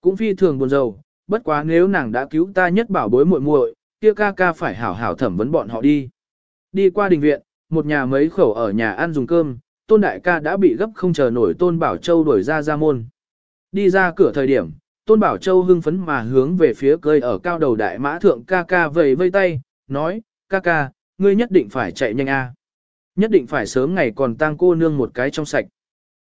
Cũng phi thường buồn rầu, bất quá nếu nàng đã cứu ta nhất bảo bối muội muội, kia ca ca phải hảo hảo thẩm vấn bọn họ đi. Đi qua đình viện, một nhà mấy khẩu ở nhà ăn dùng cơm, tôn đại ca đã bị gấp không chờ nổi tôn bảo châu đuổi ra ra môn. Đi ra cửa thời điểm, tôn bảo châu hưng phấn mà hướng về phía cơi ở cao đầu đại mã thượng ca ca vầy vây tay, nói, ca ca, ngươi nhất định phải chạy nhanh a, Nhất định phải sớm ngày còn tang cô nương một cái trong sạch.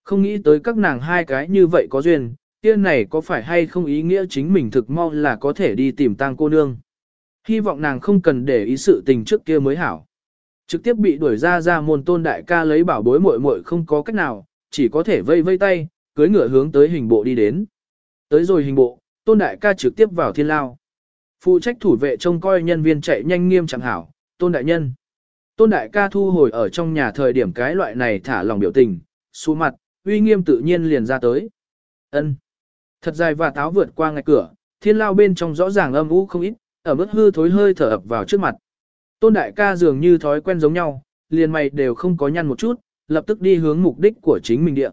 Không nghĩ tới các nàng hai cái như vậy có duyên, kia này có phải hay không ý nghĩa chính mình thực mau là có thể đi tìm tang cô nương. Hy vọng nàng không cần để ý sự tình trước kia mới hảo. Trực tiếp bị đuổi ra ra môn tôn đại ca lấy bảo bối muội muội không có cách nào, chỉ có thể vây vây tay, cưới ngựa hướng tới hình bộ đi đến. Tới rồi hình bộ, tôn đại ca trực tiếp vào thiên lao. Phụ trách thủ vệ trông coi nhân viên chạy nhanh nghiêm chẳng hảo, tôn đại nhân. Tôn đại ca thu hồi ở trong nhà thời điểm cái loại này thả lòng biểu tình, xuống mặt, uy nghiêm tự nhiên liền ra tới. ân Thật dài và táo vượt qua ngay cửa, thiên lao bên trong rõ ràng âm u không ít, ở mức hư thối hơi thở ập vào trước mặt. Tôn đại ca dường như thói quen giống nhau, liền mày đều không có nhăn một chút, lập tức đi hướng mục đích của chính mình địa.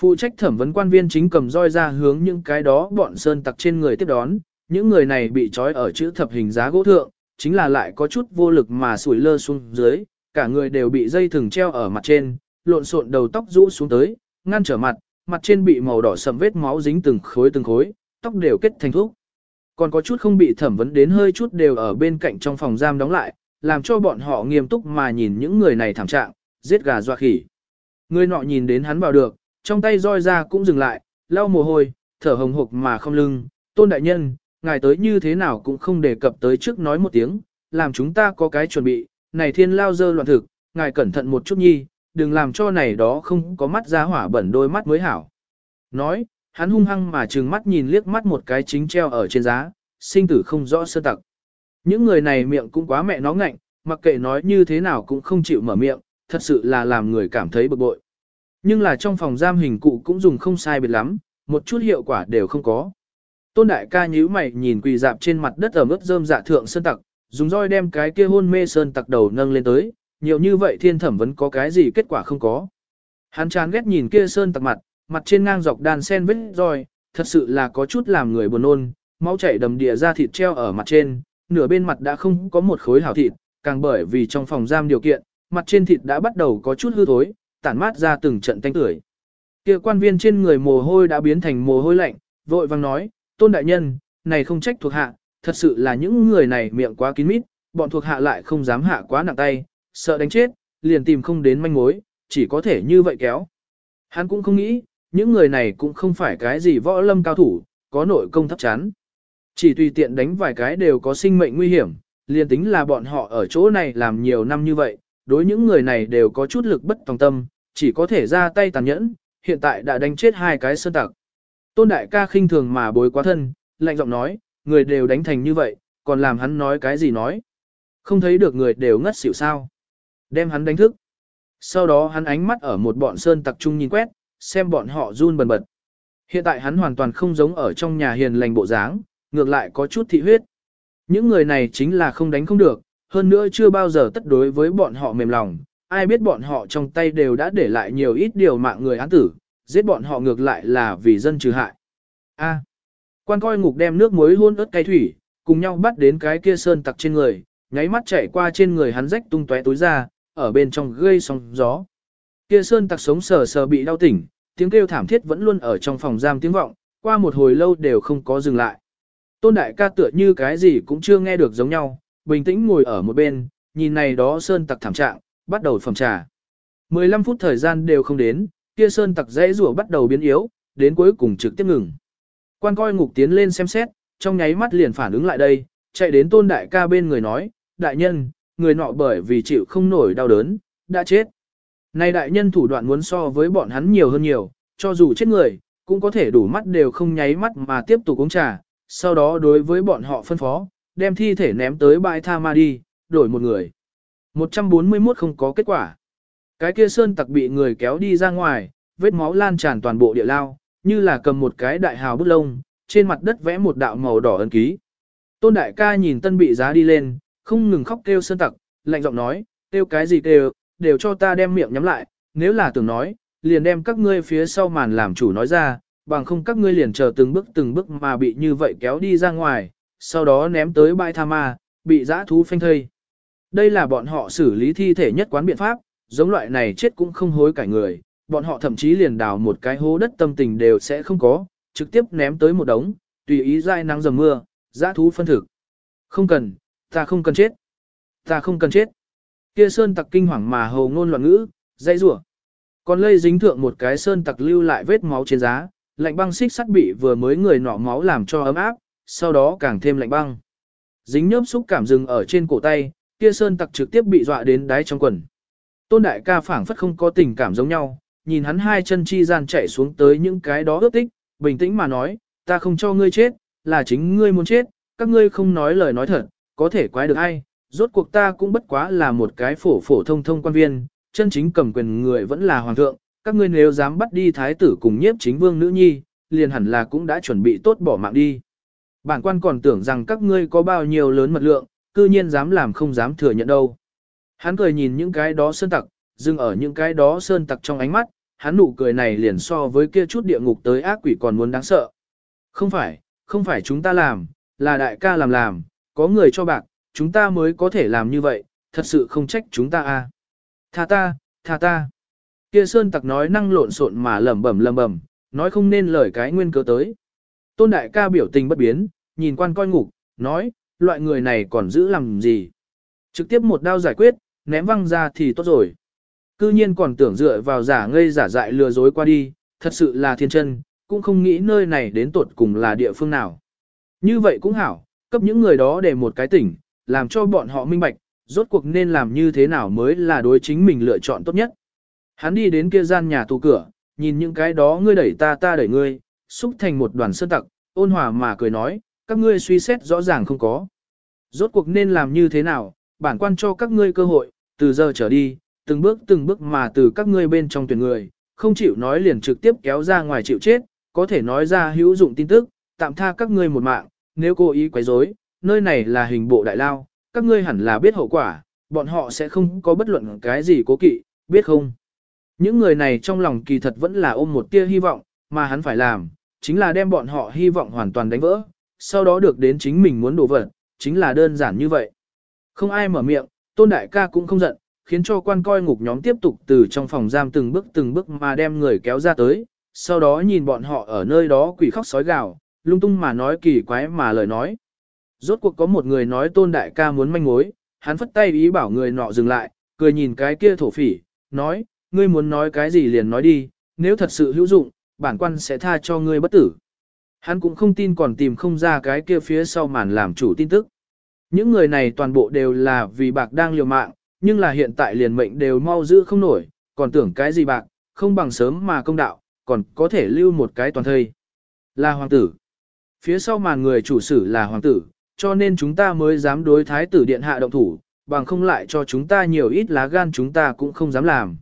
Phụ trách thẩm vấn quan viên chính cầm roi ra hướng những cái đó bọn sơn tặc trên người tiếp đón, những người này bị trói ở chữ thập hình giá gỗ thượng, chính là lại có chút vô lực mà sủi lơ xuống dưới, cả người đều bị dây thừng treo ở mặt trên, lộn xộn đầu tóc rũ xuống tới, ngăn trở mặt, mặt trên bị màu đỏ sầm vết máu dính từng khối từng khối, tóc đều kết thành thuốc. Còn có chút không bị thẩm vấn đến hơi chút đều ở bên cạnh trong phòng giam đóng lại, làm cho bọn họ nghiêm túc mà nhìn những người này thảm trạng, giết gà doa khỉ. Người nọ nhìn đến hắn vào được, trong tay roi ra cũng dừng lại, lau mồ hôi, thở hồng hộc mà không lưng, tôn đại nhân, ngài tới như thế nào cũng không đề cập tới trước nói một tiếng, làm chúng ta có cái chuẩn bị, này thiên lao dơ loạn thực, ngài cẩn thận một chút nhi, đừng làm cho này đó không có mắt ra hỏa bẩn đôi mắt mới hảo. Nói, hắn hung hăng mà trừng mắt nhìn liếc mắt một cái chính treo ở trên giá, sinh tử không rõ sơ tặc. Những người này miệng cũng quá mẹ nó ngạnh, mặc kệ nói như thế nào cũng không chịu mở miệng, thật sự là làm người cảm thấy bực bội. Nhưng là trong phòng giam hình cụ cũng dùng không sai biệt lắm, một chút hiệu quả đều không có. Tôn đại ca nhíu mày nhìn quỳ dạp trên mặt đất ở mức rơm dạ thượng sơn tặc, dùng roi đem cái kia hôn mê sơn tặc đầu nâng lên tới, nhiều như vậy thiên thẩm vẫn có cái gì kết quả không có. Hắn chán ghét nhìn kia sơn tặc mặt, mặt trên ngang dọc đàn sen vết roi, thật sự là có chút làm người buồn nôn, máu chảy đầm địa ra thịt treo ở mặt trên, nửa bên mặt đã không có một khối hảo thịt, càng bởi vì trong phòng giam điều kiện, mặt trên thịt đã bắt đầu có chút hư thối, tản mát ra từng trận tanh tưởi. Kia quan viên trên người mồ hôi đã biến thành mồ hôi lạnh, vội vàng nói, tôn đại nhân, này không trách thuộc hạ, thật sự là những người này miệng quá kín mít, bọn thuộc hạ lại không dám hạ quá nặng tay, sợ đánh chết, liền tìm không đến manh mối, chỉ có thể như vậy kéo. Hắn cũng không nghĩ, những người này cũng không phải cái gì võ lâm cao thủ, có nội công thấp chán. Chỉ tùy tiện đánh vài cái đều có sinh mệnh nguy hiểm, liền tính là bọn họ ở chỗ này làm nhiều năm như vậy, đối những người này đều có chút lực bất tòng tâm, chỉ có thể ra tay tàn nhẫn, hiện tại đã đánh chết hai cái sơn tặc. Tôn đại ca khinh thường mà bối quá thân, lạnh giọng nói, người đều đánh thành như vậy, còn làm hắn nói cái gì nói. Không thấy được người đều ngất xỉu sao. Đem hắn đánh thức. Sau đó hắn ánh mắt ở một bọn sơn tặc trung nhìn quét, xem bọn họ run bần bật. Hiện tại hắn hoàn toàn không giống ở trong nhà hiền lành bộ dáng, ngược lại có chút thị huyết. Những người này chính là không đánh không được, hơn nữa chưa bao giờ tất đối với bọn họ mềm lòng, ai biết bọn họ trong tay đều đã để lại nhiều ít điều mạng người án tử, giết bọn họ ngược lại là vì dân trừ hại. A. À, quan coi ngục đem nước muối hôn ớt cay thủy, cùng nhau bắt đến cái kia sơn tặc trên người, nháy mắt chạy qua trên người hắn rách tung tóe túi ra, ở bên trong gây sóng gió. Kia sơn tặc sống sờ sờ bị đau tỉnh, tiếng kêu thảm thiết vẫn luôn ở trong phòng giam tiếng vọng, qua một hồi lâu đều không có dừng lại. Tôn đại ca tựa như cái gì cũng chưa nghe được giống nhau, bình tĩnh ngồi ở một bên, nhìn này đó sơn tặc thảm trạng, bắt đầu phẩm trà. 15 phút thời gian đều không đến, kia sơn tặc dãy rùa bắt đầu biến yếu, đến cuối cùng trực tiếp ngừng. Quan coi ngục tiến lên xem xét, trong nháy mắt liền phản ứng lại đây, chạy đến tôn đại ca bên người nói, đại nhân, người nọ bởi vì chịu không nổi đau đớn, đã chết. Nay đại nhân thủ đoạn muốn so với bọn hắn nhiều hơn nhiều, cho dù chết người, cũng có thể đủ mắt đều không nháy mắt mà tiếp tục uống trà, sau đó đối với bọn họ phân phó, đem thi thể ném tới bãi tha ma đi, đổi một người. 141 không có kết quả. Cái kia sơn tặc bị người kéo đi ra ngoài, vết máu lan tràn toàn bộ địa lao, như là cầm một cái đại hào bút lông, trên mặt đất vẽ một đạo màu đỏ ấn ký. Tôn đại ca nhìn tân bị giá đi lên, không ngừng khóc kêu sơn tặc, lạnh giọng nói, kêu cái gì kêu, đều cho ta đem miệng nhắm lại, nếu là tưởng nói, liền đem các ngươi phía sau màn làm chủ nói ra, bằng không các ngươi liền chờ từng bước từng bước mà bị như vậy kéo đi ra ngoài, sau đó ném tới bãi tha ma, bị dã thú phanh thây. Đây là bọn họ xử lý thi thể nhất quán biện pháp, giống loại này chết cũng không hối cải người, bọn họ thậm chí liền đào một cái hố đất tâm tình đều sẽ không có, trực tiếp ném tới một đống, tùy ý dai nắng dầm mưa, dã thú phân thực. Không cần, ta không cần chết. Ta không cần chết. Kia sơn tặc kinh hoàng mà hầu ngôn loạn ngữ, dây rủa. Còn lây dính thượng một cái sơn tặc lưu lại vết máu trên giá, lạnh băng xích sắt bị vừa mới người nọ máu làm cho ấm áp, sau đó càng thêm lạnh băng. Dính nhớp xúc cảm dừng ở trên cổ tay, kia sơn tặc trực tiếp bị dọa đến đáy trong quần. Tôn đại ca phảng phất không có tình cảm giống nhau, nhìn hắn hai chân chi gian chạy xuống tới những cái đó ướt tích, bình tĩnh mà nói, ta không cho ngươi chết, là chính ngươi muốn chết, các ngươi không nói lời nói thật, có thể quái được ai, rốt cuộc ta cũng bất quá là một cái phổ phổ thông thông quan viên, chân chính cầm quyền người vẫn là hoàng thượng, các ngươi nếu dám bắt đi thái tử cùng nhiếp chính vương nữ nhi, liền hẳn là cũng đã chuẩn bị tốt bỏ mạng đi. Bản quan còn tưởng rằng các ngươi có bao nhiêu lớn mật lượng, cư nhiên dám làm không dám thừa nhận đâu. Hắn cười nhìn những cái đó sơn tặc, dừng ở những cái đó sơn tặc trong ánh mắt, hắn nụ cười này liền so với kia chút địa ngục tới ác quỷ còn muốn đáng sợ. Không phải, không phải chúng ta làm, là đại ca làm làm, có người cho bạc, chúng ta mới có thể làm như vậy, thật sự không trách chúng ta a. À. Tha ta, tha ta. Kia sơn tặc nói năng lộn xộn mà lẩm bẩm lẩm bẩm, nói không nên lời cái nguyên cớ tới. Tôn đại ca biểu tình bất biến, nhìn quan coi ngục, nói, loại người này còn giữ làm gì. Trực tiếp một đao giải quyết, ném văng ra thì tốt rồi. Cư nhiên còn tưởng dựa vào giả ngây giả dại lừa dối qua đi, thật sự là thiên chân, cũng không nghĩ nơi này đến tột cùng là địa phương nào. Như vậy cũng hảo, cấp những người đó để một cái tỉnh, làm cho bọn họ minh bạch, rốt cuộc nên làm như thế nào mới là đối chính mình lựa chọn tốt nhất. Hắn đi đến kia gian nhà tù cửa, nhìn những cái đó ngươi đẩy ta ta đẩy ngươi, xúc thành một đoàn sơn tặc, ôn hòa mà cười nói, các ngươi suy xét rõ ràng không có. Rốt cuộc nên làm như thế nào, bản quan cho các ngươi cơ hội, từ giờ trở đi, từng bước từng bước mà từ các ngươi bên trong tuyển người, không chịu nói liền trực tiếp kéo ra ngoài chịu chết, có thể nói ra hữu dụng tin tức, tạm tha các ngươi một mạng, nếu cô ý quấy rối, nơi này là hình bộ đại lao, các ngươi hẳn là biết hậu quả, bọn họ sẽ không có bất luận cái gì cố kỵ, biết không? Những người này trong lòng kỳ thật vẫn là ôm một tia hy vọng, mà hắn phải làm, chính là đem bọn họ hy vọng hoàn toàn đánh vỡ, sau đó được đến chính mình muốn đổ vật, chính là đơn giản như vậy. Không ai mở miệng, tôn đại ca cũng không giận, khiến cho quan coi ngục nhóm tiếp tục từ trong phòng giam từng bước từng bước mà đem người kéo ra tới, sau đó nhìn bọn họ ở nơi đó quỷ khóc sói gào, lung tung mà nói kỳ quái mà lời nói. Rốt cuộc có một người nói tôn đại ca muốn manh mối, hắn phất tay ý bảo người nọ dừng lại, cười nhìn cái kia thổ phỉ, nói, ngươi muốn nói cái gì liền nói đi, nếu thật sự hữu dụng, bản quan sẽ tha cho ngươi bất tử. Hắn cũng không tin còn tìm không ra cái kia phía sau màn làm chủ tin tức. Những người này toàn bộ đều là vì bạc đang liều mạng, nhưng là hiện tại liền mệnh đều mau giữ không nổi, còn tưởng cái gì bạc, không bằng sớm mà công đạo, còn có thể lưu một cái toàn thây. Là hoàng tử. Phía sau màn người chủ sử là hoàng tử, cho nên chúng ta mới dám đối thái tử điện hạ động thủ, bằng không lại cho chúng ta nhiều ít lá gan chúng ta cũng không dám làm.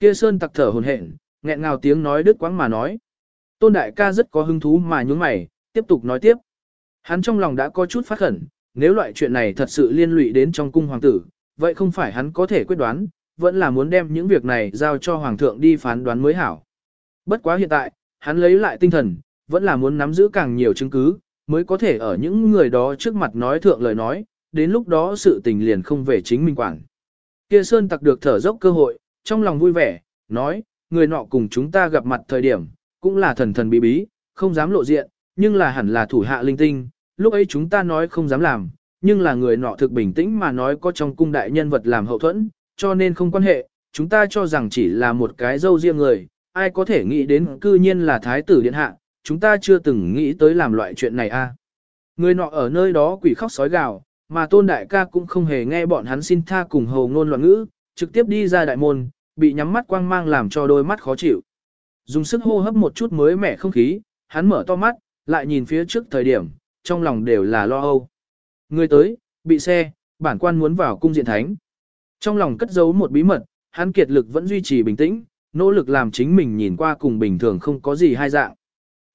Kia sơn tặc thở hồn hển, nghẹn ngào tiếng nói đứt quãng mà nói. Tôn đại ca rất có hứng thú mà nhúng mày, tiếp tục nói tiếp. Hắn trong lòng đã có chút phát khẩn, nếu loại chuyện này thật sự liên lụy đến trong cung hoàng tử, vậy không phải hắn có thể quyết đoán, vẫn là muốn đem những việc này giao cho hoàng thượng đi phán đoán mới hảo. Bất quá hiện tại, hắn lấy lại tinh thần, vẫn là muốn nắm giữ càng nhiều chứng cứ, mới có thể ở những người đó trước mặt nói thượng lời nói, đến lúc đó sự tình liền không về chính mình quản. Kia Sơn tặc được thở dốc cơ hội, trong lòng vui vẻ, nói, người nọ cùng chúng ta gặp mặt thời điểm, cũng là thần thần bí bí, không dám lộ diện, nhưng là hẳn là thủ hạ linh tinh, lúc ấy chúng ta nói không dám làm, nhưng là người nọ thực bình tĩnh mà nói có trong cung đại nhân vật làm hậu thuẫn, cho nên không quan hệ, chúng ta cho rằng chỉ là một cái dâu riêng người, ai có thể nghĩ đến cư nhiên là thái tử điện hạ, chúng ta chưa từng nghĩ tới làm loại chuyện này a. Người nọ ở nơi đó quỷ khóc sói gào, mà tôn đại ca cũng không hề nghe bọn hắn xin tha cùng hầu ngôn loạn ngữ, trực tiếp đi ra đại môn, bị nhắm mắt quang mang làm cho đôi mắt khó chịu. Dùng sức hô hấp một chút mới mẻ không khí, hắn mở to mắt, lại nhìn phía trước thời điểm, trong lòng đều là lo âu. Người tới, bị xe, bản quan muốn vào cung diện thánh. Trong lòng cất giấu một bí mật, hắn kiệt lực vẫn duy trì bình tĩnh, nỗ lực làm chính mình nhìn qua cùng bình thường không có gì hai dạng.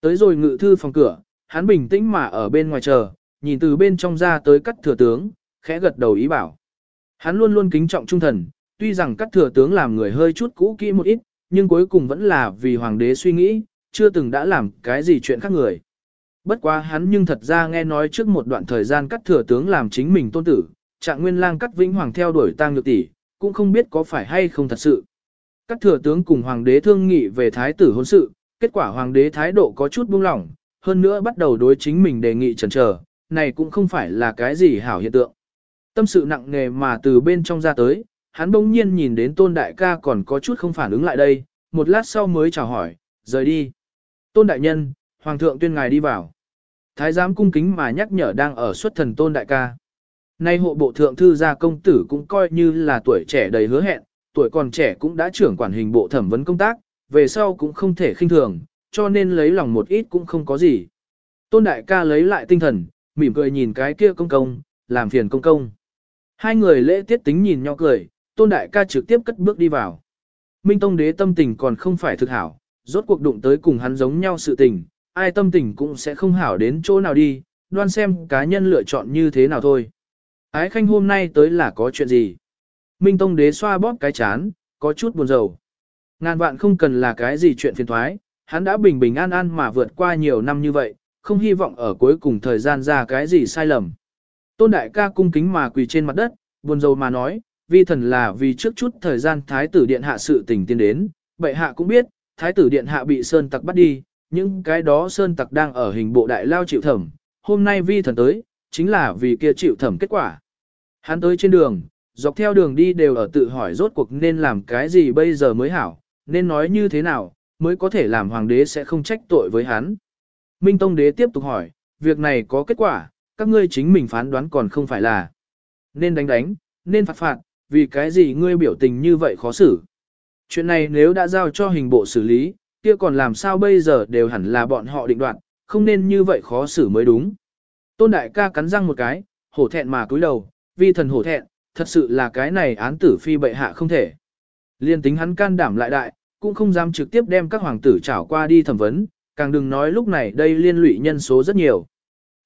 Tới rồi ngự thư phòng cửa, hắn bình tĩnh mà ở bên ngoài chờ, nhìn từ bên trong ra tới cắt thừa tướng, khẽ gật đầu ý bảo. Hắn luôn luôn kính trọng trung thần, tuy rằng cắt thừa tướng làm người hơi chút cũ kỹ một ít, nhưng cuối cùng vẫn là vì hoàng đế suy nghĩ, chưa từng đã làm cái gì chuyện khác người. Bất quá hắn nhưng thật ra nghe nói trước một đoạn thời gian cắt thừa tướng làm chính mình tôn tử, trạng nguyên lang cắt vĩnh hoàng theo đuổi tang nhược tỷ, cũng không biết có phải hay không thật sự. Cắt thừa tướng cùng hoàng đế thương nghị về thái tử hôn sự, kết quả hoàng đế thái độ có chút buông lỏng, hơn nữa bắt đầu đối chính mình đề nghị chần chờ, này cũng không phải là cái gì hảo hiện tượng. Tâm sự nặng nề mà từ bên trong ra tới, hắn bỗng nhiên nhìn đến tôn đại ca còn có chút không phản ứng lại đây, một lát sau mới chào hỏi, rời đi. Tôn đại nhân, hoàng thượng tuyên ngài đi vào. Thái giám cung kính mà nhắc nhở đang ở xuất thần tôn đại ca. Nay hộ bộ thượng thư gia công tử cũng coi như là tuổi trẻ đầy hứa hẹn, tuổi còn trẻ cũng đã trưởng quản hình bộ thẩm vấn công tác, về sau cũng không thể khinh thường, cho nên lấy lòng một ít cũng không có gì. Tôn đại ca lấy lại tinh thần, mỉm cười nhìn cái kia công công, làm phiền công công. Hai người lễ tiết tính nhìn nhau cười, tôn đại ca trực tiếp cất bước đi vào. Minh Tông đế tâm tình còn không phải thực hảo, rốt cuộc đụng tới cùng hắn giống nhau sự tình, ai tâm tình cũng sẽ không hảo đến chỗ nào đi, đoan xem cá nhân lựa chọn như thế nào thôi. Ái khanh hôm nay tới là có chuyện gì? Minh Tông đế xoa bóp cái chán, có chút buồn rầu. Ngàn vạn không cần là cái gì chuyện phiền thoái, hắn đã bình bình an an mà vượt qua nhiều năm như vậy, không hy vọng ở cuối cùng thời gian ra cái gì sai lầm. Tôn đại ca cung kính mà quỳ trên mặt đất, buồn rầu mà nói, vi thần là vì trước chút thời gian thái tử điện hạ sự tình tiên đến, bệ hạ cũng biết, thái tử điện hạ bị sơn tặc bắt đi, những cái đó sơn tặc đang ở hình bộ đại lao chịu thẩm, hôm nay vi thần tới, chính là vì kia chịu thẩm kết quả. Hắn tới trên đường, dọc theo đường đi đều ở tự hỏi rốt cuộc nên làm cái gì bây giờ mới hảo, nên nói như thế nào, mới có thể làm hoàng đế sẽ không trách tội với hắn. Minh Tông đế tiếp tục hỏi, việc này có kết quả, các ngươi chính mình phán đoán còn không phải là nên đánh đánh, nên phạt phạt, vì cái gì ngươi biểu tình như vậy khó xử. Chuyện này nếu đã giao cho hình bộ xử lý, kia còn làm sao bây giờ đều hẳn là bọn họ định đoạt, không nên như vậy khó xử mới đúng. Tôn đại ca cắn răng một cái, hổ thẹn mà cúi đầu, vi thần hổ thẹn, thật sự là cái này án tử phi bệ hạ không thể. Liên tính hắn can đảm lại đại, cũng không dám trực tiếp đem các hoàng tử trảo qua đi thẩm vấn, càng đừng nói lúc này đây liên lụy nhân số rất nhiều.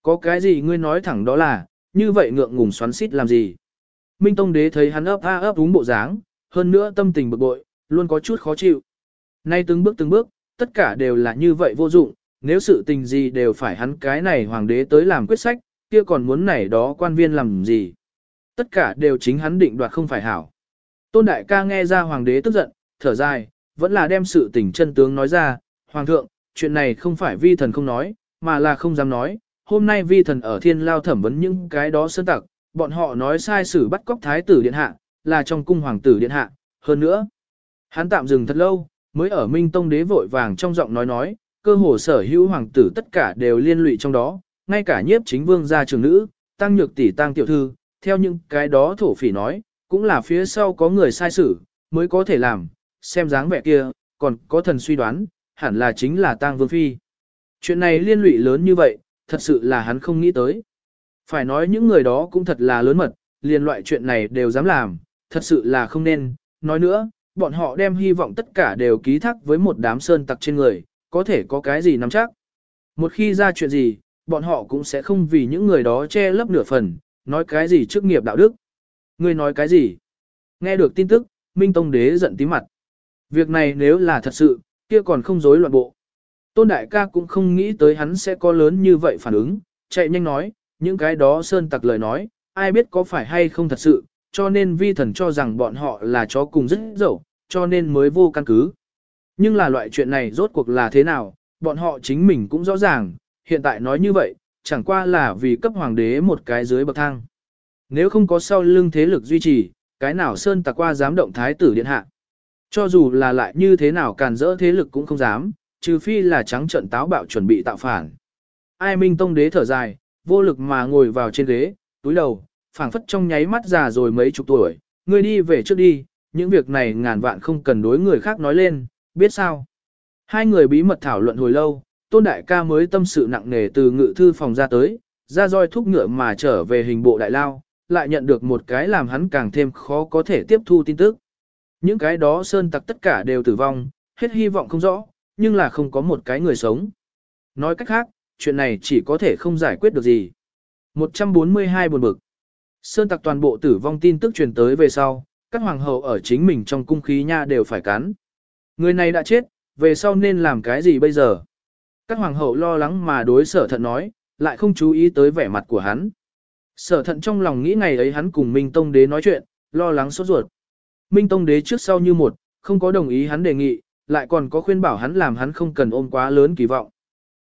Có cái gì ngươi nói thẳng đó là, như vậy ngượng ngùng xoắn xít làm gì. Minh Tông Đế thấy hắn ấp a ấp đúng bộ dáng, hơn nữa tâm tình bực bội, luôn có chút khó chịu. Nay từng bước từng bước, tất cả đều là như vậy vô dụng, nếu sự tình gì đều phải hắn cái này hoàng đế tới làm quyết sách, kia còn muốn này đó quan viên làm gì. Tất cả đều chính hắn định đoạt không phải hảo. Tôn Đại ca nghe ra hoàng đế tức giận, thở dài, vẫn là đem sự tình chân tướng nói ra, hoàng thượng, chuyện này không phải vi thần không nói, mà là không dám nói, hôm nay vi thần ở thiên lao thẩm vấn những cái đó sơn tặc, bọn họ nói sai sử bắt cóc thái tử điện hạ, là trong cung hoàng tử điện hạ, hơn nữa. Hắn tạm dừng thật lâu, mới ở Minh Tông đế vội vàng trong giọng nói nói, cơ hồ sở hữu hoàng tử tất cả đều liên lụy trong đó, ngay cả nhiếp chính vương gia trưởng nữ, tăng nhược tỷ tăng tiểu thư, theo những cái đó thổ phỉ nói, cũng là phía sau có người sai sử, mới có thể làm, xem dáng vẻ kia, còn có thần suy đoán, hẳn là chính là tang vương phi. Chuyện này liên lụy lớn như vậy, thật sự là hắn không nghĩ tới. Phải nói những người đó cũng thật là lớn mật, liền loại chuyện này đều dám làm, thật sự là không nên. Nói nữa, bọn họ đem hy vọng tất cả đều ký thác với một đám sơn tặc trên người, có thể có cái gì nắm chắc. Một khi ra chuyện gì, bọn họ cũng sẽ không vì những người đó che lấp nửa phần, nói cái gì trước nghiệp đạo đức. Người nói cái gì? Nghe được tin tức, Minh Tông Đế giận tí mặt. Việc này nếu là thật sự, kia còn không dối loạn bộ. Tôn Đại ca cũng không nghĩ tới hắn sẽ có lớn như vậy phản ứng, chạy nhanh nói, những cái đó sơn tặc lời nói, ai biết có phải hay không thật sự, cho nên vi thần cho rằng bọn họ là chó cùng rất dẫu, cho nên mới vô căn cứ. Nhưng là loại chuyện này rốt cuộc là thế nào, bọn họ chính mình cũng rõ ràng, hiện tại nói như vậy, chẳng qua là vì cấp hoàng đế một cái dưới bậc thang. Nếu không có sau lưng thế lực duy trì, cái nào sơn tặc qua dám động thái tử điện hạ. Cho dù là lại như thế nào càn rỡ thế lực cũng không dám, trừ phi là trắng trận táo bạo chuẩn bị tạo phản. Ai minh tông đế thở dài, vô lực mà ngồi vào trên ghế, túi đầu, phảng phất trong nháy mắt già rồi mấy chục tuổi, ngươi đi về trước đi, những việc này ngàn vạn không cần đối người khác nói lên, biết sao. Hai người bí mật thảo luận hồi lâu, tôn đại ca mới tâm sự nặng nề từ ngự thư phòng ra tới, ra roi thúc ngựa mà trở về hình bộ đại lao, lại nhận được một cái làm hắn càng thêm khó có thể tiếp thu tin tức. Những cái đó sơn tặc tất cả đều tử vong, hết hy vọng không rõ, nhưng là không có một cái người sống. Nói cách khác, chuyện này chỉ có thể không giải quyết được gì. 142 buồn bực. Sơn tặc toàn bộ tử vong tin tức truyền tới về sau, các hoàng hậu ở chính mình trong cung khí nha đều phải cắn. Người này đã chết, về sau nên làm cái gì bây giờ? Các hoàng hậu lo lắng mà đối sở thận nói, lại không chú ý tới vẻ mặt của hắn. Sở thận trong lòng nghĩ ngày ấy hắn cùng Minh Tông Đế nói chuyện, lo lắng sốt ruột. Minh Tông Đế trước sau như một, không có đồng ý hắn đề nghị, lại còn có khuyên bảo hắn làm hắn không cần ôm quá lớn kỳ vọng.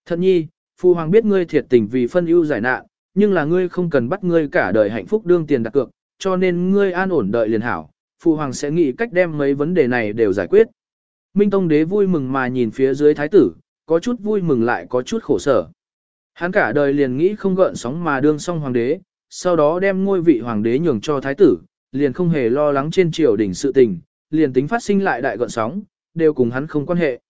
Thật nhi, Phu Hoàng biết ngươi thiệt tình vì phân ưu giải nạn, nhưng là ngươi không cần bắt ngươi cả đời hạnh phúc đương tiền đặt cược, cho nên ngươi an ổn đợi liền hảo, Phu Hoàng sẽ nghĩ cách đem mấy vấn đề này đều giải quyết. Minh Tông Đế vui mừng mà nhìn phía dưới thái tử, có chút vui mừng lại có chút khổ sở. Hắn cả đời liền nghĩ không gợn sóng mà đương xong hoàng đế, sau đó đem ngôi vị hoàng đế nhường cho thái tử, liền không hề lo lắng trên triều đỉnh sự tình, liền tính phát sinh lại đại gọn sóng, đều cùng hắn không quan hệ.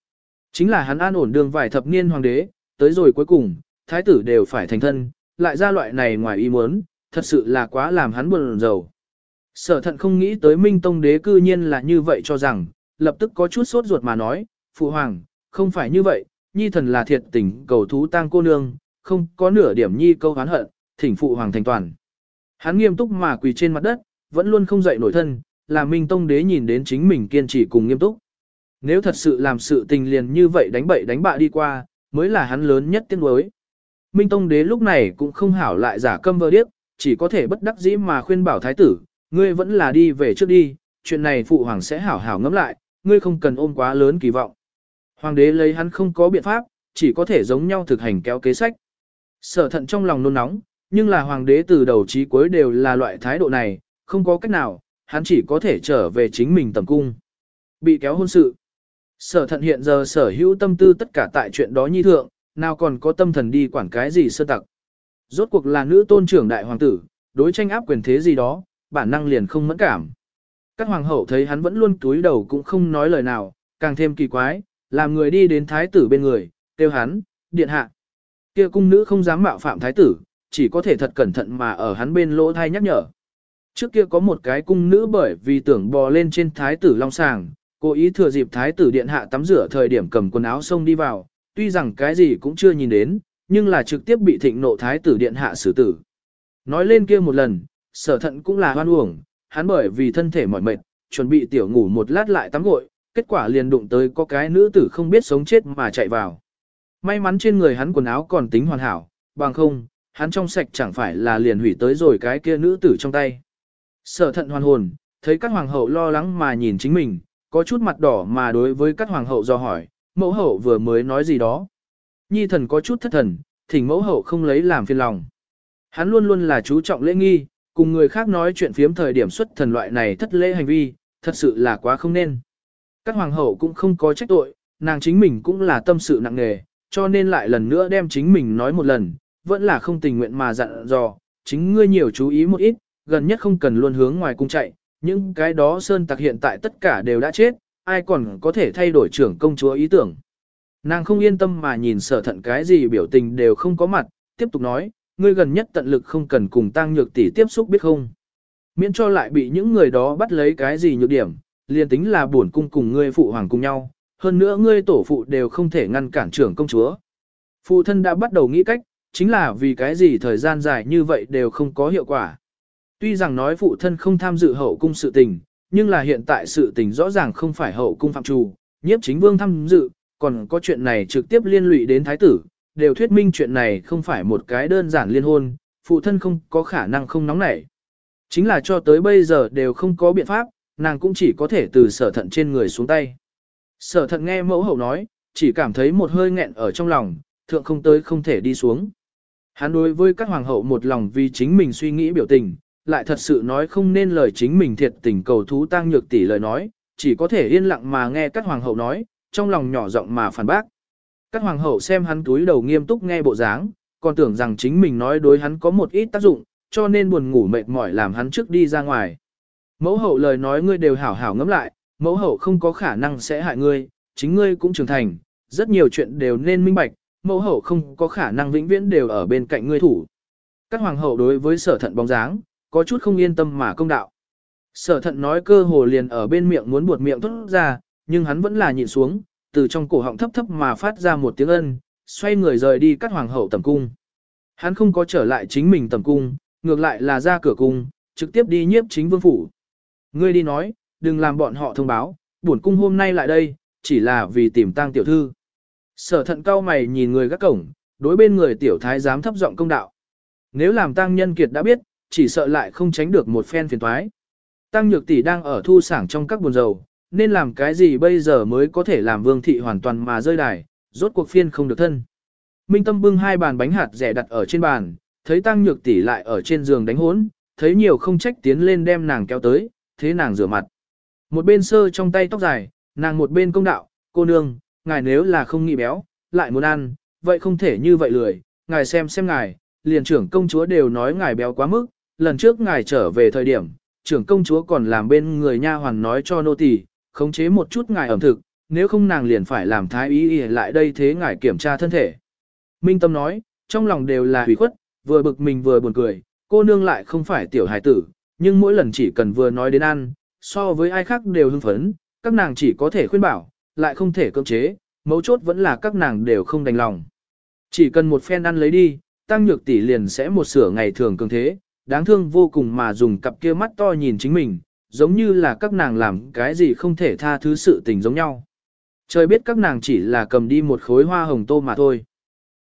Chính là hắn an ổn đường vài thập niên hoàng đế, tới rồi cuối cùng, thái tử đều phải thành thân, lại ra loại này ngoài ý muốn, thật sự là quá làm hắn buồn rầu. Sở thận không nghĩ tới Minh Tông đế cư nhiên là như vậy cho rằng, lập tức có chút sốt ruột mà nói, Phụ Hoàng, không phải như vậy, Nhi thần là thiệt tình cầu thú tang cô nương, không có nửa điểm Nhi câu hán hận, thỉnh Phụ Hoàng thành toàn. Hắn nghiêm túc mà quỳ trên mặt đất, vẫn luôn không dậy nổi thân, là Minh Tông đế nhìn đến chính mình kiên trì cùng nghiêm túc. Nếu thật sự làm sự tình liền như vậy đánh bậy đánh bạ đi qua, mới là hắn lớn nhất tiếng đối. Minh Tông đế lúc này cũng không hảo lại giả câm vơ điếc, chỉ có thể bất đắc dĩ mà khuyên bảo thái tử, ngươi vẫn là đi về trước đi, chuyện này phụ hoàng sẽ hảo hảo ngẫm lại, ngươi không cần ôm quá lớn kỳ vọng. Hoàng đế lấy hắn không có biện pháp, chỉ có thể giống nhau thực hành kéo kế sách. Sở thận trong lòng nôn nóng, nhưng là hoàng đế từ đầu chí cuối đều là loại thái độ này, không có cách nào, hắn chỉ có thể trở về chính mình tầm cung. Bị kéo hôn sự. Sở thận hiện giờ sở hữu tâm tư tất cả tại chuyện đó nhi thượng, nào còn có tâm thần đi quản cái gì sơ tặc. Rốt cuộc là nữ tôn trưởng đại hoàng tử, đối tranh áp quyền thế gì đó, bản năng liền không mẫn cảm. Các hoàng hậu thấy hắn vẫn luôn túi đầu cũng không nói lời nào, càng thêm kỳ quái, làm người đi đến thái tử bên người, kêu hắn, điện hạ. Kia cung nữ không dám mạo phạm thái tử, chỉ có thể thật cẩn thận mà ở hắn bên lỗ thai nhắc nhở. Trước kia có một cái cung nữ bởi vì tưởng bò lên trên thái tử long sàng, cố ý thừa dịp thái tử điện hạ tắm rửa thời điểm cầm quần áo xông đi vào, tuy rằng cái gì cũng chưa nhìn đến, nhưng là trực tiếp bị thịnh nộ thái tử điện hạ xử tử. Nói lên kia một lần, sở thận cũng là hoan uổng, hắn bởi vì thân thể mỏi mệt, chuẩn bị tiểu ngủ một lát lại tắm gội, kết quả liền đụng tới có cái nữ tử không biết sống chết mà chạy vào. May mắn trên người hắn quần áo còn tính hoàn hảo, bằng không, hắn trong sạch chẳng phải là liền hủy tới rồi cái kia nữ tử trong tay. Sở thận hoàn hồn, thấy các hoàng hậu lo lắng mà nhìn chính mình, có chút mặt đỏ mà đối với các hoàng hậu do hỏi, mẫu hậu vừa mới nói gì đó. Nhi thần có chút thất thần, thỉnh mẫu hậu không lấy làm phiền lòng. Hắn luôn luôn là chú trọng lễ nghi, cùng người khác nói chuyện phiếm thời điểm xuất thần loại này thất lễ hành vi, thật sự là quá không nên. Các hoàng hậu cũng không có trách tội, nàng chính mình cũng là tâm sự nặng nề, cho nên lại lần nữa đem chính mình nói một lần, vẫn là không tình nguyện mà dặn dò, chính ngươi nhiều chú ý một ít, gần nhất không cần luôn hướng ngoài cung chạy, những cái đó sơn tặc hiện tại tất cả đều đã chết, ai còn có thể thay đổi trưởng công chúa ý tưởng. Nàng không yên tâm mà nhìn sở thận cái gì biểu tình đều không có mặt, tiếp tục nói, ngươi gần nhất tận lực không cần cùng tăng nhược tỷ tiếp xúc biết không. Miễn cho lại bị những người đó bắt lấy cái gì nhược điểm, liền tính là buồn cung cùng ngươi phụ hoàng cùng nhau, hơn nữa ngươi tổ phụ đều không thể ngăn cản trưởng công chúa. Phụ thân đã bắt đầu nghĩ cách, chính là vì cái gì thời gian dài như vậy đều không có hiệu quả. Tuy rằng nói phụ thân không tham dự hậu cung sự tình, nhưng là hiện tại sự tình rõ ràng không phải hậu cung phạm trù, nhiếp chính vương tham dự, còn có chuyện này trực tiếp liên lụy đến thái tử, đều thuyết minh chuyện này không phải một cái đơn giản liên hôn, phụ thân không có khả năng không nóng nảy. Chính là cho tới bây giờ đều không có biện pháp, nàng cũng chỉ có thể từ sở thận trên người xuống tay. Sở thận nghe mẫu hậu nói, chỉ cảm thấy một hơi nghẹn ở trong lòng, thượng không tới không thể đi xuống. Hắn đối với các hoàng hậu một lòng vì chính mình suy nghĩ biểu tình, lại thật sự nói không nên lời chính mình thiệt tình cầu thú tăng nhược tỷ lời nói, chỉ có thể yên lặng mà nghe các hoàng hậu nói, trong lòng nhỏ giọng mà phản bác. Các hoàng hậu xem hắn túi đầu nghiêm túc nghe bộ dáng, còn tưởng rằng chính mình nói đối hắn có một ít tác dụng, cho nên buồn ngủ mệt mỏi làm hắn trước đi ra ngoài. Mẫu hậu lời nói ngươi đều hảo hảo ngẫm lại, mẫu hậu không có khả năng sẽ hại ngươi, chính ngươi cũng trưởng thành, rất nhiều chuyện đều nên minh bạch, mẫu hậu không có khả năng vĩnh viễn đều ở bên cạnh ngươi thủ. Các hoàng hậu đối với sở thận bóng dáng, có chút không yên tâm mà công đạo. Sở thận nói cơ hồ liền ở bên miệng muốn buột miệng thốt ra, nhưng hắn vẫn là nhịn xuống, từ trong cổ họng thấp thấp mà phát ra một tiếng ân, xoay người rời đi cắt hoàng hậu tầm cung. Hắn không có trở lại chính mình tầm cung, ngược lại là ra cửa cung, trực tiếp đi nhiếp chính vương phủ. Ngươi đi nói, đừng làm bọn họ thông báo, bổn cung hôm nay lại đây, chỉ là vì tìm tang tiểu thư. Sở thận cao mày nhìn người gác cổng, đối bên người tiểu thái giám thấp giọng công đạo. Nếu làm tang nhân kiệt đã biết, chỉ sợ lại không tránh được một phen phiền toái. Tăng nhược tỷ đang ở thu sảng trong các buồn dầu, nên làm cái gì bây giờ mới có thể làm vương thị hoàn toàn mà rơi đài, rốt cuộc phiên không được thân. Minh Tâm bưng hai bàn bánh hạt rẻ đặt ở trên bàn, thấy Tăng Nhược tỷ lại ở trên giường đánh hốn, thấy nhiều không trách tiến lên đem nàng kéo tới, thế nàng rửa mặt. Một bên sơ trong tay tóc dài, nàng một bên công đạo, cô nương, ngài nếu là không nghĩ béo, lại muốn ăn, vậy không thể như vậy lười, ngài xem xem ngài, liền trưởng công chúa đều nói ngài béo quá mức, lần trước ngài trở về thời điểm, trưởng công chúa còn làm bên người nha hoàn nói cho nô tỳ, khống chế một chút ngài ẩm thực, nếu không nàng liền phải làm thái ý y lại đây thế ngài kiểm tra thân thể. Minh Tâm nói, trong lòng đều là hủy khuất, vừa bực mình vừa buồn cười, cô nương lại không phải tiểu hải tử, nhưng mỗi lần chỉ cần vừa nói đến ăn, so với ai khác đều hưng phấn, các nàng chỉ có thể khuyên bảo, lại không thể cưỡng chế, mấu chốt vẫn là các nàng đều không đành lòng. Chỉ cần một phen ăn lấy đi, tăng nhược tỷ liền sẽ một sửa ngày thường cường thế, đáng thương vô cùng mà dùng cặp kia mắt to nhìn chính mình, giống như là các nàng làm cái gì không thể tha thứ sự tình giống nhau. Trời biết các nàng chỉ là cầm đi một khối hoa hồng tô mà thôi.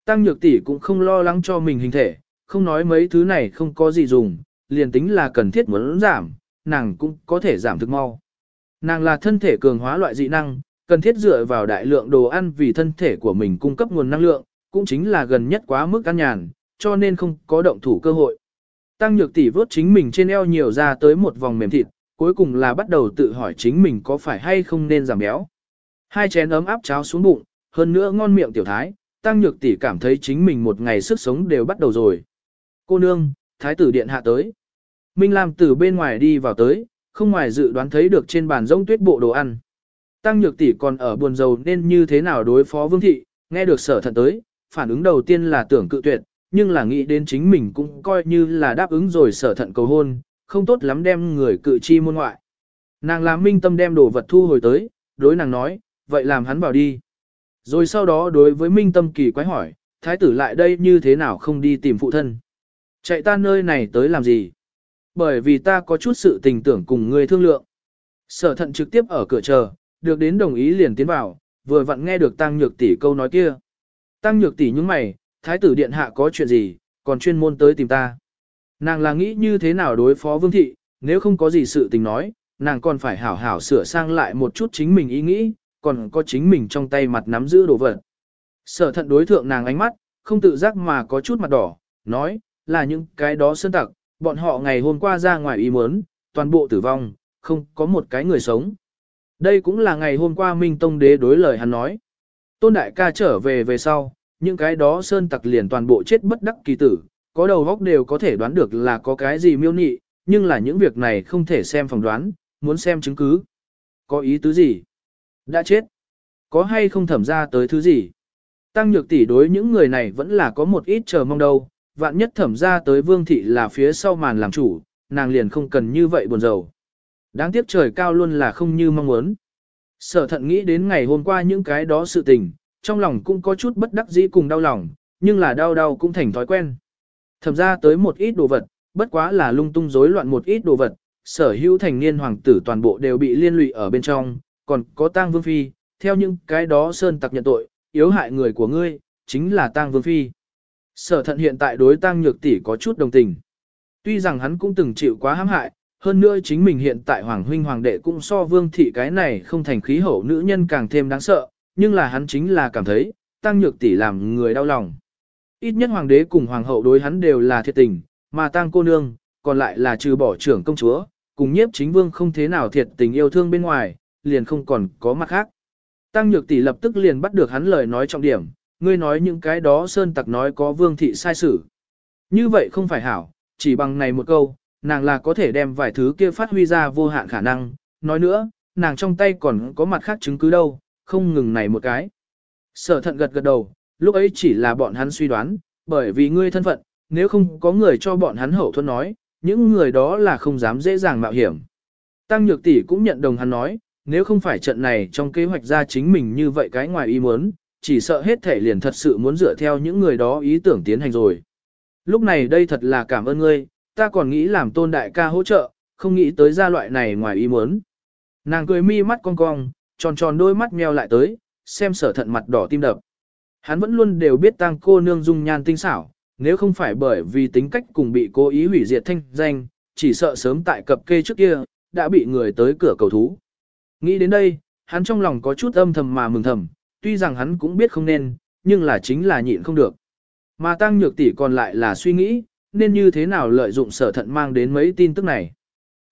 Tăng nhược tỷ cũng không lo lắng cho mình hình thể, không nói mấy thứ này không có gì dùng, liền tính là cần thiết muốn giảm, nàng cũng có thể giảm thực mau. Nàng là thân thể cường hóa loại dị năng, cần thiết dựa vào đại lượng đồ ăn vì thân thể của mình cung cấp nguồn năng lượng, cũng chính là gần nhất quá mức ăn nhàn, cho nên không có động thủ cơ hội. Tăng nhược tỷ vớt chính mình trên eo nhiều ra tới một vòng mềm thịt, cuối cùng là bắt đầu tự hỏi chính mình có phải hay không nên giảm béo. Hai chén ấm áp cháo xuống bụng, hơn nữa ngon miệng tiểu thái, tăng nhược tỷ cảm thấy chính mình một ngày sức sống đều bắt đầu rồi. Cô nương, thái tử điện hạ tới. Minh Lam từ bên ngoài đi vào tới, không ngoài dự đoán thấy được trên bàn rỗng tuyết bộ đồ ăn. Tăng nhược tỷ còn ở buồn rầu nên như thế nào đối phó vương thị, nghe được sở thận tới, phản ứng đầu tiên là tưởng cự tuyệt, nhưng là nghĩ đến chính mình cũng coi như là đáp ứng rồi sở thận cầu hôn, không tốt lắm đem người cự chi môn ngoại. Nàng làm minh tâm đem đồ vật thu hồi tới, đối nàng nói, vậy làm hắn bảo đi. Rồi sau đó đối với minh tâm kỳ quái hỏi, thái tử lại đây như thế nào không đi tìm phụ thân. Chạy ta nơi này tới làm gì? Bởi vì ta có chút sự tình tưởng cùng ngươi thương lượng. Sở thận trực tiếp ở cửa chờ, được đến đồng ý liền tiến vào, vừa vặn nghe được tăng nhược tỷ câu nói kia. Tăng nhược tỷ những mày, thái tử điện hạ có chuyện gì, còn chuyên môn tới tìm ta. Nàng là nghĩ như thế nào đối phó vương thị, nếu không có gì sự tình nói, nàng còn phải hảo hảo sửa sang lại một chút chính mình ý nghĩ, còn có chính mình trong tay mặt nắm giữ đồ vật. Sở thận đối thượng nàng ánh mắt, không tự giác mà có chút mặt đỏ, nói, là những cái đó sơn tặc, bọn họ ngày hôm qua ra ngoài ý muốn, toàn bộ tử vong, không có một cái người sống. Đây cũng là ngày hôm qua Minh Tông Đế đối lời hắn nói. Tôn Đại ca trở về về sau, những cái đó sơn tặc liền toàn bộ chết bất đắc kỳ tử, có đầu góc đều có thể đoán được là có cái gì miêu nị, nhưng là những việc này không thể xem phỏng đoán, muốn xem chứng cứ. Có ý tứ gì? Đã chết. Có hay không thẩm ra tới thứ gì? Tăng nhược tỷ đối những người này vẫn là có một ít chờ mong đâu, vạn nhất thẩm ra tới vương thị là phía sau màn làm chủ, nàng liền không cần như vậy buồn rầu. Đáng tiếc trời cao luôn là không như mong muốn. Sở thận nghĩ đến ngày hôm qua những cái đó sự tình, trong lòng cũng có chút bất đắc dĩ cùng đau lòng, nhưng là đau đau cũng thành thói quen. Thẩm ra tới một ít đồ vật, bất quá là lung tung rối loạn một ít đồ vật, sở hữu thành niên hoàng tử toàn bộ đều bị liên lụy ở bên trong, còn có tang vương phi, theo những cái đó sơn tặc nhận tội, yếu hại người của ngươi, chính là tang vương phi. Sở thận hiện tại đối tang nhược tỷ có chút đồng tình. Tuy rằng hắn cũng từng chịu quá hãm hại, hơn nữa chính mình hiện tại hoàng huynh hoàng đệ cũng so vương thị cái này không thành khí hậu nữ nhân càng thêm đáng sợ, nhưng là hắn chính là cảm thấy, tăng nhược tỷ làm người đau lòng. Ít nhất hoàng đế cùng hoàng hậu đối hắn đều là thiệt tình, mà tăng cô nương, còn lại là trừ bỏ trưởng công chúa, cùng nhiếp chính vương không thế nào thiệt tình yêu thương bên ngoài, liền không còn có mặt khác. Tăng nhược tỷ lập tức liền bắt được hắn lời nói trọng điểm, ngươi nói những cái đó sơn tặc nói có vương thị sai sử. Như vậy không phải hảo, chỉ bằng này một câu, nàng là có thể đem vài thứ kia phát huy ra vô hạn khả năng, nói nữa, nàng trong tay còn có mặt khác chứng cứ đâu, không ngừng này một cái. Sở thận gật gật đầu, lúc ấy chỉ là bọn hắn suy đoán, bởi vì ngươi thân phận, nếu không có người cho bọn hắn hậu thuẫn nói, những người đó là không dám dễ dàng mạo hiểm. Tăng Nhược Tỷ cũng nhận đồng hắn nói, nếu không phải trận này trong kế hoạch ra chính mình như vậy cái ngoài ý muốn, chỉ sợ hết thể liền thật sự muốn dựa theo những người đó ý tưởng tiến hành rồi. Lúc này đây thật là cảm ơn ngươi, ta còn nghĩ làm tôn đại ca hỗ trợ, không nghĩ tới ra loại này ngoài ý muốn. Nàng cười mi mắt cong cong, tròn tròn đôi mắt meo lại tới, xem sở thận mặt đỏ tim đập. Hắn vẫn luôn đều biết tang cô nương dung nhan tinh xảo, nếu không phải bởi vì tính cách cùng bị cố ý hủy diệt thanh danh, chỉ sợ sớm tại cập kê trước kia, đã bị người tới cửa cầu thú. Nghĩ đến đây, hắn trong lòng có chút âm thầm mà mừng thầm, tuy rằng hắn cũng biết không nên, nhưng là chính là nhịn không được. Mà tăng nhược tỷ còn lại là suy nghĩ, nên như thế nào lợi dụng sở thận mang đến mấy tin tức này.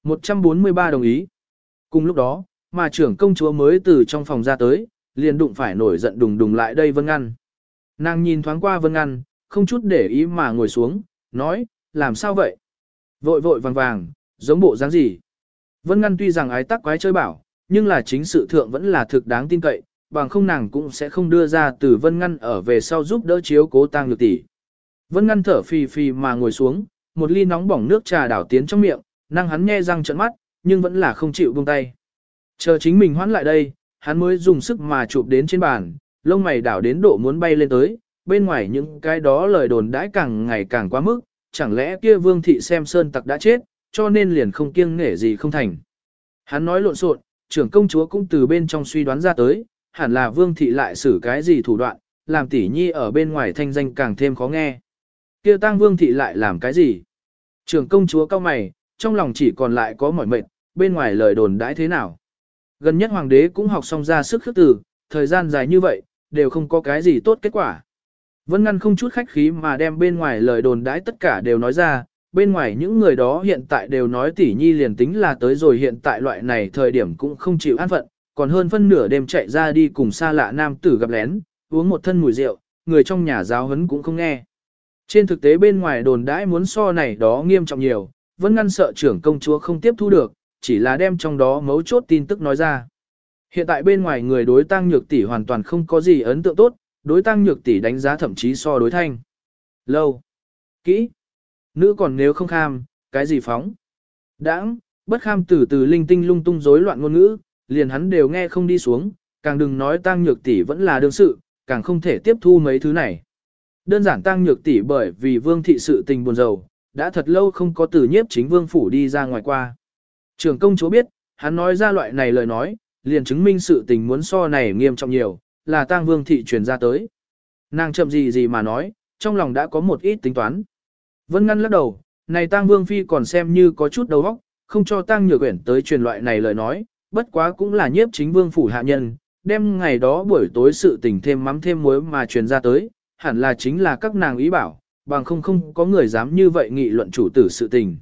143 đồng ý. Cùng lúc đó, mà trưởng công chúa mới từ trong phòng ra tới, liền đụng phải nổi giận đùng đùng lại đây Vân Ngăn. Nàng nhìn thoáng qua Vân Ngăn, không chút để ý mà ngồi xuống, nói, làm sao vậy? Vội vội vàng vàng, giống bộ dáng gì? Vân Ngăn tuy rằng ái tắc quái chơi bảo, nhưng là chính sự thượng vẫn là thực đáng tin cậy, bằng không nàng cũng sẽ không đưa ra từ Vân Ngăn ở về sau giúp đỡ chiếu cố tang nhược tỷ. Vân Ngăn thở phì phì mà ngồi xuống, một ly nóng bỏng nước trà đảo tiến trong miệng, năng hắn nghe răng trợn mắt, nhưng vẫn là không chịu buông tay. Chờ chính mình hoãn lại đây, hắn mới dùng sức mà chụp đến trên bàn, lông mày đảo đến độ muốn bay lên tới, bên ngoài những cái đó lời đồn đãi càng ngày càng quá mức, chẳng lẽ kia vương thị xem sơn tặc đã chết, cho nên liền không kiêng nể gì không thành. Hắn nói lộn xộn, trưởng công chúa cũng từ bên trong suy đoán ra tới, hẳn là vương thị lại xử cái gì thủ đoạn, làm tỷ nhi ở bên ngoài thanh danh càng thêm khó nghe. kia tang vương thị lại làm cái gì? Trưởng công chúa cao mày, trong lòng chỉ còn lại có mỏi mệt, bên ngoài lời đồn đãi thế nào. Gần nhất hoàng đế cũng học xong ra sức khước từ, thời gian dài như vậy, đều không có cái gì tốt kết quả. Vân ngăn không chút khách khí mà đem bên ngoài lời đồn đãi tất cả đều nói ra, bên ngoài những người đó hiện tại đều nói tỷ nhi liền tính là tới rồi hiện tại loại này thời điểm cũng không chịu an phận, còn hơn phân nửa đêm chạy ra đi cùng xa lạ nam tử gặp lén, uống một thân mùi rượu, người trong nhà giáo huấn cũng không nghe. Trên thực tế bên ngoài đồn đãi muốn so này đó nghiêm trọng nhiều, vẫn ngăn sợ trưởng công chúa không tiếp thu được, chỉ là đem trong đó mấu chốt tin tức nói ra. Hiện tại bên ngoài người đối tăng nhược tỷ hoàn toàn không có gì ấn tượng tốt, đối tăng nhược tỷ đánh giá thậm chí so đối thanh. Lâu. Kỹ. Nữ còn nếu không kham, cái gì phóng. Đãng, bất kham từ từ linh tinh lung tung rối loạn ngôn ngữ, liền hắn đều nghe không đi xuống, càng đừng nói tăng nhược tỷ vẫn là đương sự, càng không thể tiếp thu mấy thứ này. Đơn giản tăng nhược tỷ bởi vì vương thị sự tình buồn rầu, đã thật lâu không có từ nhiếp chính vương phủ đi ra ngoài qua. Trưởng công chúa biết, hắn nói ra loại này lời nói, liền chứng minh sự tình muốn so này nghiêm trọng nhiều, là tang vương thị truyền ra tới. Nàng chậm gì gì mà nói, trong lòng đã có một ít tính toán. Vân ngăn lắc đầu, này tang vương phi còn xem như có chút đầu óc, không cho tang nhược quyển tới truyền loại này lời nói, bất quá cũng là nhiếp chính vương phủ hạ nhân, đem ngày đó buổi tối sự tình thêm mắm thêm muối mà truyền ra tới, hẳn là chính là các nàng ý bảo, bằng không không có người dám như vậy nghị luận chủ tử sự tình.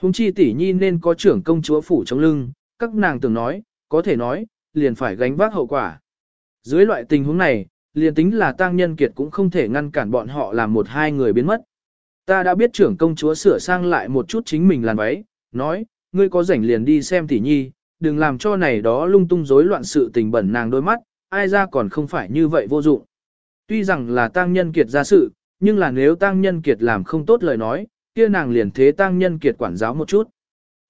Hùng chi tỷ nhi nên có trưởng công chúa phủ trong lưng, các nàng từng nói, có thể nói, liền phải gánh vác hậu quả. Dưới loại tình huống này, liền tính là tăng nhân kiệt cũng không thể ngăn cản bọn họ làm một hai người biến mất. Ta đã biết trưởng công chúa sửa sang lại một chút chính mình làn váy, nói, ngươi có rảnh liền đi xem tỷ nhi, đừng làm cho này đó lung tung rối loạn sự tình bẩn nàng đôi mắt, ai ra còn không phải như vậy vô dụng. Tuy rằng là tăng nhân kiệt ra sự, nhưng là nếu tăng nhân kiệt làm không tốt lời nói, kia nàng liền thế tăng nhân kiệt quản giáo một chút.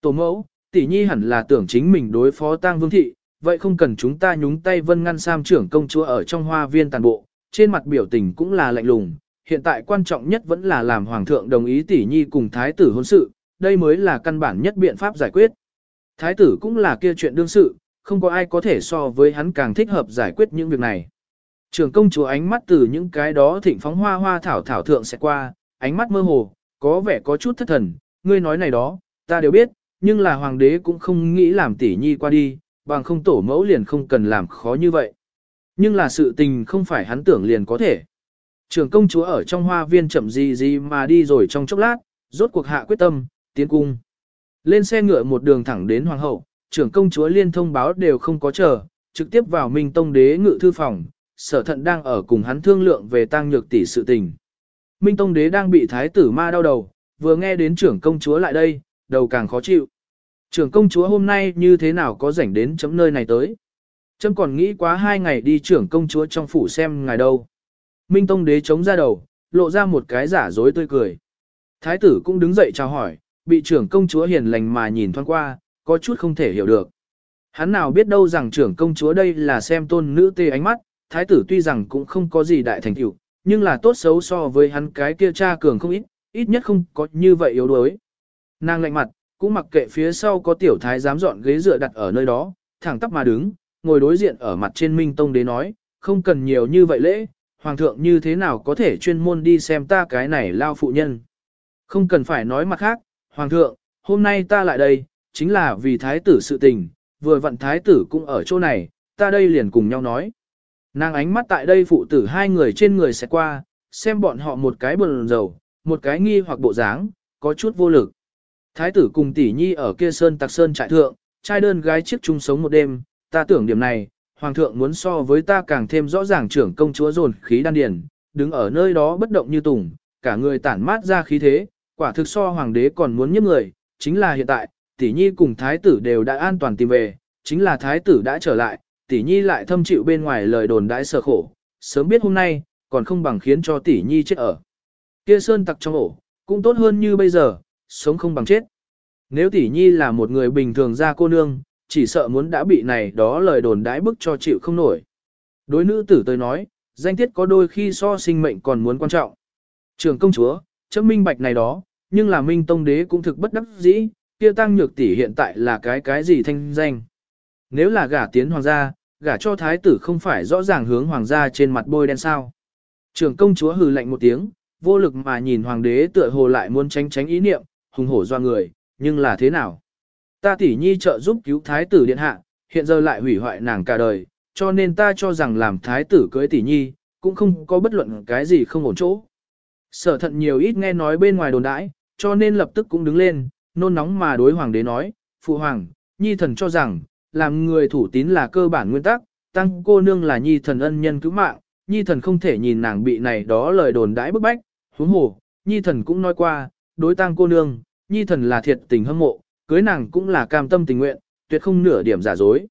Tổ mẫu, tỷ nhi hẳn là tưởng chính mình đối phó tăng vương thị, vậy không cần chúng ta nhúng tay vân ngăn sam trưởng công chúa ở trong hoa viên tàn bộ, trên mặt biểu tình cũng là lạnh lùng. Hiện tại quan trọng nhất vẫn là làm hoàng thượng đồng ý tỷ nhi cùng thái tử hôn sự, đây mới là căn bản nhất biện pháp giải quyết. Thái tử cũng là kia chuyện đương sự, không có ai có thể so với hắn càng thích hợp giải quyết những việc này. Trường công chúa ánh mắt từ những cái đó thịnh phóng hoa hoa thảo thảo thượng sẽ qua, ánh mắt mơ hồ, có vẻ có chút thất thần, ngươi nói này đó, ta đều biết, nhưng là hoàng đế cũng không nghĩ làm tỷ nhi qua đi, bằng không tổ mẫu liền không cần làm khó như vậy. Nhưng là sự tình không phải hắn tưởng liền có thể. Trưởng công chúa ở trong hoa viên chậm gì gì mà đi rồi trong chốc lát, rốt cuộc hạ quyết tâm, tiến cung. Lên xe ngựa một đường thẳng đến hoàng hậu, trưởng công chúa liên thông báo đều không có chờ, trực tiếp vào Minh Tông đế ngự thư phòng, sở thận đang ở cùng hắn thương lượng về tăng nhược tỷ sự tình. Minh Tông đế đang bị thái tử ma đau đầu, vừa nghe đến trưởng công chúa lại đây, đầu càng khó chịu. Trưởng công chúa hôm nay như thế nào có rảnh đến chấm nơi này tới. Chấm còn nghĩ quá hai ngày đi trưởng công chúa trong phủ xem ngài đâu. Minh Tông đế chống ra đầu, lộ ra một cái giả dối tươi cười. Thái tử cũng đứng dậy chào hỏi, bị trưởng công chúa hiền lành mà nhìn thoáng qua, có chút không thể hiểu được. Hắn nào biết đâu rằng trưởng công chúa đây là xem tôn nữ tê ánh mắt, thái tử tuy rằng cũng không có gì đại thành tựu, nhưng là tốt xấu so với hắn cái kia cha cường không ít, ít nhất không có như vậy yếu đuối. Nàng lạnh mặt, cũng mặc kệ phía sau có tiểu thái dám dọn ghế dựa đặt ở nơi đó, thẳng tắp mà đứng, ngồi đối diện ở mặt trên Minh Tông Đế nói, không cần nhiều như vậy lễ, Hoàng thượng như thế nào có thể chuyên môn đi xem ta cái này lao phụ nhân. Không cần phải nói mặt khác, Hoàng thượng, hôm nay ta lại đây, chính là vì thái tử sự tình, vừa vặn thái tử cũng ở chỗ này, ta đây liền cùng nhau nói. Nàng ánh mắt tại đây phụ tử hai người trên người sẽ qua, xem bọn họ một cái buồn rầu, một cái nghi hoặc bộ dáng, có chút vô lực. Thái tử cùng tỷ nhi ở kia sơn tạc sơn trại thượng, trai đơn gái chiếc chung sống một đêm, ta tưởng điểm này, hoàng thượng muốn so với ta càng thêm rõ ràng trưởng công chúa dồn khí đan điền, đứng ở nơi đó bất động như tùng, cả người tản mát ra khí thế, quả thực so hoàng đế còn muốn nhấp người, chính là hiện tại, tỷ nhi cùng thái tử đều đã an toàn tìm về, chính là thái tử đã trở lại, tỷ nhi lại thâm chịu bên ngoài lời đồn đãi sở khổ, sớm biết hôm nay, còn không bằng khiến cho tỷ nhi chết ở. Kia sơn tặc trong ổ, cũng tốt hơn như bây giờ, sống không bằng chết. Nếu tỷ nhi là một người bình thường ra cô nương, chỉ sợ muốn đã bị này đó lời đồn đãi bức cho chịu không nổi. Đối nữ tử tới nói, danh tiết có đôi khi so sinh mệnh còn muốn quan trọng. Trường công chúa, chấm minh bạch này đó, nhưng là minh tông đế cũng thực bất đắc dĩ, kia tăng nhược tỷ hiện tại là cái cái gì thanh danh. Nếu là gả tiến hoàng gia, gả cho thái tử không phải rõ ràng hướng hoàng gia trên mặt bôi đen sao. Trường công chúa hừ lạnh một tiếng, vô lực mà nhìn hoàng đế tựa hồ lại muốn tránh tránh ý niệm, hùng hổ doa người, nhưng là thế nào? Ta tỷ nhi trợ giúp cứu thái tử điện hạ, hiện giờ lại hủy hoại nàng cả đời, cho nên ta cho rằng làm thái tử cưới tỷ nhi, cũng không có bất luận cái gì không ổn chỗ. Sở thận nhiều ít nghe nói bên ngoài đồn đãi, cho nên lập tức cũng đứng lên, nôn nóng mà đối hoàng đế nói, phụ hoàng, nhi thần cho rằng, làm người thủ tín là cơ bản nguyên tắc, tăng cô nương là nhi thần ân nhân cứu mạng, nhi thần không thể nhìn nàng bị này đó lời đồn đãi bức bách, huống hồ, nhi thần cũng nói qua, đối tăng cô nương, nhi thần là thiệt tình hâm mộ, cưới nàng cũng là cam tâm tình nguyện, tuyệt không nửa điểm giả dối.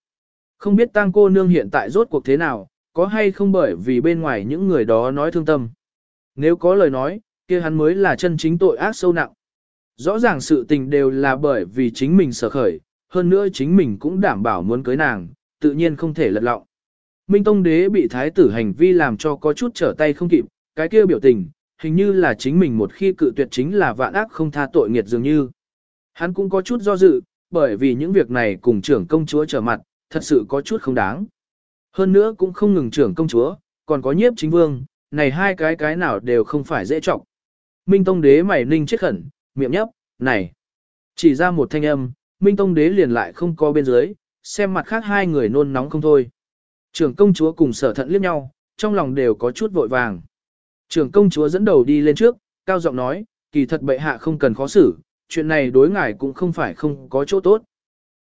Không biết tăng cô nương hiện tại rốt cuộc thế nào, có hay không bởi vì bên ngoài những người đó nói thương tâm. Nếu có lời nói, kia hắn mới là chân chính tội ác sâu nặng. Rõ ràng sự tình đều là bởi vì chính mình sở khởi, hơn nữa chính mình cũng đảm bảo muốn cưới nàng, tự nhiên không thể lật lọng. Minh Tông Đế bị thái tử hành vi làm cho có chút trở tay không kịp, cái kia biểu tình, hình như là chính mình một khi cự tuyệt chính là vạn ác không tha tội nghiệt dường như. Hắn cũng có chút do dự, bởi vì những việc này cùng trưởng công chúa trở mặt, thật sự có chút không đáng. Hơn nữa cũng không ngừng trưởng công chúa, còn có nhiếp chính vương, này hai cái cái nào đều không phải dễ trọng. Minh Tông Đế mày ninh chết khẩn, miệng nhấp, này. Chỉ ra một thanh âm, Minh Tông Đế liền lại không có bên dưới, xem mặt khác hai người nôn nóng không thôi. Trưởng công chúa cùng sở thận liếc nhau, trong lòng đều có chút vội vàng. Trưởng công chúa dẫn đầu đi lên trước, cao giọng nói, kỳ thật bệ hạ không cần khó xử, chuyện này đối ngài cũng không phải không có chỗ tốt.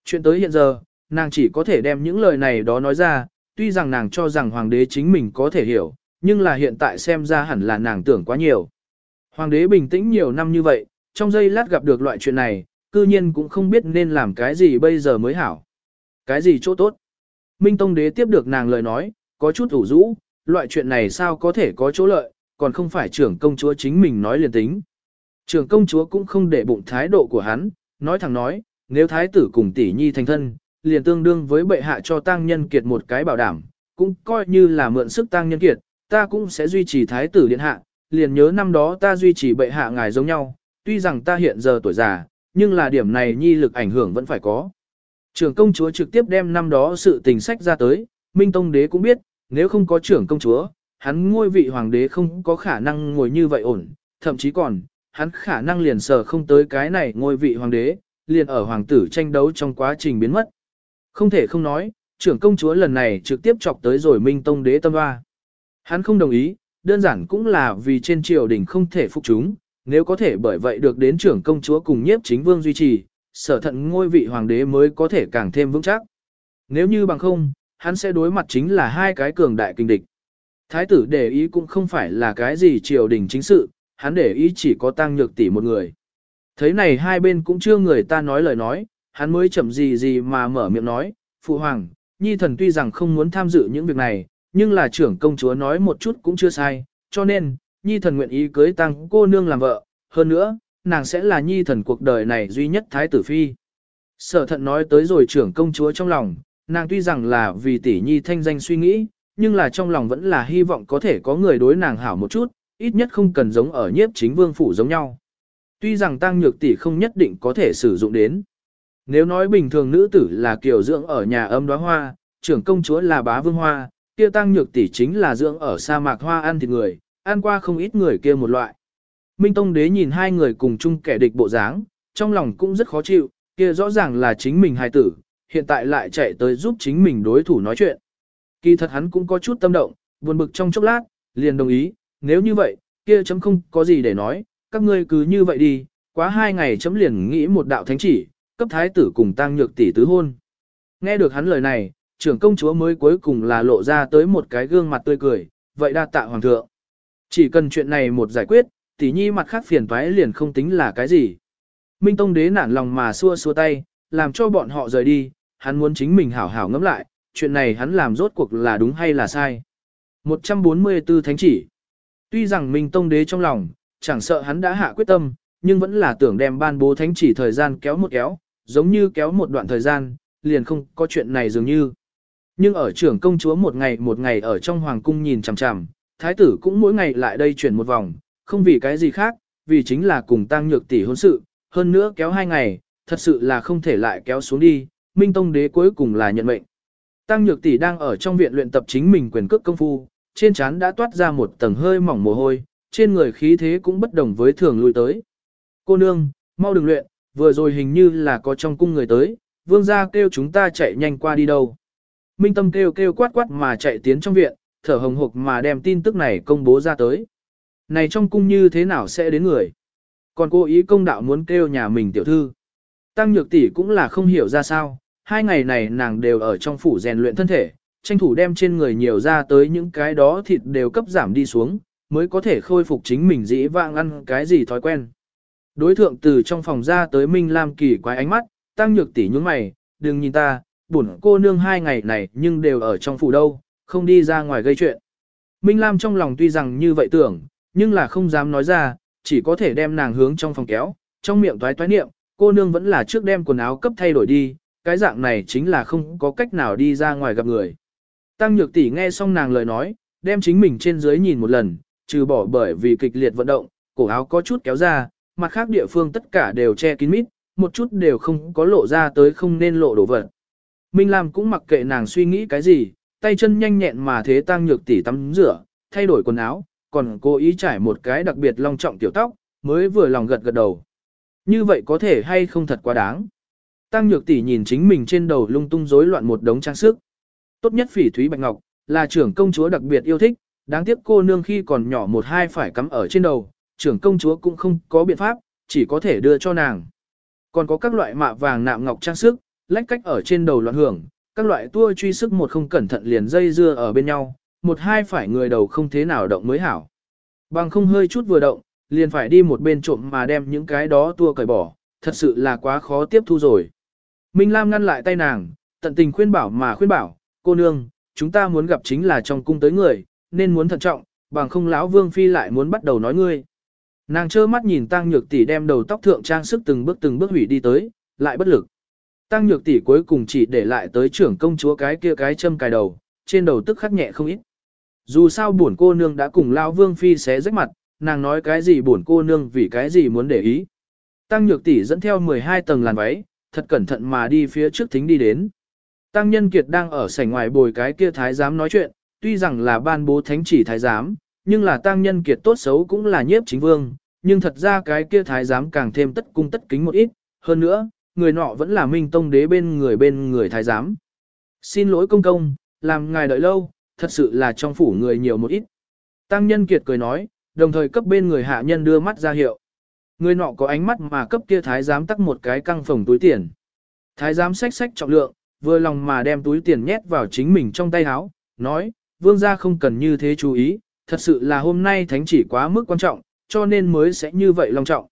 Chuyện tới hiện giờ, nàng chỉ có thể đem những lời này đó nói ra, tuy rằng nàng cho rằng hoàng đế chính mình có thể hiểu, nhưng là hiện tại xem ra hẳn là nàng tưởng quá nhiều. Hoàng đế bình tĩnh nhiều năm như vậy, trong giây lát gặp được loại chuyện này, cư nhiên cũng không biết nên làm cái gì bây giờ mới hảo. Cái gì chỗ tốt? Minh Tông đế tiếp được nàng lời nói, có chút ủ rũ, loại chuyện này sao có thể có chỗ lợi, còn không phải trưởng công chúa chính mình nói liền tính. Trưởng công chúa cũng không để bụng thái độ của hắn, nói thẳng nói, nếu thái tử cùng tỷ nhi thành thân, liền tương đương với bệ hạ cho tăng nhân kiệt một cái bảo đảm, cũng coi như là mượn sức tăng nhân kiệt, ta cũng sẽ duy trì thái tử điện hạ, liền nhớ năm đó ta duy trì bệ hạ ngài giống nhau, tuy rằng ta hiện giờ tuổi già, nhưng là điểm này nhi lực ảnh hưởng vẫn phải có. Trưởng công chúa trực tiếp đem năm đó sự tình sách ra tới, Minh Tông đế cũng biết, nếu không có trưởng công chúa, hắn ngôi vị hoàng đế không có khả năng ngồi như vậy ổn, thậm chí còn, hắn khả năng liền sở không tới cái này ngôi vị hoàng đế, liền ở hoàng tử tranh đấu trong quá trình biến mất. Không thể không nói, trưởng công chúa lần này trực tiếp chọc tới rồi Minh Tông đế tâm hoa. Hắn không đồng ý, đơn giản cũng là vì trên triều đình không thể phục chúng, nếu có thể bởi vậy được đến trưởng công chúa cùng nhiếp chính vương duy trì, sở thận ngôi vị hoàng đế mới có thể càng thêm vững chắc. Nếu như bằng không, hắn sẽ đối mặt chính là hai cái cường đại kinh địch. Thái tử để ý cũng không phải là cái gì triều đình chính sự, hắn để ý chỉ có tăng nhược tỷ một người. Thấy này hai bên cũng chưa người ta nói lời nói, hắn mới chậm gì gì mà mở miệng nói, Phụ Hoàng, Nhi thần tuy rằng không muốn tham dự những việc này, nhưng là trưởng công chúa nói một chút cũng chưa sai, cho nên, Nhi thần nguyện ý cưới tăng cô nương làm vợ, hơn nữa, nàng sẽ là Nhi thần cuộc đời này duy nhất thái tử phi. Sở thận nói tới rồi trưởng công chúa trong lòng, nàng tuy rằng là vì tỷ Nhi thanh danh suy nghĩ, nhưng là trong lòng vẫn là hy vọng có thể có người đối nàng hảo một chút, ít nhất không cần giống ở nhiếp chính vương phủ giống nhau. Tuy rằng tăng nhược tỷ không nhất định có thể sử dụng đến. Nếu nói bình thường nữ tử là kiểu dưỡng ở nhà âm đóa hoa, trưởng công chúa là bá vương hoa, kia tăng nhược tỷ chính là dưỡng ở sa mạc hoa ăn thịt người, ăn qua không ít người kia một loại. Minh Tông đế nhìn hai người cùng chung kẻ địch bộ dáng, trong lòng cũng rất khó chịu, kia rõ ràng là chính mình hài tử, hiện tại lại chạy tới giúp chính mình đối thủ nói chuyện. Kỳ thật hắn cũng có chút tâm động, buồn bực trong chốc lát, liền đồng ý, nếu như vậy, kia chấm không có gì để nói, các ngươi cứ như vậy đi, quá hai ngày chấm liền nghĩ một đạo thánh chỉ, cấp thái tử cùng tăng nhược tỷ tứ hôn. Nghe được hắn lời này, trưởng công chúa mới cuối cùng là lộ ra tới một cái gương mặt tươi cười, vậy đa tạ hoàng thượng. Chỉ cần chuyện này một giải quyết, tỷ nhi mặt khác phiền toái liền không tính là cái gì. Minh Tông đế nản lòng mà xua xua tay, làm cho bọn họ rời đi, hắn muốn chính mình hảo hảo ngẫm lại, chuyện này hắn làm rốt cuộc là đúng hay là sai. 144 Thánh chỉ Tuy rằng Minh Tông đế trong lòng, chẳng sợ hắn đã hạ quyết tâm, nhưng vẫn là tưởng đem ban bố thánh chỉ thời gian kéo một kéo, giống như kéo một đoạn thời gian, liền không có chuyện này dường như. Nhưng ở trưởng công chúa một ngày một ngày ở trong hoàng cung nhìn chằm chằm, thái tử cũng mỗi ngày lại đây chuyển một vòng, không vì cái gì khác, vì chính là cùng tăng nhược tỷ hôn sự, hơn nữa kéo hai ngày, thật sự là không thể lại kéo xuống đi, Minh Tông đế cuối cùng là nhận mệnh. Tăng nhược tỷ đang ở trong viện luyện tập chính mình quyền cước công phu, trên trán đã toát ra một tầng hơi mỏng mồ hôi, trên người khí thế cũng bất đồng với thường lui tới. Cô nương, mau đừng luyện, vừa rồi hình như là có trong cung người tới, vương gia kêu chúng ta chạy nhanh qua đi đâu. Minh Tâm kêu kêu quát quát mà chạy tiến trong viện, thở hồng hộc mà đem tin tức này công bố ra tới. Này trong cung như thế nào sẽ đến người? Còn cô ý công đạo muốn kêu nhà mình tiểu thư. Tăng nhược tỷ cũng là không hiểu ra sao, hai ngày này nàng đều ở trong phủ rèn luyện thân thể, tranh thủ đem trên người nhiều ra tới những cái đó thịt đều cấp giảm đi xuống, mới có thể khôi phục chính mình dĩ vãng ăn cái gì thói quen. Đối thượng từ trong phòng ra tới Minh Lam kỳ quái ánh mắt, tăng nhược tỷ nhướng mày, đừng nhìn ta, bổn cô nương hai ngày này nhưng đều ở trong phủ đâu, không đi ra ngoài gây chuyện. Minh Lam trong lòng tuy rằng như vậy tưởng, nhưng là không dám nói ra, chỉ có thể đem nàng hướng trong phòng kéo, trong miệng toái toái niệm, cô nương vẫn là trước đem quần áo cấp thay đổi đi, cái dạng này chính là không có cách nào đi ra ngoài gặp người. Tăng Nhược tỷ nghe xong nàng lời nói, đem chính mình trên dưới nhìn một lần, trừ bỏ bởi vì kịch liệt vận động, cổ áo có chút kéo ra, mặt khác địa phương tất cả đều che kín mít, một chút đều không có lộ ra tới không nên lộ đồ vật. Minh Lam cũng mặc kệ nàng suy nghĩ cái gì, tay chân nhanh nhẹn mà thế tăng nhược tỷ tắm rửa, thay đổi quần áo, còn cố ý trải một cái đặc biệt long trọng tiểu tóc, mới vừa lòng gật gật đầu. Như vậy có thể hay không thật quá đáng. Tăng nhược tỷ nhìn chính mình trên đầu lung tung rối loạn một đống trang sức. Tốt nhất phỉ thúy bạch ngọc, là trưởng công chúa đặc biệt yêu thích, đáng tiếc cô nương khi còn nhỏ một hai phải cắm ở trên đầu, trưởng công chúa cũng không có biện pháp, chỉ có thể đưa cho nàng. Còn có các loại mạ vàng nạm ngọc trang sức, lách cách ở trên đầu loạn hưởng, các loại tua truy sức một không cẩn thận liền dây dưa ở bên nhau, một hai phải người đầu không thế nào động mới hảo. Bằng không hơi chút vừa động, liền phải đi một bên trộm mà đem những cái đó tua cởi bỏ, thật sự là quá khó tiếp thu rồi. Minh Lam ngăn lại tay nàng, tận tình khuyên bảo mà khuyên bảo, cô nương, chúng ta muốn gặp chính là trong cung tới người, nên muốn thận trọng, bằng không lão vương phi lại muốn bắt đầu nói ngươi. Nàng trơ mắt nhìn Tăng Nhược tỷ đem đầu tóc thượng trang sức từng bước từng bước hủy đi tới, lại bất lực. Tăng Nhược tỷ cuối cùng chỉ để lại tới trưởng công chúa cái kia cái châm cài đầu, trên đầu tức khắc nhẹ không ít. Dù sao buồn cô nương đã cùng lão vương phi xé rách mặt, nàng nói cái gì buồn cô nương vì cái gì muốn để ý. Tăng Nhược tỷ dẫn theo 12 tầng làn váy, thật cẩn thận mà đi phía trước thính đi đến. Tăng Nhân Kiệt đang ở sảnh ngoài bồi cái kia thái giám nói chuyện, tuy rằng là ban bố thánh chỉ thái giám, nhưng là Tăng Nhân Kiệt tốt xấu cũng là nhiếp chính vương, nhưng thật ra cái kia thái giám càng thêm tất cung tất kính một ít, hơn nữa, người nọ vẫn là Minh Tông đế bên người bên người thái giám. Xin lỗi công công, làm ngài đợi lâu, thật sự là trong phủ người nhiều một ít. Tăng Nhân Kiệt cười nói, đồng thời cấp bên người hạ nhân đưa mắt ra hiệu. Người nọ có ánh mắt mà cấp kia thái giám tắt một cái căng phòng túi tiền. Thái giám xách xách trọng lượng, vừa lòng mà đem túi tiền nhét vào chính mình trong tay áo, nói, vương gia không cần như thế chú ý, thật sự là hôm nay thánh chỉ quá mức quan trọng, cho nên mới sẽ như vậy long trọng.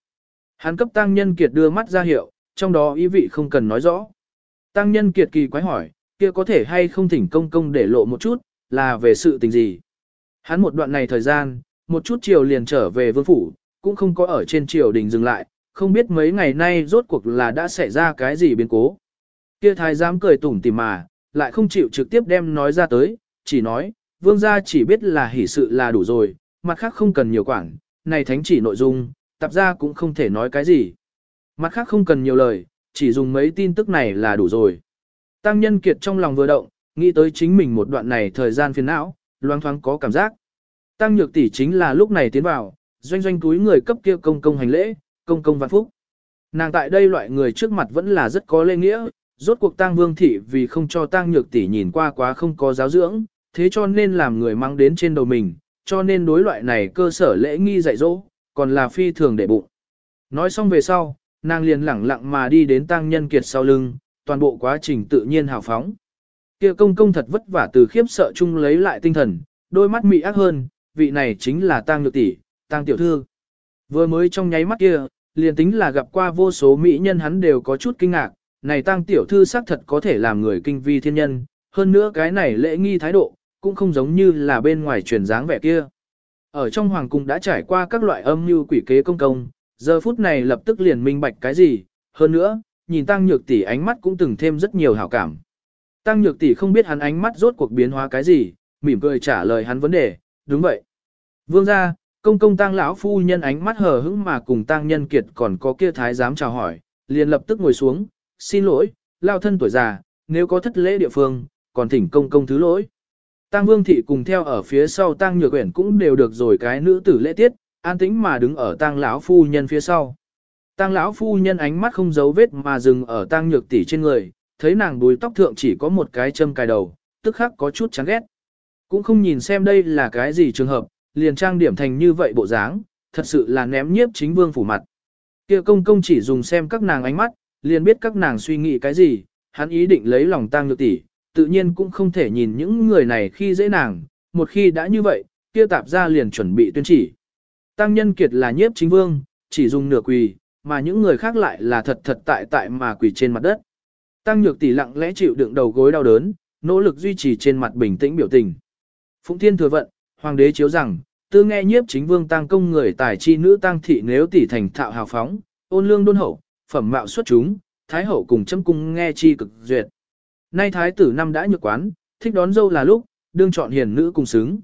Hắn cấp tăng nhân kiệt đưa mắt ra hiệu, trong đó ý vị không cần nói rõ. Tăng nhân kiệt kỳ quái hỏi, kia có thể hay không thỉnh công công để lộ một chút, là về sự tình gì. Hắn một đoạn này thời gian, một chút chiều liền trở về vương phủ, cũng không có ở trên triều đình dừng lại, không biết mấy ngày nay rốt cuộc là đã xảy ra cái gì biến cố. Kia thái giám cười tủm tỉm mà, lại không chịu trực tiếp đem nói ra tới, chỉ nói, vương gia chỉ biết là hỷ sự là đủ rồi, mặt khác không cần nhiều quản, này thánh chỉ nội dung, tập ra cũng không thể nói cái gì. Mặt khác không cần nhiều lời, chỉ dùng mấy tin tức này là đủ rồi. Tăng nhân kiệt trong lòng vừa động, nghĩ tới chính mình một đoạn này thời gian phiền não, loang thoáng có cảm giác. Tăng nhược tỷ chính là lúc này tiến vào, doanh doanh túi người cấp kia công công hành lễ, công công vạn phúc. Nàng tại đây loại người trước mặt vẫn là rất có lễ nghĩa, rốt cuộc tăng vương thị vì không cho tăng nhược tỷ nhìn qua quá không có giáo dưỡng, thế cho nên làm người mang đến trên đầu mình, cho nên đối loại này cơ sở lễ nghi dạy dỗ, còn là phi thường để bụng. Nói xong về sau, nàng liền lẳng lặng mà đi đến tăng nhân kiệt sau lưng, toàn bộ quá trình tự nhiên hào phóng. Kia công công thật vất vả từ khiếp sợ chung lấy lại tinh thần, đôi mắt mị ác hơn, vị này chính là tăng nhược tỷ, tăng tiểu thư. Vừa mới trong nháy mắt kia, liền tính là gặp qua vô số mỹ nhân hắn đều có chút kinh ngạc, này tăng tiểu thư xác thật có thể làm người kinh vi thiên nhân, hơn nữa cái này lễ nghi thái độ, cũng không giống như là bên ngoài truyền dáng vẻ kia. Ở trong hoàng cung đã trải qua các loại âm mưu quỷ kế công công, giờ phút này lập tức liền minh bạch cái gì, hơn nữa, nhìn tăng nhược tỷ ánh mắt cũng từng thêm rất nhiều hảo cảm. Tăng nhược tỷ không biết hắn ánh mắt rốt cuộc biến hóa cái gì, mỉm cười trả lời hắn vấn đề, đúng vậy. Vương gia, công công tăng lão phu nhân ánh mắt hờ hững mà cùng tăng nhân kiệt còn có kia thái giám chào hỏi, liền lập tức ngồi xuống, xin lỗi, lao thân tuổi già, nếu có thất lễ địa phương, còn thỉnh công công thứ lỗi. Tăng Vương thị cùng theo ở phía sau Tăng Nhược Uyển cũng đều được rồi cái nữ tử lễ tiết, an tĩnh mà đứng ở tang lão phu nhân phía sau. Tang lão phu nhân ánh mắt không giấu vết mà dừng ở tang Nhược tỷ trên người, thấy nàng đuôi tóc thượng chỉ có một cái châm cài đầu, tức khắc có chút chán ghét. Cũng không nhìn xem đây là cái gì trường hợp, liền trang điểm thành như vậy bộ dáng, thật sự là ném nhiếp chính vương phủ mặt. Kia công công chỉ dùng xem các nàng ánh mắt, liền biết các nàng suy nghĩ cái gì, hắn ý định lấy lòng tang Nhược tỷ, tự nhiên cũng không thể nhìn những người này khi dễ nàng, một khi đã như vậy, kia tạp ra liền chuẩn bị tuyên chỉ. Tăng nhân kiệt là nhiếp chính vương, chỉ dùng nửa quỳ, mà những người khác lại là thật thật tại tại mà quỳ trên mặt đất. Tăng nhược tỷ lặng lẽ chịu đựng đầu gối đau đớn, nỗ lực duy trì trên mặt bình tĩnh biểu tình. Phụng Thiên thừa vận, hoàng đế chiếu rằng, tư nghe nhiếp chính vương tăng công người tài chi nữ tăng thị nếu tỷ thành thạo hào phóng, ôn lương đôn hậu, phẩm mạo xuất chúng, thái hậu cùng châm cung nghe chi cực duyệt. Nay thái tử năm đã nhược quán, thích đón dâu là lúc, đương chọn hiền nữ cùng xứng.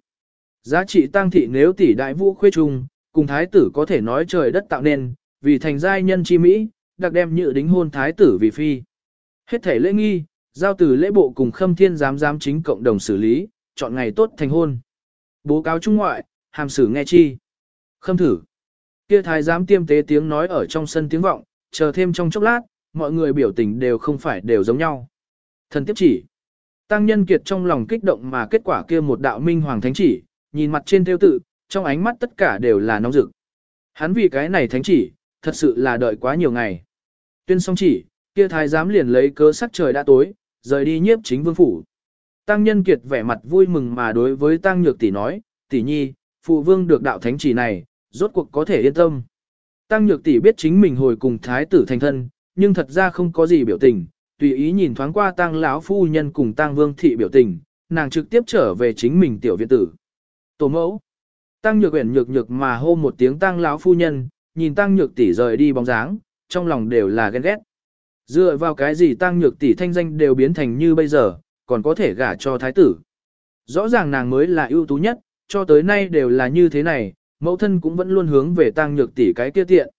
Giá trị tăng thị nếu tỷ đại vũ khuê trung, cùng thái tử có thể nói trời đất tạo nên, vì thành giai nhân chi Mỹ, đặc đem nhự đính hôn thái tử vì phi. Hết thể lễ nghi, giao từ lễ bộ cùng khâm thiên giám giám chính cộng đồng xử lý, chọn ngày tốt thành hôn. Bố cáo trung ngoại, hàm xử nghe chi. Khâm thử. Kia thái giám tiêm tế tiếng nói ở trong sân tiếng vọng, chờ thêm trong chốc lát, mọi người biểu tình đều không phải đều giống nhau. Thần tiếp chỉ. Tăng nhân kiệt trong lòng kích động mà kết quả kia một đạo minh hoàng thánh chỉ, nhìn mặt trên theo tự, trong ánh mắt tất cả đều là nóng rực. Hắn vì cái này thánh chỉ, thật sự là đợi quá nhiều ngày. Tuyên xong chỉ, kia thái giám liền lấy cớ sắc trời đã tối, rời đi nhiếp chính vương phủ. Tăng nhân kiệt vẻ mặt vui mừng mà đối với tăng nhược tỷ nói, tỷ nhi, phụ vương được đạo thánh chỉ này, rốt cuộc có thể yên tâm. Tăng nhược tỷ biết chính mình hồi cùng thái tử thành thân, nhưng thật ra không có gì biểu tình, tùy ý nhìn thoáng qua tăng lão phu nhân cùng tăng vương thị biểu tình, nàng trực tiếp trở về chính mình tiểu viện tử. Tổ mẫu. Tăng nhược uyển nhược nhược mà hô một tiếng tăng lão phu nhân, nhìn tăng nhược tỷ rời đi bóng dáng, trong lòng đều là ghen ghét. Dựa vào cái gì tăng nhược tỷ thanh danh đều biến thành như bây giờ, còn có thể gả cho thái tử. Rõ ràng nàng mới là ưu tú nhất, cho tới nay đều là như thế này, mẫu thân cũng vẫn luôn hướng về tăng nhược tỷ cái kia tiện.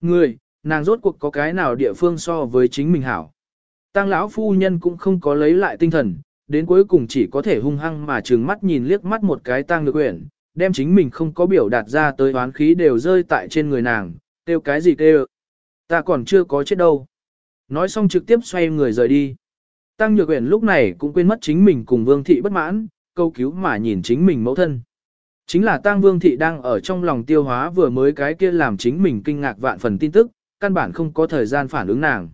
Người, nàng rốt cuộc có cái nào địa phương so với chính mình hảo. Tăng lão phu nhân cũng không có lấy lại tinh thần, đến cuối cùng chỉ có thể hung hăng mà trừng mắt nhìn liếc mắt một cái tăng Nhược Uyển đem chính mình không có biểu đạt ra tới oán khí đều rơi tại trên người nàng, kêu cái gì kêu. Ta còn chưa có chết đâu. Nói xong trực tiếp xoay người rời đi. Tăng Nhược Uyển lúc này cũng quên mất chính mình cùng Vương thị bất mãn, câu cứu mà nhìn chính mình mẫu thân. Chính là Tăng Vương thị đang ở trong lòng tiêu hóa vừa mới cái kia làm chính mình kinh ngạc vạn phần tin tức, căn bản không có thời gian phản ứng nàng.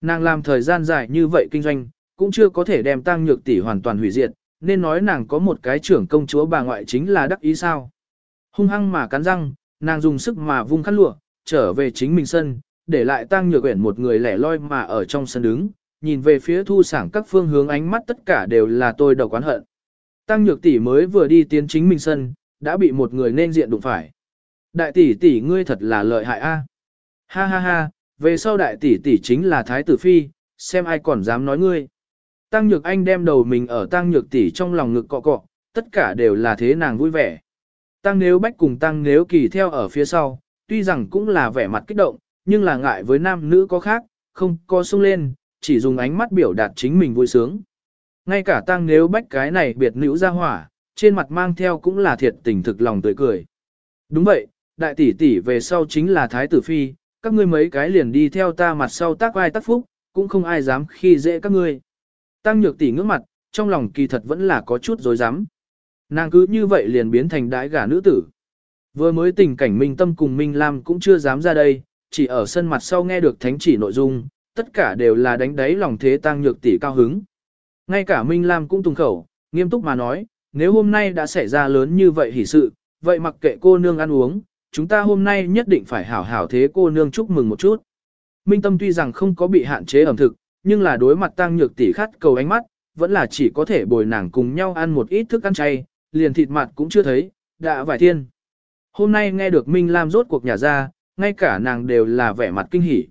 Nàng làm thời gian dài như vậy kinh doanh, cũng chưa có thể đem tăng nhược tỷ hoàn toàn hủy diệt, nên nói nàng có một cái trưởng công chúa bà ngoại chính là đắc ý sao. Hung hăng mà cắn răng, nàng dùng sức mà vung khăn lụa, trở về chính mình sân, để lại tăng nhược quyển một người lẻ loi mà ở trong sân đứng, nhìn về phía thu sảng các phương hướng ánh mắt tất cả đều là tôi đầu quán hận. Tăng nhược tỷ mới vừa đi tiến chính mình sân, đã bị một người nên diện đụng phải. Đại tỷ tỷ ngươi thật là lợi hại a. Ha ha ha, về sau đại tỷ tỷ chính là thái tử phi, xem ai còn dám nói ngươi. Tăng Nhược Anh đem đầu mình ở Tăng Nhược tỷ trong lòng ngực cọ cọ, tất cả đều là thế nàng vui vẻ. Tăng Nếu Bách cùng Tăng Nếu Kỳ theo ở phía sau, tuy rằng cũng là vẻ mặt kích động, nhưng là ngại với nam nữ có khác, không có sung lên, chỉ dùng ánh mắt biểu đạt chính mình vui sướng. Ngay cả tăng nếu bách cái này biệt nữ ra hỏa, trên mặt mang theo cũng là thiệt tình thực lòng tươi cười. Đúng vậy, đại tỷ tỷ về sau chính là thái tử phi, các ngươi mấy cái liền đi theo ta mặt sau tác vai tác phúc, cũng không ai dám khi dễ các ngươi. Tăng nhược tỷ ngước mặt, trong lòng kỳ thật vẫn là có chút dối rắm Nàng cứ như vậy liền biến thành đại gả nữ tử. Vừa mới tình cảnh Minh Tâm cùng Minh Lam cũng chưa dám ra đây, chỉ ở sân mặt sau nghe được thánh chỉ nội dung, tất cả đều là đánh đáy lòng thế tăng nhược tỷ cao hứng. Ngay cả Minh Lam cũng tung khẩu, nghiêm túc mà nói, nếu hôm nay đã xảy ra lớn như vậy hỉ sự, vậy mặc kệ cô nương ăn uống, chúng ta hôm nay nhất định phải hảo hảo thế cô nương chúc mừng một chút. Minh Tâm tuy rằng không có bị hạn chế ẩm thực, nhưng là đối mặt tăng nhược tỷ khát cầu ánh mắt, vẫn là chỉ có thể bồi nàng cùng nhau ăn một ít thức ăn chay, liền thịt mặt cũng chưa thấy, đã vài thiên. Hôm nay nghe được Minh Lam rốt cuộc nhà ra, ngay cả nàng đều là vẻ mặt kinh hỉ.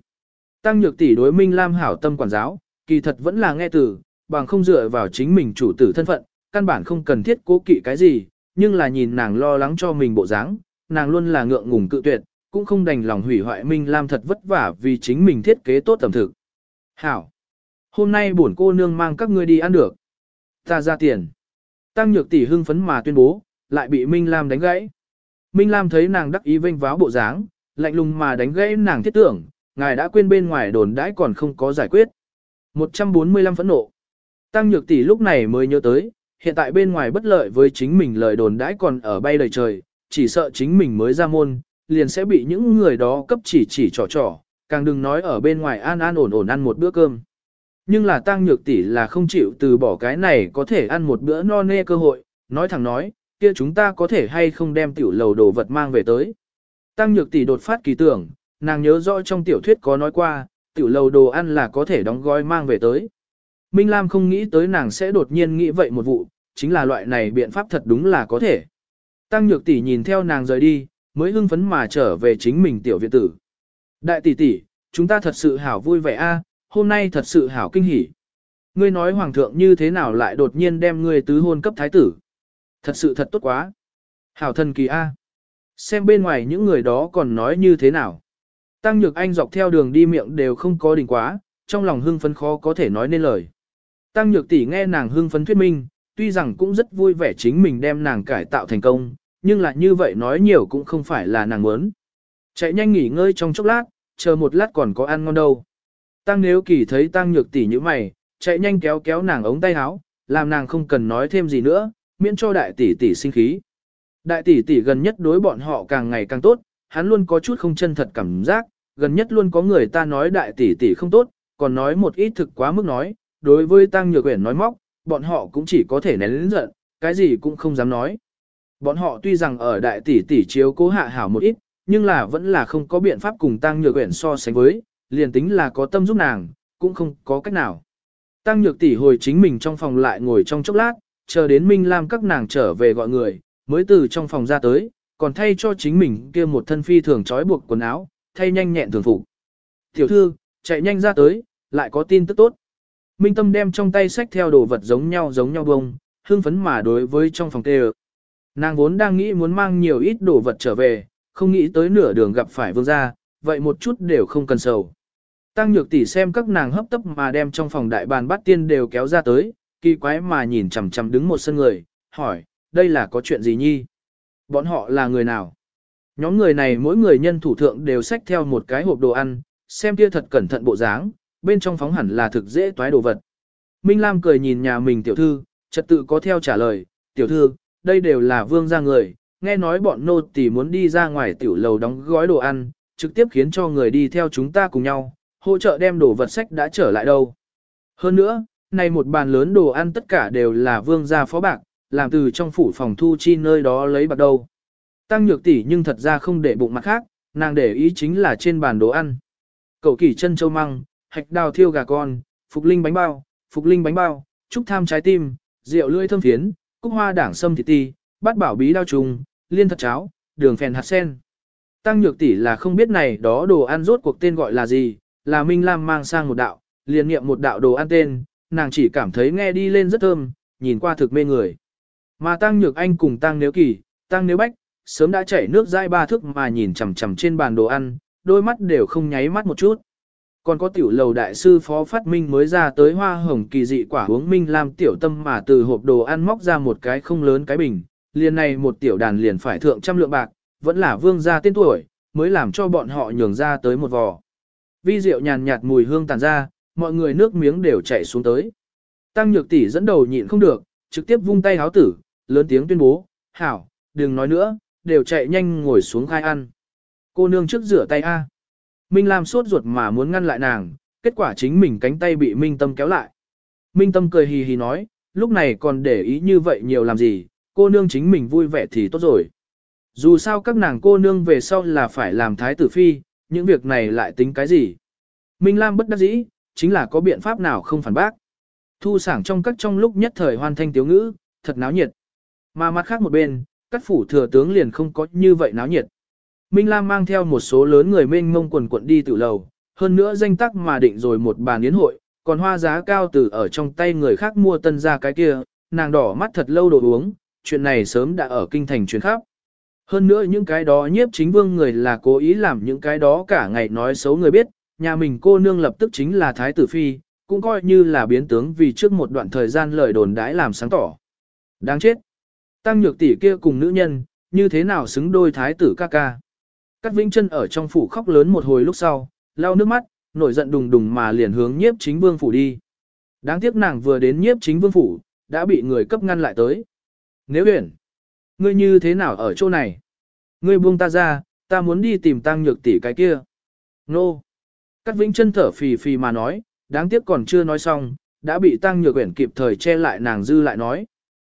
Tăng nhược tỷ đối Minh Lam hảo tâm quản giáo, kỳ thật vẫn là nghe từ, bằng không dựa vào chính mình chủ tử thân phận, căn bản không cần thiết cố kỵ cái gì, nhưng là nhìn nàng lo lắng cho mình bộ dáng, nàng luôn là ngượng ngùng cự tuyệt, cũng không đành lòng hủy hoại Minh Lam thật vất vả vì chính mình thiết kế tốt tầm thực. Hảo! Hôm nay bổn cô nương mang các ngươi đi ăn được. Ta ra tiền. Tăng nhược tỷ hưng phấn mà tuyên bố, lại bị Minh Lam đánh gãy. Minh Lam thấy nàng đắc ý vênh váo bộ dáng, lạnh lùng mà đánh gãy nàng thiết tưởng, ngài đã quên bên ngoài đồn đãi còn không có giải quyết. 145 phẫn nộ. Tăng nhược tỷ lúc này mới nhớ tới, hiện tại bên ngoài bất lợi với chính mình lời đồn đãi còn ở bay đầy trời, chỉ sợ chính mình mới ra môn, liền sẽ bị những người đó cấp chỉ chỉ trò trò, càng đừng nói ở bên ngoài an an ổn ổn ăn một bữa cơm. Nhưng là tăng nhược tỷ là không chịu từ bỏ cái này có thể ăn một bữa no nê cơ hội, nói thẳng nói, kia chúng ta có thể hay không đem tiểu lầu đồ vật mang về tới. Tăng nhược tỷ đột phát kỳ tưởng, nàng nhớ rõ trong tiểu thuyết có nói qua, tiểu lầu đồ ăn là có thể đóng gói mang về tới. Minh Lam không nghĩ tới nàng sẽ đột nhiên nghĩ vậy một vụ, chính là loại này biện pháp thật đúng là có thể. Tăng nhược tỷ nhìn theo nàng rời đi, mới hưng phấn mà trở về chính mình tiểu viện tử. Đại tỷ tỷ, chúng ta thật sự hảo vui vẻ a, hôm nay thật sự hảo kinh hỉ. Ngươi nói hoàng thượng như thế nào lại đột nhiên đem ngươi tứ hôn cấp thái tử. Thật sự thật tốt quá. Hảo thần kỳ a. Xem bên ngoài những người đó còn nói như thế nào. Tăng Nhược Anh dọc theo đường đi miệng đều không có đỉnh quá, trong lòng hưng phấn khó có thể nói nên lời. Tăng Nhược tỷ nghe nàng hưng phấn thuyết minh, tuy rằng cũng rất vui vẻ chính mình đem nàng cải tạo thành công, nhưng là như vậy nói nhiều cũng không phải là nàng muốn. Chạy nhanh nghỉ ngơi trong chốc lát, chờ một lát còn có ăn ngon đâu. Tăng nếu kỳ thấy tăng nhược tỷ như mày, chạy nhanh kéo kéo nàng ống tay áo, làm nàng không cần nói thêm gì nữa, miễn cho đại tỷ tỷ sinh khí. Đại tỷ tỷ gần nhất đối bọn họ càng ngày càng tốt, hắn luôn có chút không chân thật cảm giác, gần nhất luôn có người ta nói đại tỷ tỷ không tốt, còn nói một ít thực quá mức nói, đối với tăng nhược quyển nói móc, bọn họ cũng chỉ có thể nén lớn giận, cái gì cũng không dám nói. Bọn họ tuy rằng ở đại tỷ tỷ chiếu cố hạ hảo một ít, nhưng là vẫn là không có biện pháp cùng tăng nhược quyển so sánh với, liền tính là có tâm giúp nàng, cũng không có cách nào. Tăng nhược tỷ hồi chính mình trong phòng lại ngồi trong chốc lát, chờ đến Minh Lam các nàng trở về gọi người, mới từ trong phòng ra tới, còn thay cho chính mình kia một thân phi thường trói buộc quần áo, thay nhanh nhẹn thường phục. Tiểu thư, chạy nhanh ra tới, lại có tin tức tốt. Minh Tâm đem trong tay sách theo đồ vật giống nhau giống nhau bông, hưng phấn mà đối với trong phòng tê Nàng vốn đang nghĩ muốn mang nhiều ít đồ vật trở về, không nghĩ tới nửa đường gặp phải vương gia, vậy một chút đều không cần sầu. Tăng nhược tỷ xem các nàng hấp tấp mà đem trong phòng đại bàn bát tiên đều kéo ra tới, kỳ quái mà nhìn chằm chằm đứng một sân người, hỏi, đây là có chuyện gì nhi? Bọn họ là người nào? Nhóm người này mỗi người nhân thủ thượng đều xách theo một cái hộp đồ ăn, xem kia thật cẩn thận bộ dáng, bên trong phóng hẳn là thực dễ toái đồ vật. Minh Lam cười nhìn nhà mình tiểu thư, trật tự có theo trả lời, tiểu thư, đây đều là vương gia người, nghe nói bọn nô tỳ muốn đi ra ngoài tiểu lầu đóng gói đồ ăn, trực tiếp khiến cho người đi theo chúng ta cùng nhau, hỗ trợ đem đồ vật sách đã trở lại đâu. Hơn nữa, này một bàn lớn đồ ăn tất cả đều là vương gia phó bạc, làm từ trong phủ phòng thu chi nơi đó lấy bạc đâu. Tăng nhược tỷ nhưng thật ra không để bụng mặt khác, nàng để ý chính là trên bàn đồ ăn. Cậu kỳ chân châu măng, hạch đào thiêu gà con, phục linh bánh bao, phục linh bánh bao, trúc tham trái tim, rượu lưỡi thơm phiến, cúc hoa đảng sâm thịt ti, bát bảo bí đao trùng, liên thật cháo, đường phèn hạt sen. Tăng nhược tỷ là không biết này đó đồ ăn rốt cuộc tên gọi là gì, là Minh Lam mang sang một đạo, liền niệm một đạo đồ ăn tên, nàng chỉ cảm thấy nghe đi lên rất thơm, nhìn qua thực mê người. Mà Tăng Nhược Anh cùng Tăng Nếu Kỳ, Tăng Nếu Bách, sớm đã chảy nước dai ba thước mà nhìn chằm chằm trên bàn đồ ăn, đôi mắt đều không nháy mắt một chút. Còn có tiểu lầu đại sư phó phát minh mới ra tới hoa hồng kỳ dị quả uống minh làm tiểu tâm mà từ hộp đồ ăn móc ra một cái không lớn cái bình, liền này một tiểu đàn liền phải thượng trăm lượng bạc, vẫn là vương gia tên tuổi, mới làm cho bọn họ nhường ra tới một vò. Vi rượu nhàn nhạt mùi hương tàn ra, mọi người nước miếng đều chảy xuống tới. Tăng nhược tỷ dẫn đầu nhịn không được, trực tiếp vung tay háo tử, lớn tiếng tuyên bố, hảo, đừng nói nữa, đều chạy nhanh ngồi xuống khai ăn. Cô nương trước rửa tay A. Minh Lam sốt ruột mà muốn ngăn lại nàng, kết quả chính mình cánh tay bị Minh Tâm kéo lại. Minh Tâm cười hì hì nói, lúc này còn để ý như vậy nhiều làm gì, cô nương chính mình vui vẻ thì tốt rồi. Dù sao các nàng cô nương về sau là phải làm thái tử phi, những việc này lại tính cái gì. Minh Lam bất đắc dĩ, chính là có biện pháp nào không phản bác. Thu sảng trong các trong lúc nhất thời hoàn thanh tiếu ngữ, thật náo nhiệt. Mà mặt khác một bên, các phủ thừa tướng liền không có như vậy náo nhiệt. Minh Lam mang theo một số lớn người mênh mông quần quận đi tự lầu, hơn nữa danh tắc mà định rồi một bàn yến hội, còn hoa giá cao từ ở trong tay người khác mua tân ra cái kia, nàng đỏ mắt thật lâu đồ uống, chuyện này sớm đã ở kinh thành truyền khắp. Hơn nữa những cái đó nhiếp chính vương người là cố ý làm những cái đó cả ngày nói xấu người biết, nhà mình cô nương lập tức chính là thái tử phi, cũng coi như là biến tướng vì trước một đoạn thời gian lời đồn đãi làm sáng tỏ. Đáng chết! Tăng nhược tỷ kia cùng nữ nhân, như thế nào xứng đôi thái tử ca ca. Cát Vĩnh Chân ở trong phủ khóc lớn một hồi lúc sau, lau nước mắt, nổi giận đùng đùng mà liền hướng nhiếp chính vương phủ đi. Đáng tiếc nàng vừa đến nhiếp chính vương phủ, đã bị người cấp ngăn lại tới. Nếu huyền, ngươi như thế nào ở chỗ này? Ngươi buông ta ra, ta muốn đi tìm tăng nhược tỷ cái kia. Nô. Cát Vĩnh Chân thở phì phì mà nói, đáng tiếc còn chưa nói xong, đã bị tăng nhược uyển kịp thời che lại nàng dư lại nói.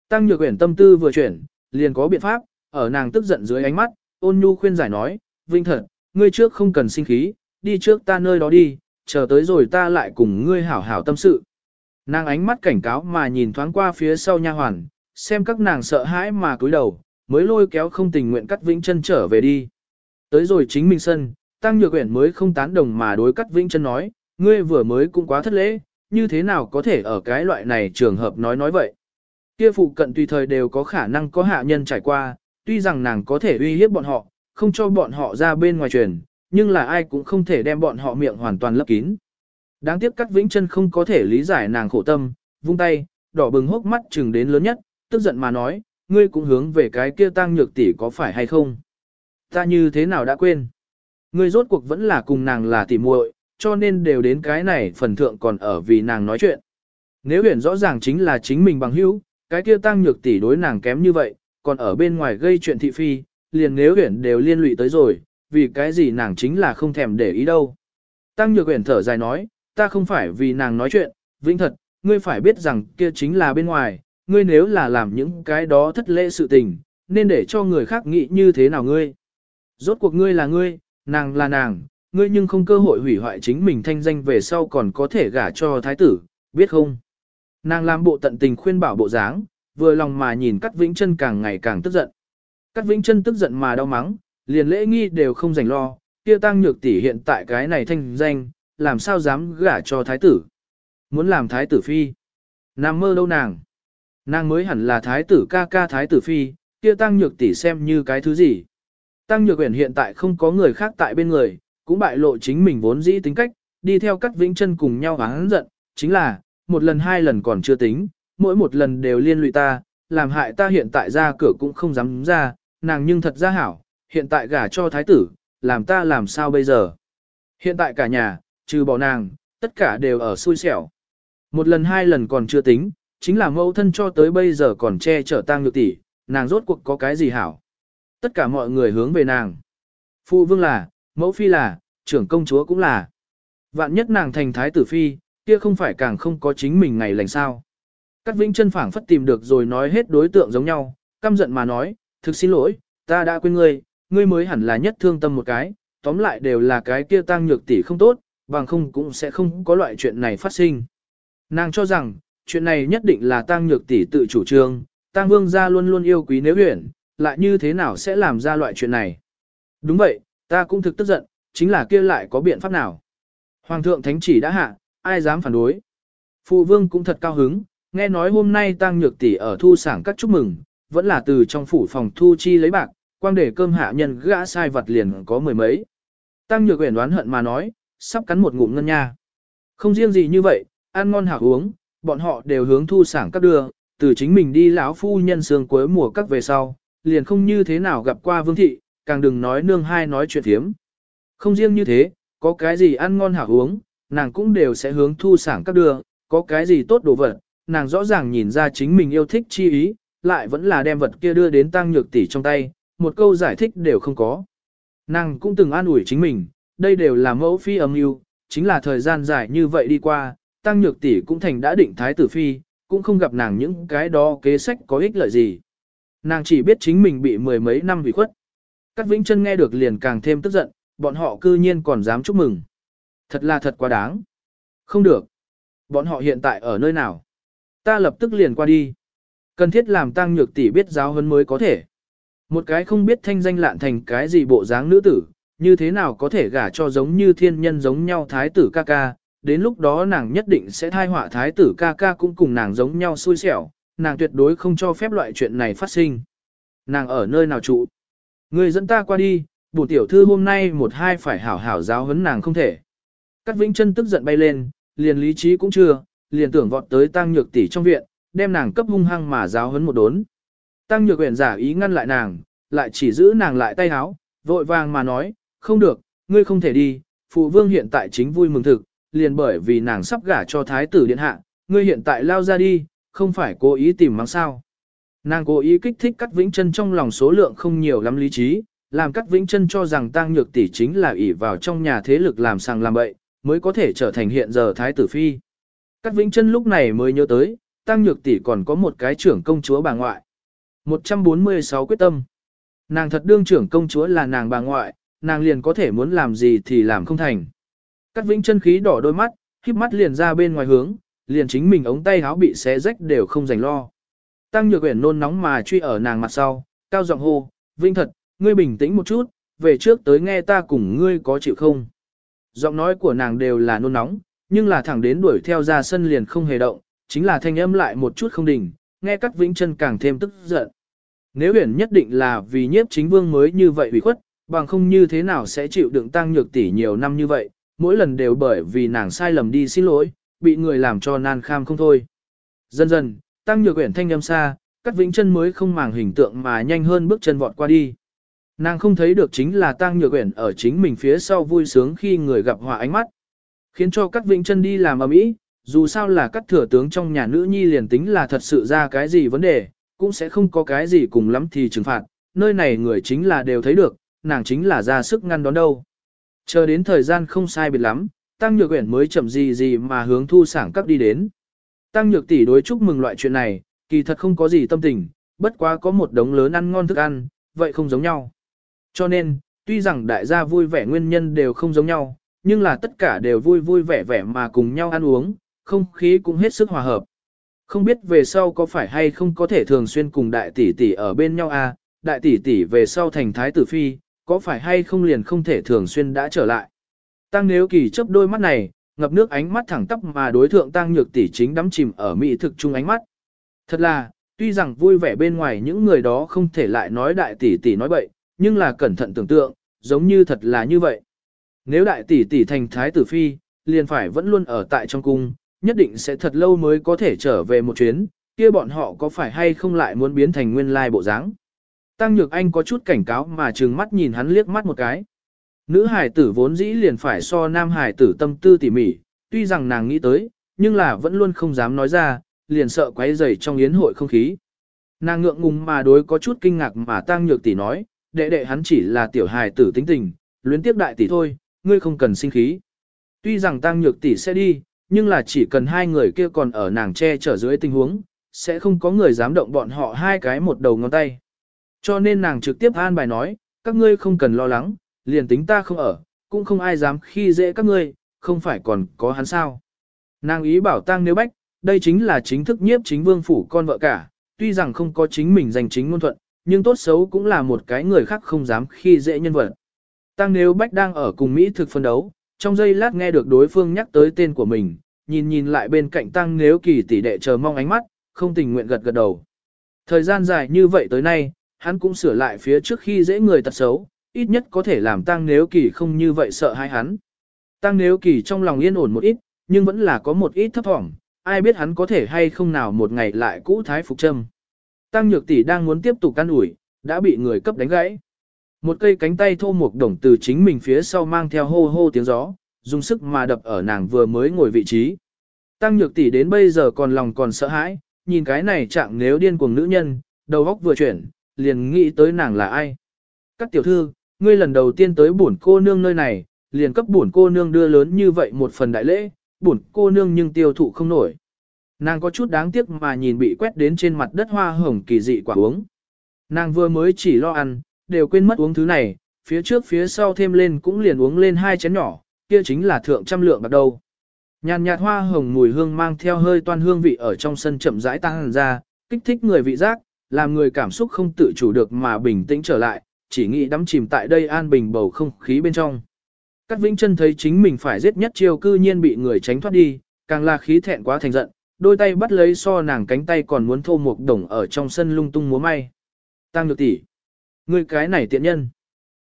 Tăng nhược uyển tâm tư vừa chuyển, liền có biện pháp, ở nàng tức giận dưới ánh mắt, ôn nhu khuyên giải nói, Vinh thật, ngươi trước không cần sinh khí, đi trước ta nơi đó đi, chờ tới rồi ta lại cùng ngươi hảo hảo tâm sự. Nàng ánh mắt cảnh cáo mà nhìn thoáng qua phía sau nha hoàn, xem các nàng sợ hãi mà cúi đầu, mới lôi kéo không tình nguyện cắt vĩnh chân trở về đi. Tới rồi chính mình sân, Tăng Nhược Uyển mới không tán đồng mà đối cắt vĩnh chân nói, ngươi vừa mới cũng quá thất lễ, như thế nào có thể ở cái loại này trường hợp nói nói vậy. Kia phụ cận tùy thời đều có khả năng có hạ nhân trải qua, tuy rằng nàng có thể uy hiếp bọn họ, không cho bọn họ ra bên ngoài truyền, nhưng là ai cũng không thể đem bọn họ miệng hoàn toàn lấp kín. Đáng tiếc Cát Vĩnh Chân không có thể lý giải nàng khổ tâm, vung tay, đỏ bừng hốc mắt chừng đến lớn nhất, tức giận mà nói, ngươi cũng hướng về cái kia tăng nhược tỷ có phải hay không? Ta như thế nào đã quên? Ngươi rốt cuộc vẫn là cùng nàng là tỷ muội, cho nên đều đến cái này phần thượng còn ở vì nàng nói chuyện. Nếu huyền rõ ràng chính là chính mình bằng hữu, cái kia tăng nhược tỷ đối nàng kém như vậy, còn ở bên ngoài gây chuyện thị phi, liền nếu huyền đều liên lụy tới rồi, vì cái gì nàng chính là không thèm để ý đâu. Tăng nhược huyền thở dài nói, ta không phải vì nàng nói chuyện, vĩnh thật, ngươi phải biết rằng kia chính là bên ngoài, ngươi nếu là làm những cái đó thất lễ sự tình, nên để cho người khác nghĩ như thế nào ngươi. Rốt cuộc ngươi là ngươi, nàng là nàng, ngươi nhưng không cơ hội hủy hoại chính mình thanh danh về sau còn có thể gả cho thái tử, biết không? Nàng làm bộ tận tình khuyên bảo bộ dáng, vừa lòng mà nhìn Cát Vĩnh Chân càng ngày càng tức giận. Cát Vĩnh Chân tức giận mà đau mắng, liền lễ nghi đều không dành lo, kia tăng nhược tỷ hiện tại cái này thanh danh, làm sao dám gả cho thái tử. Muốn làm thái tử phi. Nam mơ đâu nàng. Nàng mới hẳn là thái tử ca ca thái tử phi, kia tăng nhược tỷ xem như cái thứ gì. Tăng nhược uyển hiện tại không có người khác tại bên người, cũng bại lộ chính mình vốn dĩ tính cách, đi theo các Vĩnh Chân cùng nhau hắn giận, chính là, một lần hai lần còn chưa tính, mỗi một lần đều liên lụy ta, làm hại ta hiện tại ra cửa cũng không dám ra, nàng nhưng thật ra hảo, hiện tại gả cho thái tử, làm ta làm sao bây giờ. Hiện tại cả nhà, trừ bỏ nàng, tất cả đều ở xui xẻo. Một lần hai lần còn chưa tính, chính là mẫu thân cho tới bây giờ còn che chở tang nhược tỷ, nàng rốt cuộc có cái gì hảo. Tất cả mọi người hướng về nàng. Phụ vương là, mẫu phi là, trưởng công chúa cũng là. Vạn nhất nàng thành thái tử phi, kia không phải càng không có chính mình ngày lành sao. Cát Vĩnh chân phảng phất tìm được rồi nói hết đối tượng giống nhau, căm giận mà nói, thực xin lỗi, ta đã quên ngươi, ngươi mới hẳn là nhất thương tâm một cái, tóm lại đều là cái kia tăng nhược tỷ không tốt, bằng không cũng sẽ không có loại chuyện này phát sinh. Nàng cho rằng, chuyện này nhất định là tăng nhược tỷ tự chủ trương, tăng vương gia luôn luôn yêu quý nếu huyền, lại như thế nào sẽ làm ra loại chuyện này. Đúng vậy, ta cũng thực tức giận, chính là kia lại có biện pháp nào. Hoàng thượng thánh chỉ đã hạ, ai dám phản đối. Phụ vương cũng thật cao hứng, nghe nói hôm nay tăng nhược tỷ ở thu sảng các chúc mừng, vẫn là từ trong phủ phòng thu chi lấy bạc, quang để cơm hạ nhân gã sai vật liền có mười mấy. Tăng nhược uyển đoán hận mà nói, sắp cắn một ngụm ngân nha. Không riêng gì như vậy, ăn ngon hảo uống, bọn họ đều hướng thu sảng các đưa, từ chính mình đi lão phu nhân sương cuối mùa các về sau, liền không như thế nào gặp qua vương thị, càng đừng nói nương hai nói chuyện thiếm. Không riêng như thế, có cái gì ăn ngon hảo uống, nàng cũng đều sẽ hướng thu sảng các đưa, có cái gì tốt đồ vật, nàng rõ ràng nhìn ra chính mình yêu thích chi ý, lại vẫn là đem vật kia đưa đến tăng nhược tỷ trong tay, một câu giải thích đều không có. Nàng cũng từng an ủi chính mình, đây đều là mẫu phi âm mưu, chính là thời gian dài như vậy đi qua, tăng nhược tỷ cũng thành đã định thái tử phi, cũng không gặp nàng những cái đó kế sách có ích lợi gì. Nàng chỉ biết chính mình bị mười mấy năm bị khuất. Cát Vĩnh Chân nghe được liền càng thêm tức giận, bọn họ cư nhiên còn dám chúc mừng. Thật là thật quá đáng. Không được. Bọn họ hiện tại ở nơi nào? Ta lập tức liền qua đi. Cần thiết làm tăng nhược tỷ biết giáo hơn mới có thể. Một cái không biết thanh danh lạn thành cái gì bộ dáng nữ tử, như thế nào có thể gả cho giống như thiên nhân giống nhau thái tử ca ca, đến lúc đó nàng nhất định sẽ thai họa thái tử ca ca cũng cùng nàng giống nhau xui xẻo, nàng tuyệt đối không cho phép loại chuyện này phát sinh. Nàng ở nơi nào trụ? Người dẫn ta qua đi, bổ tiểu thư hôm nay một hai phải hảo hảo giáo huấn nàng không thể. Cát Vĩnh chân tức giận bay lên, liền lý trí cũng chưa, liền tưởng vọt tới tăng nhược tỷ trong viện, đem nàng cấp hung hăng mà giáo huấn một đốn. Tăng nhược uyển giả ý ngăn lại nàng, lại chỉ giữ nàng lại tay háo, vội vàng mà nói, không được, ngươi không thể đi, phụ vương hiện tại chính vui mừng thực, liền bởi vì nàng sắp gả cho thái tử điện hạ, ngươi hiện tại lao ra đi, không phải cố ý tìm mắng sao. Nàng cố ý kích thích Cát Vĩnh Chân trong lòng số lượng không nhiều lắm lý trí, làm Cát Vĩnh Chân cho rằng Tăng Nhược tỷ chính là ỷ vào trong nhà thế lực làm sàng làm bậy, mới có thể trở thành hiện giờ thái tử phi. Cát Vĩnh Chân lúc này mới nhớ tới, Tăng Nhược tỷ còn có một cái trưởng công chúa bà ngoại. 146 quyết tâm. Nàng thật đương trưởng công chúa là nàng bà ngoại, nàng liền có thể muốn làm gì thì làm không thành. Cát Vĩnh chân khí đỏ đôi mắt, híp mắt liền ra bên ngoài hướng, liền chính mình ống tay áo bị xé rách đều không dành lo. Tăng Nhược Uyển nôn nóng mà truy ở nàng mặt sau, cao giọng hô, "Vinh thật, ngươi bình tĩnh một chút, về trước tới nghe ta cùng ngươi có chịu không?" Giọng nói của nàng đều là nôn nóng, nhưng là thẳng đến đuổi theo ra sân liền không hề động, chính là thanh âm lại một chút không đỉnh, nghe Cát Vĩnh chân càng thêm tức giận. Nếu Uyển nhất định là vì nhiếp chính vương mới như vậy bị khuất, bằng không như thế nào sẽ chịu đựng tăng nhược tỷ nhiều năm như vậy, mỗi lần đều bởi vì nàng sai lầm đi xin lỗi, bị người làm cho nan kham không thôi. Dần dần, tăng nhược quyển thanh âm xa, cắt vĩnh chân mới không màng hình tượng mà nhanh hơn bước chân vọt qua đi. Nàng không thấy được chính là tăng nhược quyển ở chính mình phía sau vui sướng khi người gặp hòa ánh mắt. Khiến cho cắt vĩnh chân đi làm ở mỹ, dù sao là cắt thừa tướng trong nhà nữ nhi liền tính là thật sự ra cái gì vấn đề, cũng sẽ không có cái gì cùng lắm thì trừng phạt, nơi này người chính là đều thấy được, nàng chính là ra sức ngăn đón đâu. Chờ đến thời gian không sai biệt lắm, Tăng Nhược Uyển mới chậm gì gì mà hướng thu sảng các đi đến. Tăng Nhược tỷ đối chúc mừng loại chuyện này, kỳ thật không có gì tâm tình, bất quá có một đống lớn ăn ngon thức ăn, vậy không giống nhau. Cho nên, tuy rằng đại gia vui vẻ nguyên nhân đều không giống nhau, nhưng là tất cả đều vui vui vẻ vẻ mà cùng nhau ăn uống, không khí cũng hết sức hòa hợp. Không biết về sau có phải hay không có thể thường xuyên cùng đại tỷ tỷ ở bên nhau à, đại tỷ tỷ về sau thành thái tử phi, có phải hay không liền không thể thường xuyên đã trở lại. Tăng nếu kỳ chấp đôi mắt này, ngập nước ánh mắt thẳng tắp mà đối thượng tăng nhược tỷ chính đắm chìm ở mỹ thực chung ánh mắt. Thật là, tuy rằng vui vẻ bên ngoài những người đó không thể lại nói đại tỷ tỷ nói bậy, nhưng là cẩn thận tưởng tượng, giống như thật là như vậy. Nếu đại tỷ tỷ thành thái tử phi, liền phải vẫn luôn ở tại trong cung, nhất định sẽ thật lâu mới có thể trở về một chuyến, kia bọn họ có phải hay không lại muốn biến thành nguyên lai bộ dáng. Tăng Nhược Anh có chút cảnh cáo mà trừng mắt nhìn hắn liếc mắt một cái. Nữ hải tử vốn dĩ liền phải so nam hải tử tâm tư tỉ mỉ, tuy rằng nàng nghĩ tới, nhưng là vẫn luôn không dám nói ra, liền sợ quấy rầy trong yến hội không khí. Nàng ngượng ngùng mà đối có chút kinh ngạc mà Tăng Nhược tỷ nói, đệ đệ hắn chỉ là tiểu hài tử tính tình, luyến tiếp đại tỷ thôi, ngươi không cần sinh khí. Tuy rằng Tăng Nhược tỷ sẽ đi, nhưng là chỉ cần hai người kia còn ở nàng che chở dưới tình huống, sẽ không có người dám động bọn họ hai cái một đầu ngón tay. Cho nên nàng trực tiếp an bài nói, các ngươi không cần lo lắng, liền tính ta không ở, cũng không ai dám khi dễ các ngươi, không phải còn có hắn sao. Nàng ý bảo tang nếu bách, đây chính là chính thức nhiếp chính vương phủ con vợ cả, tuy rằng không có chính mình giành chính ngôn thuận, nhưng tốt xấu cũng là một cái người khác không dám khi dễ nhân vật. Tăng nếu bách đang ở cùng Mỹ thực phân đấu, trong giây lát nghe được đối phương nhắc tới tên của mình, nhìn nhìn lại bên cạnh tăng nếu kỳ tỷ đệ chờ mong ánh mắt, không tình nguyện gật gật đầu. Thời gian dài như vậy tới nay, hắn cũng sửa lại phía trước khi dễ người tật xấu, ít nhất có thể làm tăng nếu kỳ không như vậy sợ hai hắn. Tăng nếu kỳ trong lòng yên ổn một ít, nhưng vẫn là có một ít thấp thỏm, ai biết hắn có thể hay không nào một ngày lại cũ thái phục châm. Tăng nhược tỷ đang muốn tiếp tục can ủi, đã bị người cấp đánh gãy. Một cây cánh tay thô mục đồng từ chính mình phía sau mang theo hô hô tiếng gió, dùng sức mà đập ở nàng vừa mới ngồi vị trí. Tăng nhược tỷ đến bây giờ còn lòng còn sợ hãi, nhìn cái này trạng nếu điên cuồng nữ nhân, đầu óc vừa chuyển, liền nghĩ tới nàng là ai. Các tiểu thư, ngươi lần đầu tiên tới bổn cô nương nơi này, liền cấp bổn cô nương đưa lớn như vậy một phần đại lễ, bổn cô nương nhưng tiêu thụ không nổi. Nàng có chút đáng tiếc mà nhìn bị quét đến trên mặt đất hoa hồng kỳ dị quả uống. Nàng vừa mới chỉ lo ăn, đều quên mất uống thứ này, phía trước phía sau thêm lên cũng liền uống lên hai chén nhỏ, kia chính là thượng trăm lượng bạc đầu. Nhàn nhạt hoa hồng mùi hương mang theo hơi toan hương vị ở trong sân chậm rãi tăng ra, kích thích người vị giác, làm người cảm xúc không tự chủ được mà bình tĩnh trở lại, chỉ nghĩ đắm chìm tại đây an bình bầu không khí bên trong. Cát Vĩnh Chân thấy chính mình phải giết nhất chiêu cư nhiên bị người tránh thoát đi, càng là khí thẹn quá thành giận, đôi tay bắt lấy so nàng cánh tay còn muốn thô một đồng ở trong sân lung tung múa may. Tăng nhược tỷ, ngươi cái này tiện nhân,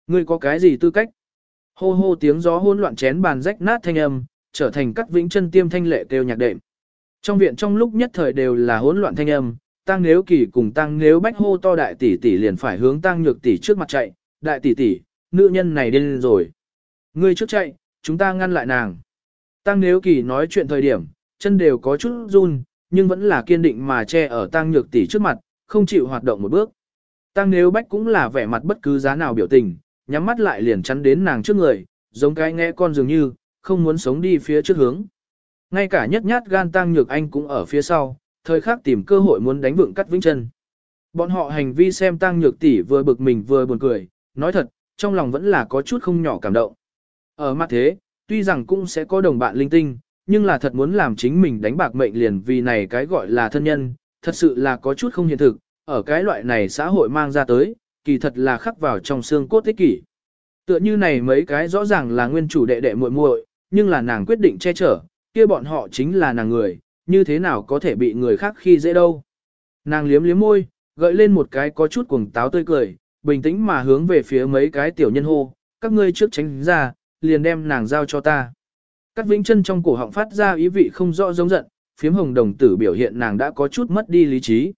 ngươi có cái gì tư cách? Hô hô tiếng gió hỗn loạn chén bàn rách nát thanh âm, trở thành Cát Vĩnh Chân tiêm thanh lệ kêu nhạc đệm. Trong viện trong lúc nhất thời đều là hỗn loạn thanh âm, Tăng Nếu Kỳ cùng Tăng Nếu Bách hô to đại tỷ tỷ liền phải hướng Tăng Nhược tỷ trước mặt chạy, đại tỷ tỷ, nữ nhân này điên rồi. Ngươi trước chạy, chúng ta ngăn lại nàng. Tăng Nếu Kỳ nói chuyện thời điểm, chân đều có chút run, nhưng vẫn là kiên định mà che ở Tăng Nhược tỷ trước mặt, không chịu hoạt động một bước. Tăng Nếu Bách cũng là vẻ mặt bất cứ giá nào biểu tình, nhắm mắt lại liền chắn đến nàng trước người, giống cái nghe con dường như, không muốn sống đi phía trước hướng. Ngay cả nhất nhát gan Tăng Nhược Anh cũng ở phía sau, thời khắc tìm cơ hội muốn đánh vượng cắt vĩnh chân. Bọn họ hành vi xem Tăng Nhược tỷ vừa bực mình vừa buồn cười, nói thật, trong lòng vẫn là có chút không nhỏ cảm động. Ở mặt thế, tuy rằng cũng sẽ có đồng bạn linh tinh, nhưng là thật muốn làm chính mình đánh bạc mệnh liền vì này cái gọi là thân nhân, thật sự là có chút không hiện thực, ở cái loại này xã hội mang ra tới, kỳ thật là khắc vào trong xương cốt thế kỷ. Tựa như này mấy cái rõ ràng là nguyên chủ đệ đệ muội muội, nhưng là nàng quyết định che chở, kia bọn họ chính là nàng người, như thế nào có thể bị người khác khi dễ đâu. Nàng liếm liếm môi, gợi lên một cái có chút cuồng táo tươi cười, bình tĩnh mà hướng về phía mấy cái tiểu nhân hô, các ngươi trước tránh ra, liền đem nàng giao cho ta. Cát Vĩnh chân trong cổ họng phát ra ý vị không rõ giống giận, phiếm hồng đồng tử biểu hiện nàng đã có chút mất đi lý trí.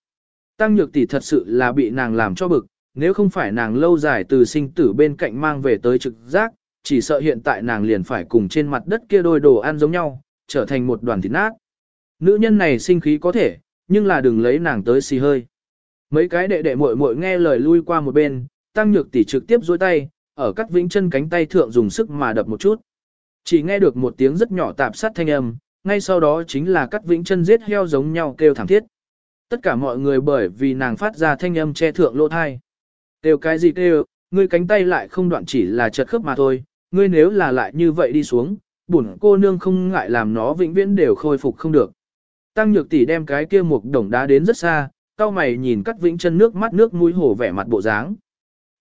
Tăng nhược tỷ thật sự là bị nàng làm cho bực, nếu không phải nàng lâu dài từ sinh tử bên cạnh mang về tới trực giác, chỉ sợ hiện tại nàng liền phải cùng trên mặt đất kia đôi đồ ăn giống nhau, trở thành một đoàn thịt nát. Nữ nhân này sinh khí có thể, nhưng là đừng lấy nàng tới xì hơi. Mấy cái đệ đệ muội muội nghe lời lui qua một bên, tăng nhược tỷ trực tiếp duỗi tay, ở cắt vĩnh chân cánh tay thượng dùng sức mà đập một chút. Chỉ nghe được một tiếng rất nhỏ tạp sát thanh âm, ngay sau đó chính là cắt vĩnh chân giết heo giống nhau kêu thảm thiết. Tất cả mọi người bởi vì nàng phát ra thanh âm che thượng lỗ thai. Kêu cái gì kêu, ngươi cánh tay lại không đoạn chỉ là chật khớp mà thôi, ngươi nếu là lại như vậy đi xuống, bổn cô nương không ngại làm nó vĩnh viễn đều khôi phục không được. Tăng nhược tỷ đem cái kia một đồng đá đến rất xa, cao mày nhìn cắt vĩnh chân nước mắt nước mũi hổ vẻ mặt bộ dáng.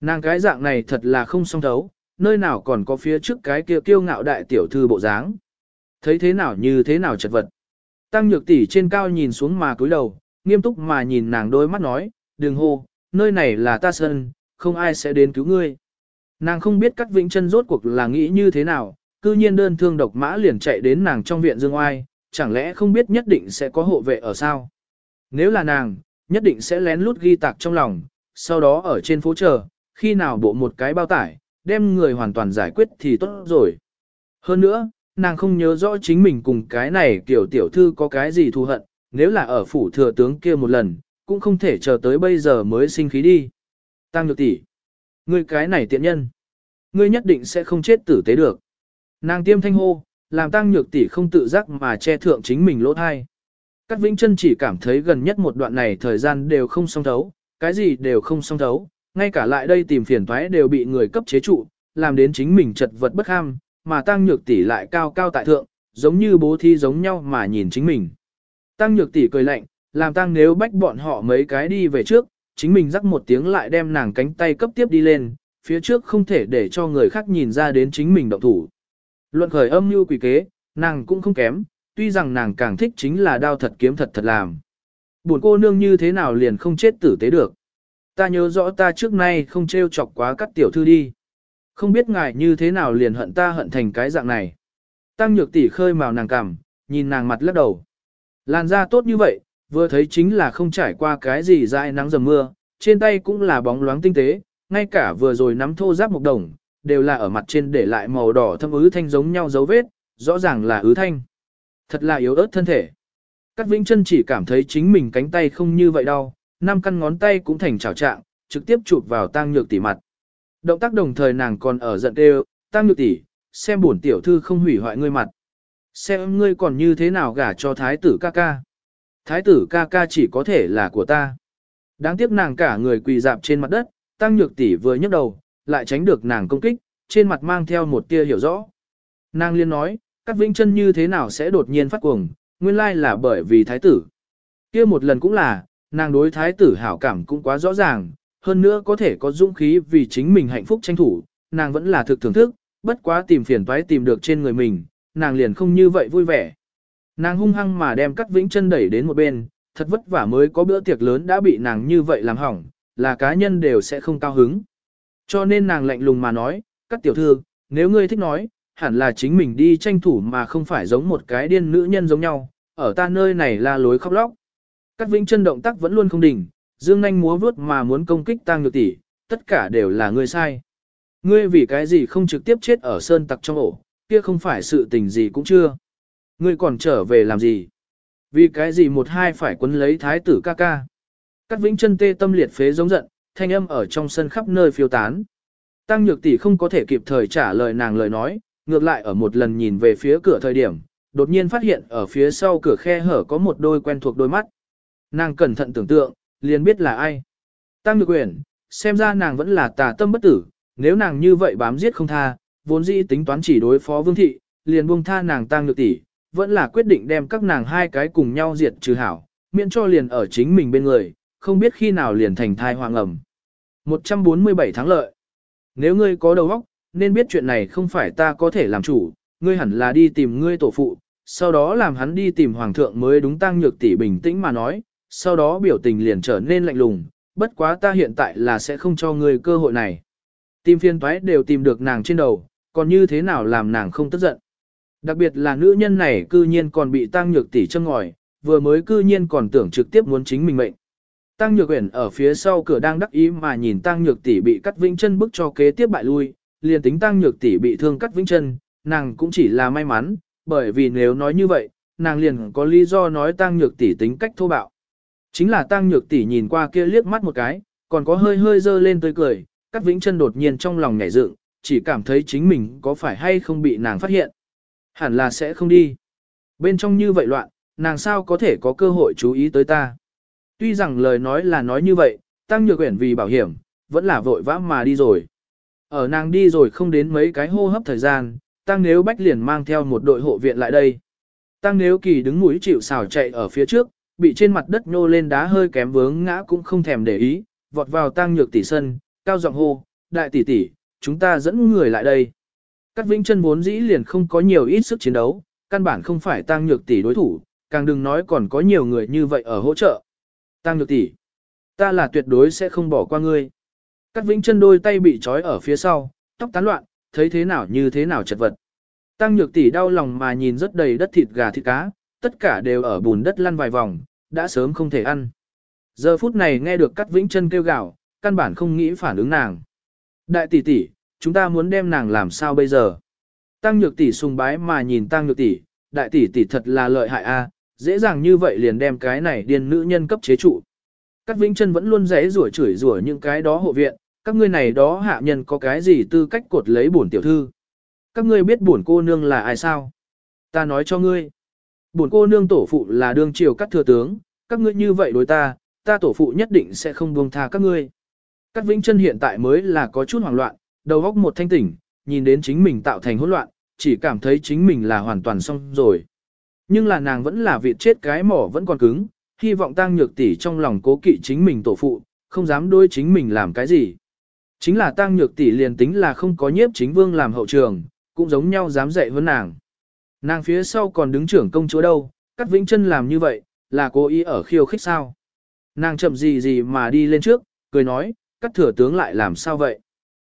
Nàng cái dạng này thật là không song thấu, nơi nào còn có phía trước cái kia kiêu ngạo đại tiểu thư bộ dáng. Thấy thế nào như thế nào chật vật. Tăng nhược tỷ trên cao nhìn xuống mà cúi đầu, nghiêm túc mà nhìn nàng đôi mắt nói, đừng hô, nơi này là ta sân, không ai sẽ đến cứu ngươi. Nàng không biết cắt vĩnh chân rốt cuộc là nghĩ như thế nào, cư nhiên đơn thương độc mã liền chạy đến nàng trong viện dương oai, chẳng lẽ không biết nhất định sẽ có hộ vệ ở sao? Nếu là nàng, nhất định sẽ lén lút ghi tạc trong lòng, sau đó ở trên phố chờ, khi nào bộ một cái bao tải, đem người hoàn toàn giải quyết thì tốt rồi. Hơn nữa, nàng không nhớ rõ chính mình cùng cái này tiểu tiểu thư có cái gì thù hận, nếu là ở phủ thừa tướng kia một lần, cũng không thể chờ tới bây giờ mới sinh khí đi. Tăng nhược tỷ, ngươi cái này tiện nhân, ngươi nhất định sẽ không chết tử tế được. Nàng tiêm thanh hô, làm tăng nhược tỷ không tự giác mà che thượng chính mình lỗ thai. Cát Vĩnh Chân chỉ cảm thấy gần nhất một đoạn này thời gian đều không song thấu, cái gì đều không song thấu, ngay cả lại đây tìm phiền toái đều bị người cấp chế trụ, làm đến chính mình chật vật bất ham, mà tăng nhược tỷ lại cao cao tại thượng, giống như bố thi giống nhau mà nhìn chính mình. Tăng nhược tỷ cười lạnh, làm tăng nếu bách bọn họ mấy cái đi về trước, chính mình rắc một tiếng lại đem nàng cánh tay cấp tiếp đi lên, phía trước không thể để cho người khác nhìn ra đến chính mình động thủ. Luận khởi âm mưu quỷ kế, nàng cũng không kém, tuy rằng nàng càng thích chính là đao thật kiếm thật thật làm. Buồn cô nương như thế nào liền không chết tử tế được. Ta nhớ rõ ta trước nay không trêu chọc quá các tiểu thư đi. Không biết ngài như thế nào liền hận ta hận thành cái dạng này. Tăng nhược tỷ khơi màu nàng cằm, nhìn nàng mặt lắc đầu. Làn da tốt như vậy, vừa thấy chính là không trải qua cái gì dại nắng dầm mưa, trên tay cũng là bóng loáng tinh tế, ngay cả vừa rồi nắm thô giáp một đồng, đều là ở mặt trên để lại màu đỏ thâm ứ thanh giống nhau dấu vết, rõ ràng là ứ thanh. Thật là yếu ớt thân thể. Cát Vĩnh chân chỉ cảm thấy chính mình cánh tay không như vậy đau, năm căn ngón tay cũng thành chảo trạng, trực tiếp chụp vào tang nhược tỷ mặt. Động tác đồng thời nàng còn ở giận đều, tang nhược tỷ, xem bổn tiểu thư không hủy hoại ngươi mặt. Xem ngươi còn như thế nào gả cho thái tử ca ca. Thái tử ca ca chỉ có thể là của ta. Đáng tiếc nàng cả người quỳ dạp trên mặt đất, tăng nhược tỷ vừa nhấc đầu, lại tránh được nàng công kích, trên mặt mang theo một tia hiểu rõ. Nàng liên nói, các vĩnh chân như thế nào sẽ đột nhiên phát cuồng, nguyên lai là bởi vì thái tử. kia một lần cũng là, nàng đối thái tử hảo cảm cũng quá rõ ràng, hơn nữa có thể có dũng khí vì chính mình hạnh phúc tranh thủ, nàng vẫn là thực thưởng thức, bất quá tìm phiền toái tìm được trên người mình, nàng liền không như vậy vui vẻ. Nàng hung hăng mà đem cắt vĩnh chân đẩy đến một bên, thật vất vả mới có bữa tiệc lớn đã bị nàng như vậy làm hỏng, là cá nhân đều sẽ không cao hứng. Cho nên nàng lạnh lùng mà nói, các tiểu thư, nếu ngươi thích nói, hẳn là chính mình đi tranh thủ mà không phải giống một cái điên nữ nhân giống nhau, ở ta nơi này là lối khóc lóc. Các vĩnh chân động tác vẫn luôn không đỉnh, dương nhanh múa vuốt mà muốn công kích Tang nhược tỷ, tất cả đều là ngươi sai. Ngươi vì cái gì không trực tiếp chết ở sơn tặc trong ổ, kia không phải sự tình gì cũng chưa. Ngươi còn trở về làm gì? Vì cái gì một hai phải quấn lấy thái tử ca ca? Cát vĩnh chân tê tâm liệt phế giống giận, thanh âm ở trong sân khắp nơi phiêu tán. Tăng nhược tỷ không có thể kịp thời trả lời nàng lời nói, ngược lại ở một lần nhìn về phía cửa thời điểm, đột nhiên phát hiện ở phía sau cửa khe hở có một đôi quen thuộc đôi mắt. Nàng cẩn thận tưởng tượng, liền biết là ai. Tăng nhược quyển, xem ra nàng vẫn là tà tâm bất tử, nếu nàng như vậy bám giết không tha, vốn dĩ tính toán chỉ đối phó vương thị, liền buông tha nàng tăng nhược tỷ, vẫn là quyết định đem các nàng hai cái cùng nhau diệt trừ hảo, miễn cho liền ở chính mình bên người, không biết khi nào liền thành thai hoàng ẩm. 147 tháng lợi. Nếu ngươi có đầu óc, nên biết chuyện này không phải ta có thể làm chủ, ngươi hẳn là đi tìm ngươi tổ phụ, sau đó làm hắn đi tìm hoàng thượng mới đúng tăng nhược tỷ bình tĩnh mà nói, sau đó biểu tình liền trở nên lạnh lùng, bất quá ta hiện tại là sẽ không cho ngươi cơ hội này. Tìm phiên toái đều tìm được nàng trên đầu, còn như thế nào làm nàng không tức giận. Đặc biệt là nữ nhân này cư nhiên còn bị tăng nhược tỷ châm ngòi, vừa mới cư nhiên còn tưởng trực tiếp muốn chính mình mệnh. Tăng Nhược Uyển ở phía sau cửa đang đắc ý mà nhìn Tăng Nhược tỷ bị cắt vĩnh chân bức cho kế tiếp bại lui, liền tính Tăng Nhược tỷ bị thương cắt vĩnh chân, nàng cũng chỉ là may mắn, bởi vì nếu nói như vậy, nàng liền có lý do nói Tăng Nhược tỷ tính cách thô bạo. Chính là Tăng Nhược tỷ nhìn qua kia liếc mắt một cái, còn có hơi hơi dơ lên tươi cười, cắt vĩnh chân đột nhiên trong lòng nhảy dựng, chỉ cảm thấy chính mình có phải hay không bị nàng phát hiện. Hẳn là sẽ không đi. Bên trong như vậy loạn, nàng sao có thể có cơ hội chú ý tới ta. Tuy rằng lời nói là nói như vậy, tăng nhược quyển vì bảo hiểm, vẫn là vội vã mà đi rồi. Ở nàng đi rồi không đến mấy cái hô hấp thời gian, tăng nếu bách liền mang theo một đội hộ viện lại đây. Tăng nếu kỳ đứng mũi chịu xào chạy ở phía trước, bị trên mặt đất nhô lên đá hơi kém vướng ngã cũng không thèm để ý, vọt vào tăng nhược tỷ sân, cao giọng hô, đại tỷ tỷ, chúng ta dẫn người lại đây. Cát Vĩnh chân vốn dĩ liền không có nhiều ít sức chiến đấu, căn bản không phải tăng nhược tỷ đối thủ, càng đừng nói còn có nhiều người như vậy ở hỗ trợ. Tăng nhược tỷ, ta là tuyệt đối sẽ không bỏ qua ngươi. Cát Vĩnh chân đôi tay bị trói ở phía sau, tóc tán loạn, thấy thế nào như thế nào chật vật. Tăng nhược tỷ đau lòng mà nhìn rất đầy đất thịt gà thịt cá, tất cả đều ở bùn đất lăn vài vòng, đã sớm không thể ăn. Giờ phút này nghe được Cát Vĩnh chân kêu gào, căn bản không nghĩ phản ứng nàng. Đại tỷ tỷ, chúng ta muốn đem nàng làm sao bây giờ? Tăng nhược tỷ sùng bái mà nhìn tăng nhược tỷ, đại tỷ tỷ thật là lợi hại a, dễ dàng như vậy liền đem cái này điên nữ nhân cấp chế trụ. Các Vĩnh Chân vẫn luôn rẽ rủa chửi rủa những cái đó hộ viện, các ngươi này đó hạ nhân có cái gì tư cách cột lấy bổn tiểu thư? Các ngươi biết bổn cô nương là ai sao? Ta nói cho ngươi. Bổn cô nương tổ phụ là đương triều các thừa tướng, các ngươi như vậy đối ta, ta tổ phụ nhất định sẽ không buông tha các ngươi. Các Vĩnh Chân hiện tại mới là có chút hoảng loạn, đầu óc một thanh tỉnh, nhìn đến chính mình tạo thành hỗn loạn, chỉ cảm thấy chính mình là hoàn toàn xong rồi. Nhưng là nàng vẫn là vịt chết cái mỏ vẫn còn cứng, hy vọng tăng nhược tỷ trong lòng cố kỵ chính mình tổ phụ, không dám đối chính mình làm cái gì. Chính là tăng nhược tỷ liền tính là không có nhiếp chính vương làm hậu trường, cũng giống nhau dám dạy hơn nàng. Nàng phía sau còn đứng trưởng công chúa đâu, cắt vĩnh chân làm như vậy, là cố ý ở khiêu khích sao. Nàng chậm gì gì mà đi lên trước, cười nói, cắt thừa tướng lại làm sao vậy.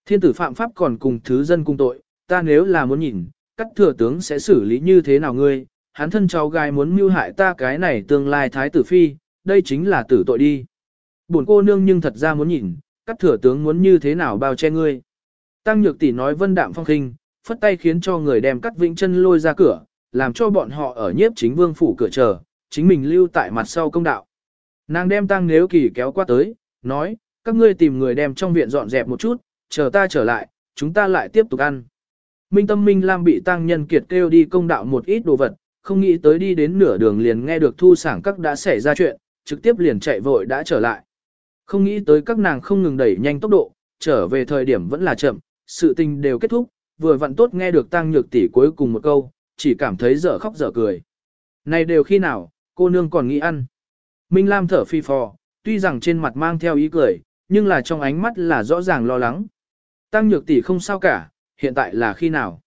Thiên tử phạm pháp còn cùng thứ dân cung tội, ta nếu là muốn nhìn, cắt thừa tướng sẽ xử lý như thế nào ngươi, hắn thân cháu gái muốn mưu hại ta cái này tương lai thái tử phi, đây chính là tử tội đi. Buồn cô nương nhưng thật ra muốn nhìn, các thừa tướng muốn như thế nào bao che ngươi. Tăng nhược tỷ nói vân đạm phong khinh, phất tay khiến cho người đem cắt vĩnh chân lôi ra cửa, làm cho bọn họ ở nhiếp chính vương phủ cửa chờ, chính mình lưu tại mặt sau công đạo. Nàng đem tăng nếu kỳ kéo qua tới, nói, các ngươi tìm người đem trong viện dọn dẹp một chút, chờ ta trở lại, chúng ta lại tiếp tục ăn. Minh tâm Minh Lam bị tăng nhân kiệt kêu đi công đạo một ít đồ vật, không nghĩ tới đi đến nửa đường liền nghe được thu sảng các đã xảy ra chuyện, trực tiếp liền chạy vội đã trở lại. Không nghĩ tới các nàng không ngừng đẩy nhanh tốc độ, trở về thời điểm vẫn là chậm, sự tình đều kết thúc, vừa vặn tốt nghe được tăng nhược tỷ cuối cùng một câu, chỉ cảm thấy dở khóc dở cười. Này đều khi nào, cô nương còn nghĩ ăn. Minh Lam thở phi phò, tuy rằng trên mặt mang theo ý cười, nhưng là trong ánh mắt là rõ ràng lo lắng. Tăng nhược tỷ không sao cả, hiện tại là khi nào.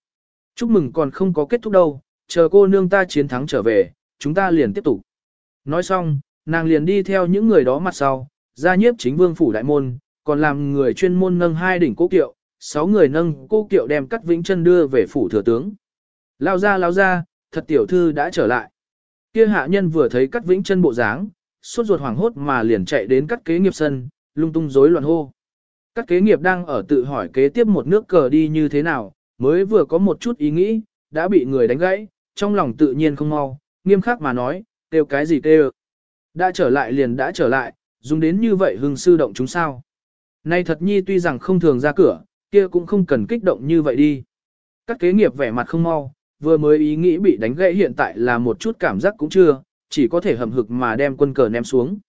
Chúc mừng còn không có kết thúc đâu, chờ cô nương ta chiến thắng trở về, chúng ta liền tiếp tục. Nói xong, nàng liền đi theo những người đó mặt sau, ra nhiếp chính vương phủ đại môn, còn làm người chuyên môn nâng hai đỉnh cố kiệu, sáu người nâng cố kiệu đem cắt vĩnh chân đưa về phủ thừa tướng. Lao ra lao ra, thật tiểu thư đã trở lại. Kia hạ nhân vừa thấy cắt vĩnh chân bộ dáng, suốt ruột hoảng hốt mà liền chạy đến cắt kế nghiệp sân, lung tung rối loạn hô. Cắt kế nghiệp đang ở tự hỏi kế tiếp một nước cờ đi như thế nào, mới vừa có một chút ý nghĩ, đã bị người đánh gãy, trong lòng tự nhiên không mau, nghiêm khắc mà nói, kêu cái gì kêu. Đã trở lại liền đã trở lại, dùng đến như vậy hưng sư động chúng sao. Nay thật nhi tuy rằng không thường ra cửa, kia cũng không cần kích động như vậy đi. Các kế nghiệp vẻ mặt không mau, vừa mới ý nghĩ bị đánh gãy hiện tại là một chút cảm giác cũng chưa, chỉ có thể hầm hực mà đem quân cờ ném xuống.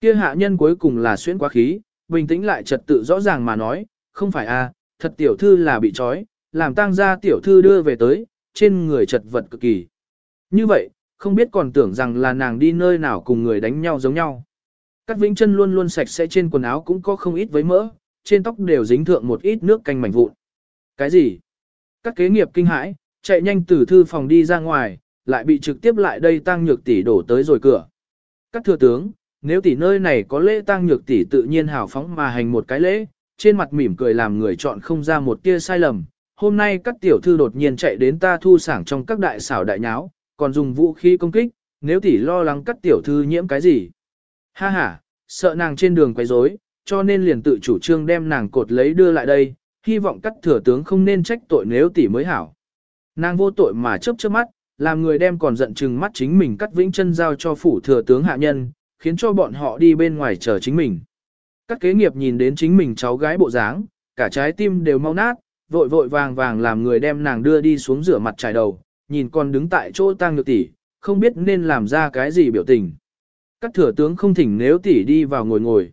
Kia hạ nhân cuối cùng là xuyên quá khí, bình tĩnh lại trật tự rõ ràng mà nói, không phải a, à, thật tiểu thư là bị trói, làm tang ra tiểu thư đưa về tới, trên người chật vật cực kỳ. Như vậy, không biết còn tưởng rằng là nàng đi nơi nào cùng người đánh nhau giống nhau. Các vĩnh chân luôn luôn sạch sẽ trên quần áo cũng có không ít với mỡ, trên tóc đều dính thượng một ít nước canh mảnh vụn. Cái gì? Các kế nghiệp kinh hãi, chạy nhanh từ thư phòng đi ra ngoài, lại bị trực tiếp lại đây tăng nhược tỷ đổ tới rồi cửa. Các thừa tướng, nếu tỷ nơi này có lễ tăng nhược tỷ tự nhiên hào phóng mà hành một cái lễ, trên mặt mỉm cười làm người chọn không ra một tia sai lầm. Hôm nay các tiểu thư đột nhiên chạy đến ta thu sảng trong các đại xảo đại nháo, còn dùng vũ khí công kích, nếu tỷ lo lắng các tiểu thư nhiễm cái gì. Ha ha, sợ nàng trên đường quấy rối, cho nên liền tự chủ trương đem nàng cột lấy đưa lại đây, hy vọng các thừa tướng không nên trách tội nếu tỷ mới hảo. Nàng vô tội mà chớp chớp mắt, làm người đem còn giận chừng mắt chính mình cắt vĩnh chân giao cho phủ thừa tướng hạ nhân, khiến cho bọn họ đi bên ngoài chờ chính mình. Các kế nghiệp nhìn đến chính mình cháu gái bộ dáng, cả trái tim đều mau nát, vội vội vàng vàng làm người đem nàng đưa đi xuống rửa mặt trải đầu, nhìn con đứng tại chỗ tang nhược tỷ, không biết nên làm ra cái gì biểu tình. Các thừa tướng không thỉnh nếu tỷ đi vào ngồi ngồi.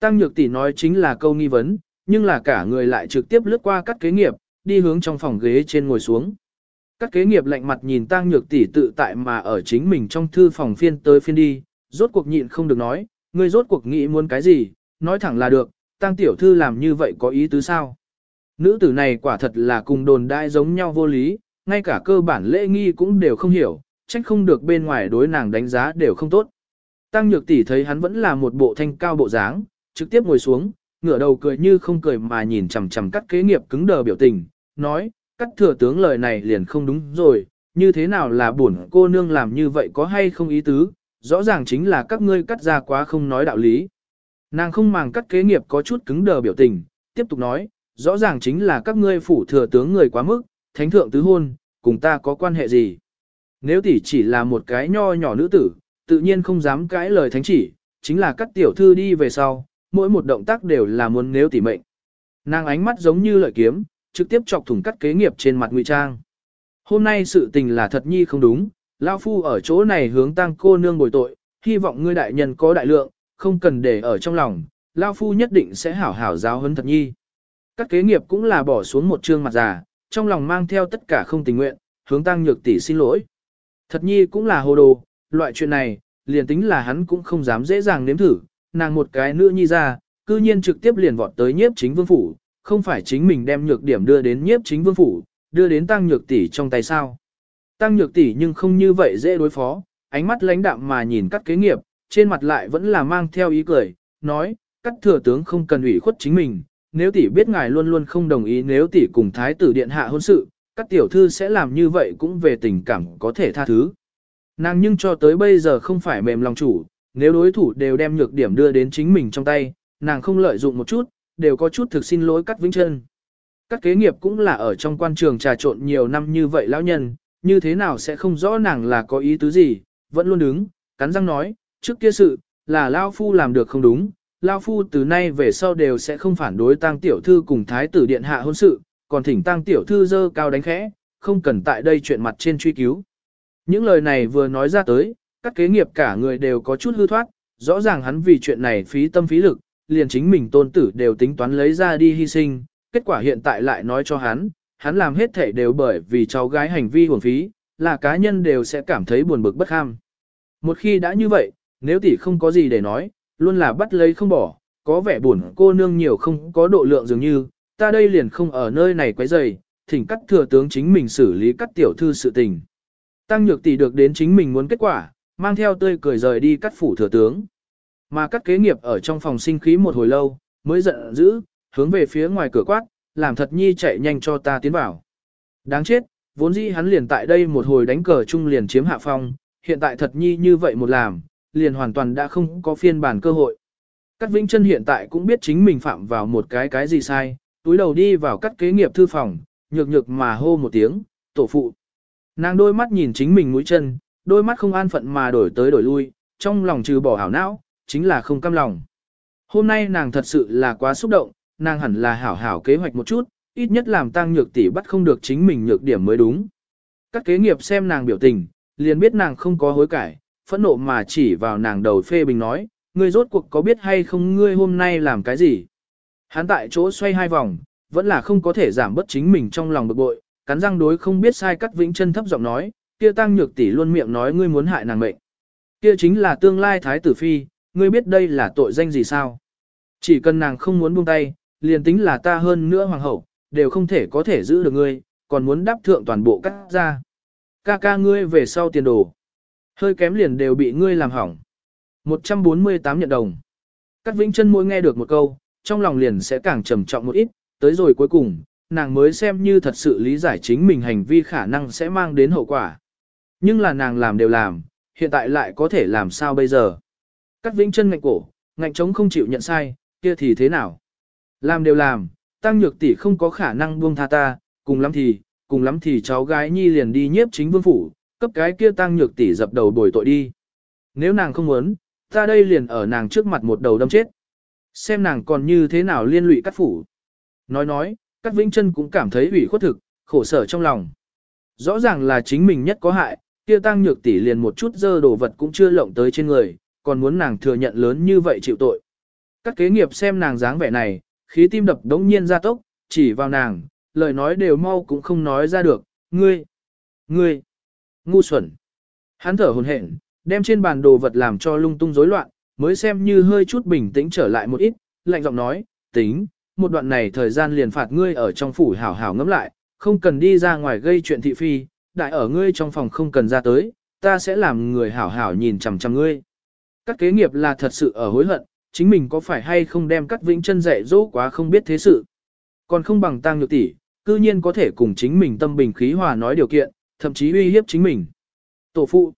Tăng nhược tỷ nói chính là câu nghi vấn, nhưng là cả người lại trực tiếp lướt qua các kế nghiệp, đi hướng trong phòng ghế trên ngồi xuống. Các kế nghiệp lạnh mặt nhìn tăng nhược tỷ tự tại mà ở chính mình trong thư phòng phiên tới phiên đi, rốt cuộc nhịn không được nói, ngươi rốt cuộc nghĩ muốn cái gì, nói thẳng là được, tăng tiểu thư làm như vậy có ý tứ sao. Nữ tử này quả thật là cùng đồn đại giống nhau vô lý, ngay cả cơ bản lễ nghi cũng đều không hiểu, trách không được bên ngoài đối nàng đánh giá đều không tốt. Tăng nhược tỷ thấy hắn vẫn là một bộ thanh cao bộ dáng, trực tiếp ngồi xuống, ngửa đầu cười như không cười mà nhìn chằm chằm cắt kế nghiệp cứng đờ biểu tình, nói, cắt thừa tướng lời này liền không đúng rồi, như thế nào là buồn cô nương làm như vậy có hay không ý tứ, rõ ràng chính là các ngươi cắt ra quá không nói đạo lý. Nàng không màng cắt kế nghiệp có chút cứng đờ biểu tình, tiếp tục nói, rõ ràng chính là các ngươi phủ thừa tướng người quá mức, thánh thượng tứ hôn, cùng ta có quan hệ gì. Nếu tỷ chỉ là một cái nho nhỏ nữ tử, tự nhiên không dám cãi lời thánh chỉ, chính là các tiểu thư đi về sau, mỗi một động tác đều là muốn nếu tỷ mệnh. Nàng ánh mắt giống như lợi kiếm, trực tiếp chọc thủng cắt kế nghiệp trên mặt ngụy trang. Hôm nay sự tình là thật nhi không đúng, lão Phu ở chỗ này hướng tăng cô nương bồi tội, hy vọng ngươi đại nhân có đại lượng, không cần để ở trong lòng, lão Phu nhất định sẽ hảo hảo giáo huấn thật nhi. Các kế nghiệp cũng là bỏ xuống một trương mặt già, trong lòng mang theo tất cả không tình nguyện, hướng tăng nhược tỷ xin lỗi. Thật nhi cũng là hồ đồ, loại chuyện này, liền tính là hắn cũng không dám dễ dàng nếm thử, nàng một cái nữ nhi ra, cư nhiên trực tiếp liền vọt tới nhiếp chính vương phủ, không phải chính mình đem nhược điểm đưa đến nhiếp chính vương phủ, đưa đến tăng nhược tỷ trong tay sao. Tăng nhược tỷ nhưng không như vậy dễ đối phó, ánh mắt lãnh đạm mà nhìn các kế nghiệp, trên mặt lại vẫn là mang theo ý cười, nói, các thừa tướng không cần ủy khuất chính mình, nếu tỷ biết ngài luôn luôn không đồng ý nếu tỷ cùng thái tử điện hạ hôn sự, các tiểu thư sẽ làm như vậy cũng về tình cảm có thể tha thứ. Nàng nhưng cho tới bây giờ không phải mềm lòng chủ, nếu đối thủ đều đem nhược điểm đưa đến chính mình trong tay, nàng không lợi dụng một chút, đều có chút thực xin lỗi cắt vĩnh chân. Các kế nghiệp cũng là ở trong quan trường trà trộn nhiều năm như vậy lão nhân, như thế nào sẽ không rõ nàng là có ý tứ gì, vẫn luôn đứng, cắn răng nói, trước kia sự, là Lao Phu làm được không đúng, Lao Phu từ nay về sau đều sẽ không phản đối tang tiểu thư cùng thái tử điện hạ hôn sự, còn thỉnh tang tiểu thư dơ cao đánh khẽ, không cần tại đây chuyện mặt trên truy cứu. Những lời này vừa nói ra tới, các kế nghiệp cả người đều có chút hư thoát, rõ ràng hắn vì chuyện này phí tâm phí lực, liền chính mình tôn tử đều tính toán lấy ra đi hy sinh, kết quả hiện tại lại nói cho hắn, hắn làm hết thể đều bởi vì cháu gái hành vi hưởng phí, là cá nhân đều sẽ cảm thấy buồn bực bất ham. Một khi đã như vậy, nếu tỷ không có gì để nói, luôn là bắt lấy không bỏ, có vẻ buồn cô nương nhiều không có độ lượng dường như, ta đây liền không ở nơi này quấy rầy, thỉnh cắt thừa tướng chính mình xử lý cắt tiểu thư sự tình. Tăng nhược tỷ được đến chính mình muốn kết quả, mang theo tươi cười rời đi cắt phủ thừa tướng. Mà cắt kế nghiệp ở trong phòng sinh khí một hồi lâu, mới giận dữ, hướng về phía ngoài cửa quát, làm thật nhi chạy nhanh cho ta tiến vào. Đáng chết, vốn dĩ hắn liền tại đây một hồi đánh cờ chung liền chiếm hạ phong, hiện tại thật nhi như vậy một làm, liền hoàn toàn đã không có phiên bản cơ hội. Cát Vĩnh Chân hiện tại cũng biết chính mình phạm vào một cái cái gì sai, túi đầu đi vào cắt kế nghiệp thư phòng, nhược nhược mà hô một tiếng, tổ phụ. Nàng đôi mắt nhìn chính mình mũi chân, đôi mắt không an phận mà đổi tới đổi lui, trong lòng trừ bỏ hảo não, chính là không cam lòng. Hôm nay nàng thật sự là quá xúc động, nàng hẳn là hảo hảo kế hoạch một chút, ít nhất làm tăng nhược tỷ bắt không được chính mình nhược điểm mới đúng. Các kế nghiệp xem nàng biểu tình, liền biết nàng không có hối cải, phẫn nộ mà chỉ vào nàng đầu phê bình nói, ngươi rốt cuộc có biết hay không ngươi hôm nay làm cái gì. Hắn tại chỗ xoay hai vòng, vẫn là không có thể giảm bớt chính mình trong lòng bực bội, cắn răng đối không biết sai cắt vĩnh chân thấp giọng nói, kia tăng nhược tỷ luôn miệng nói ngươi muốn hại nàng mệnh. Kia chính là tương lai thái tử phi, ngươi biết đây là tội danh gì sao? Chỉ cần nàng không muốn buông tay, liền tính là ta hơn nữa hoàng hậu, đều không thể có thể giữ được ngươi, còn muốn đáp thượng toàn bộ cắt ra. Ca ca ngươi về sau tiền đồ. Hơi kém liền đều bị ngươi làm hỏng. 148 nhận đồng. Cát Vĩnh chân mỗi nghe được một câu, trong lòng liền sẽ càng trầm trọng một ít, tới rồi cuối cùng, nàng mới xem như thật sự lý giải chính mình hành vi khả năng sẽ mang đến hậu quả. Nhưng là nàng làm đều làm, hiện tại lại có thể làm sao bây giờ. Cát Vĩnh chân ngạnh cổ, ngạnh chống không chịu nhận sai, kia thì thế nào? Làm đều làm, tăng nhược tỷ không có khả năng buông tha ta, cùng lắm thì, cùng lắm thì cháu gái nhi liền đi nhiếp chính vương phủ, cấp cái kia tăng nhược tỷ dập đầu bồi tội đi. Nếu nàng không muốn, ta đây liền ở nàng trước mặt một đầu đâm chết. Xem nàng còn như thế nào liên lụy các phủ. Nói nói, các vĩnh chân cũng cảm thấy ủy khuất thực, khổ sở trong lòng. Rõ ràng là chính mình nhất có hại, kia tăng nhược tỷ liền một chút dơ đồ vật cũng chưa lộng tới trên người, còn muốn nàng thừa nhận lớn như vậy chịu tội. Các kế nghiệp xem nàng dáng vẻ này, khí tim đập đống nhiên ra tốc, chỉ vào nàng, lời nói đều mau cũng không nói ra được, ngươi, ngươi, ngu xuẩn. Hắn thở hồn hển, đem trên bàn đồ vật làm cho lung tung rối loạn, mới xem như hơi chút bình tĩnh trở lại một ít, lạnh giọng nói, tính, một đoạn này thời gian liền phạt ngươi ở trong phủ hảo hảo ngẫm lại, không cần đi ra ngoài gây chuyện thị phi, đại ở ngươi trong phòng không cần ra tới, ta sẽ làm người hảo hảo nhìn chằm chằm ngươi. Các kế nghiệp là thật sự ở hối hận, chính mình có phải hay không đem cắt vĩnh chân dạy dỗ quá không biết thế sự. Còn không bằng tăng nhược tỷ, cư nhiên có thể cùng chính mình tâm bình khí hòa nói điều kiện, thậm chí uy hiếp chính mình. Tổ phụ,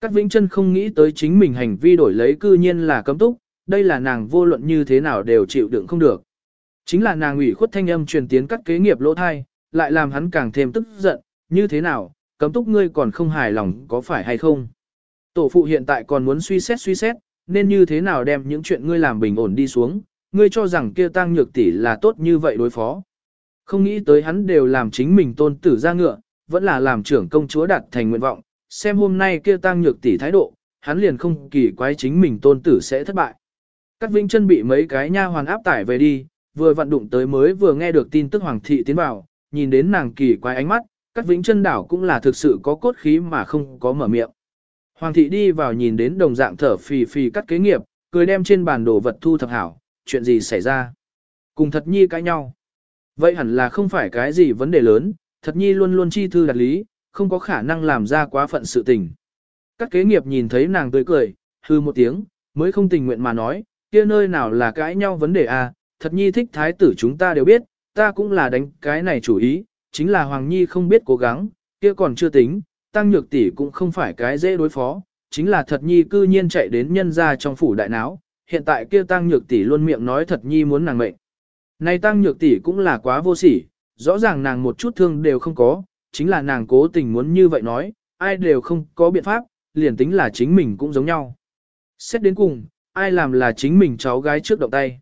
cát vĩnh chân không nghĩ tới chính mình hành vi đổi lấy cư nhiên là cấm túc, đây là nàng vô luận như thế nào đều chịu đựng không được. Chính là nàng ủy khuất thanh âm truyền tiến cắt kế nghiệp lỗ thai, lại làm hắn càng thêm tức giận, như thế nào, cấm túc ngươi còn không hài lòng có phải hay không. Tổ phụ hiện tại còn muốn suy xét suy xét, nên như thế nào đem những chuyện ngươi làm bình ổn đi xuống, ngươi cho rằng kia tăng nhược tỷ là tốt như vậy đối phó. Không nghĩ tới hắn đều làm chính mình tôn tử ra ngựa, vẫn là làm trưởng công chúa đạt thành nguyện vọng, xem hôm nay kia tăng nhược tỷ thái độ, hắn liền không kỳ quái chính mình tôn tử sẽ thất bại. Cát Vĩnh chân bị mấy cái nha hoàn áp tải về đi, vừa vận đụng tới mới vừa nghe được tin tức hoàng thị tiến vào, nhìn đến nàng kỳ quái ánh mắt, Cát Vĩnh chân đảo cũng là thực sự có cốt khí mà không có mở miệng. Hoàng thị đi vào nhìn đến đồng dạng thở phì phì cắt kế nghiệp, cười đem trên bàn đồ vật thu thập hảo, chuyện gì xảy ra. Cùng thật nhi cãi nhau. Vậy hẳn là không phải cái gì vấn đề lớn, thật nhi luôn luôn chi thư đặt lý, không có khả năng làm ra quá phận sự tình. Các kế nghiệp nhìn thấy nàng tươi cười, hư một tiếng, mới không tình nguyện mà nói, kia nơi nào là cãi nhau vấn đề à, thật nhi thích thái tử chúng ta đều biết, ta cũng là đánh cái này chủ ý, chính là Hoàng Nhi không biết cố gắng, kia còn chưa tính, tăng nhược tỷ cũng không phải cái dễ đối phó, chính là thật nhi cư nhiên chạy đến nhân ra trong phủ đại náo, hiện tại kia tăng nhược tỷ luôn miệng nói thật nhi muốn nàng mệnh. Này tăng nhược tỷ cũng là quá vô sỉ, rõ ràng nàng một chút thương đều không có, chính là nàng cố tình muốn như vậy nói, ai đều không có biện pháp, liền tính là chính mình cũng giống nhau. Xét đến cùng, ai làm là chính mình cháu gái trước động tay.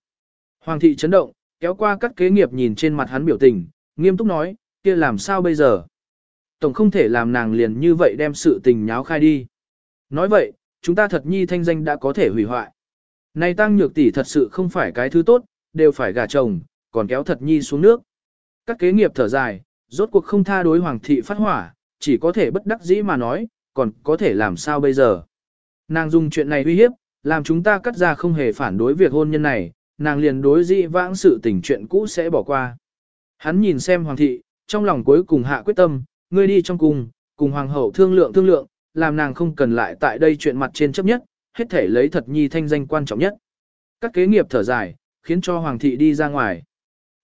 Hoàng thị chấn động, kéo qua các kế nghiệp nhìn trên mặt hắn biểu tình, nghiêm túc nói, kia làm sao bây giờ? Tổng không thể làm nàng liền như vậy đem sự tình nháo khai đi. Nói vậy, chúng ta thật nhi thanh danh đã có thể hủy hoại. Này tăng nhược tỷ thật sự không phải cái thứ tốt, đều phải gả chồng, còn kéo thật nhi xuống nước. Các kế nghiệp thở dài, rốt cuộc không tha đối hoàng thị phát hỏa, chỉ có thể bất đắc dĩ mà nói, còn có thể làm sao bây giờ. Nàng dùng chuyện này uy hiếp, làm chúng ta cắt ra không hề phản đối việc hôn nhân này, nàng liền đối dĩ vãng sự tình chuyện cũ sẽ bỏ qua. Hắn nhìn xem hoàng thị, trong lòng cuối cùng hạ quyết tâm, ngươi đi trong cung, cùng hoàng hậu thương lượng thương lượng, làm nàng không cần lại tại đây chuyện mặt trên chấp nhất, hết thể lấy thật nhi thanh danh quan trọng nhất. Các kế nghiệp thở dài, khiến cho hoàng thị đi ra ngoài.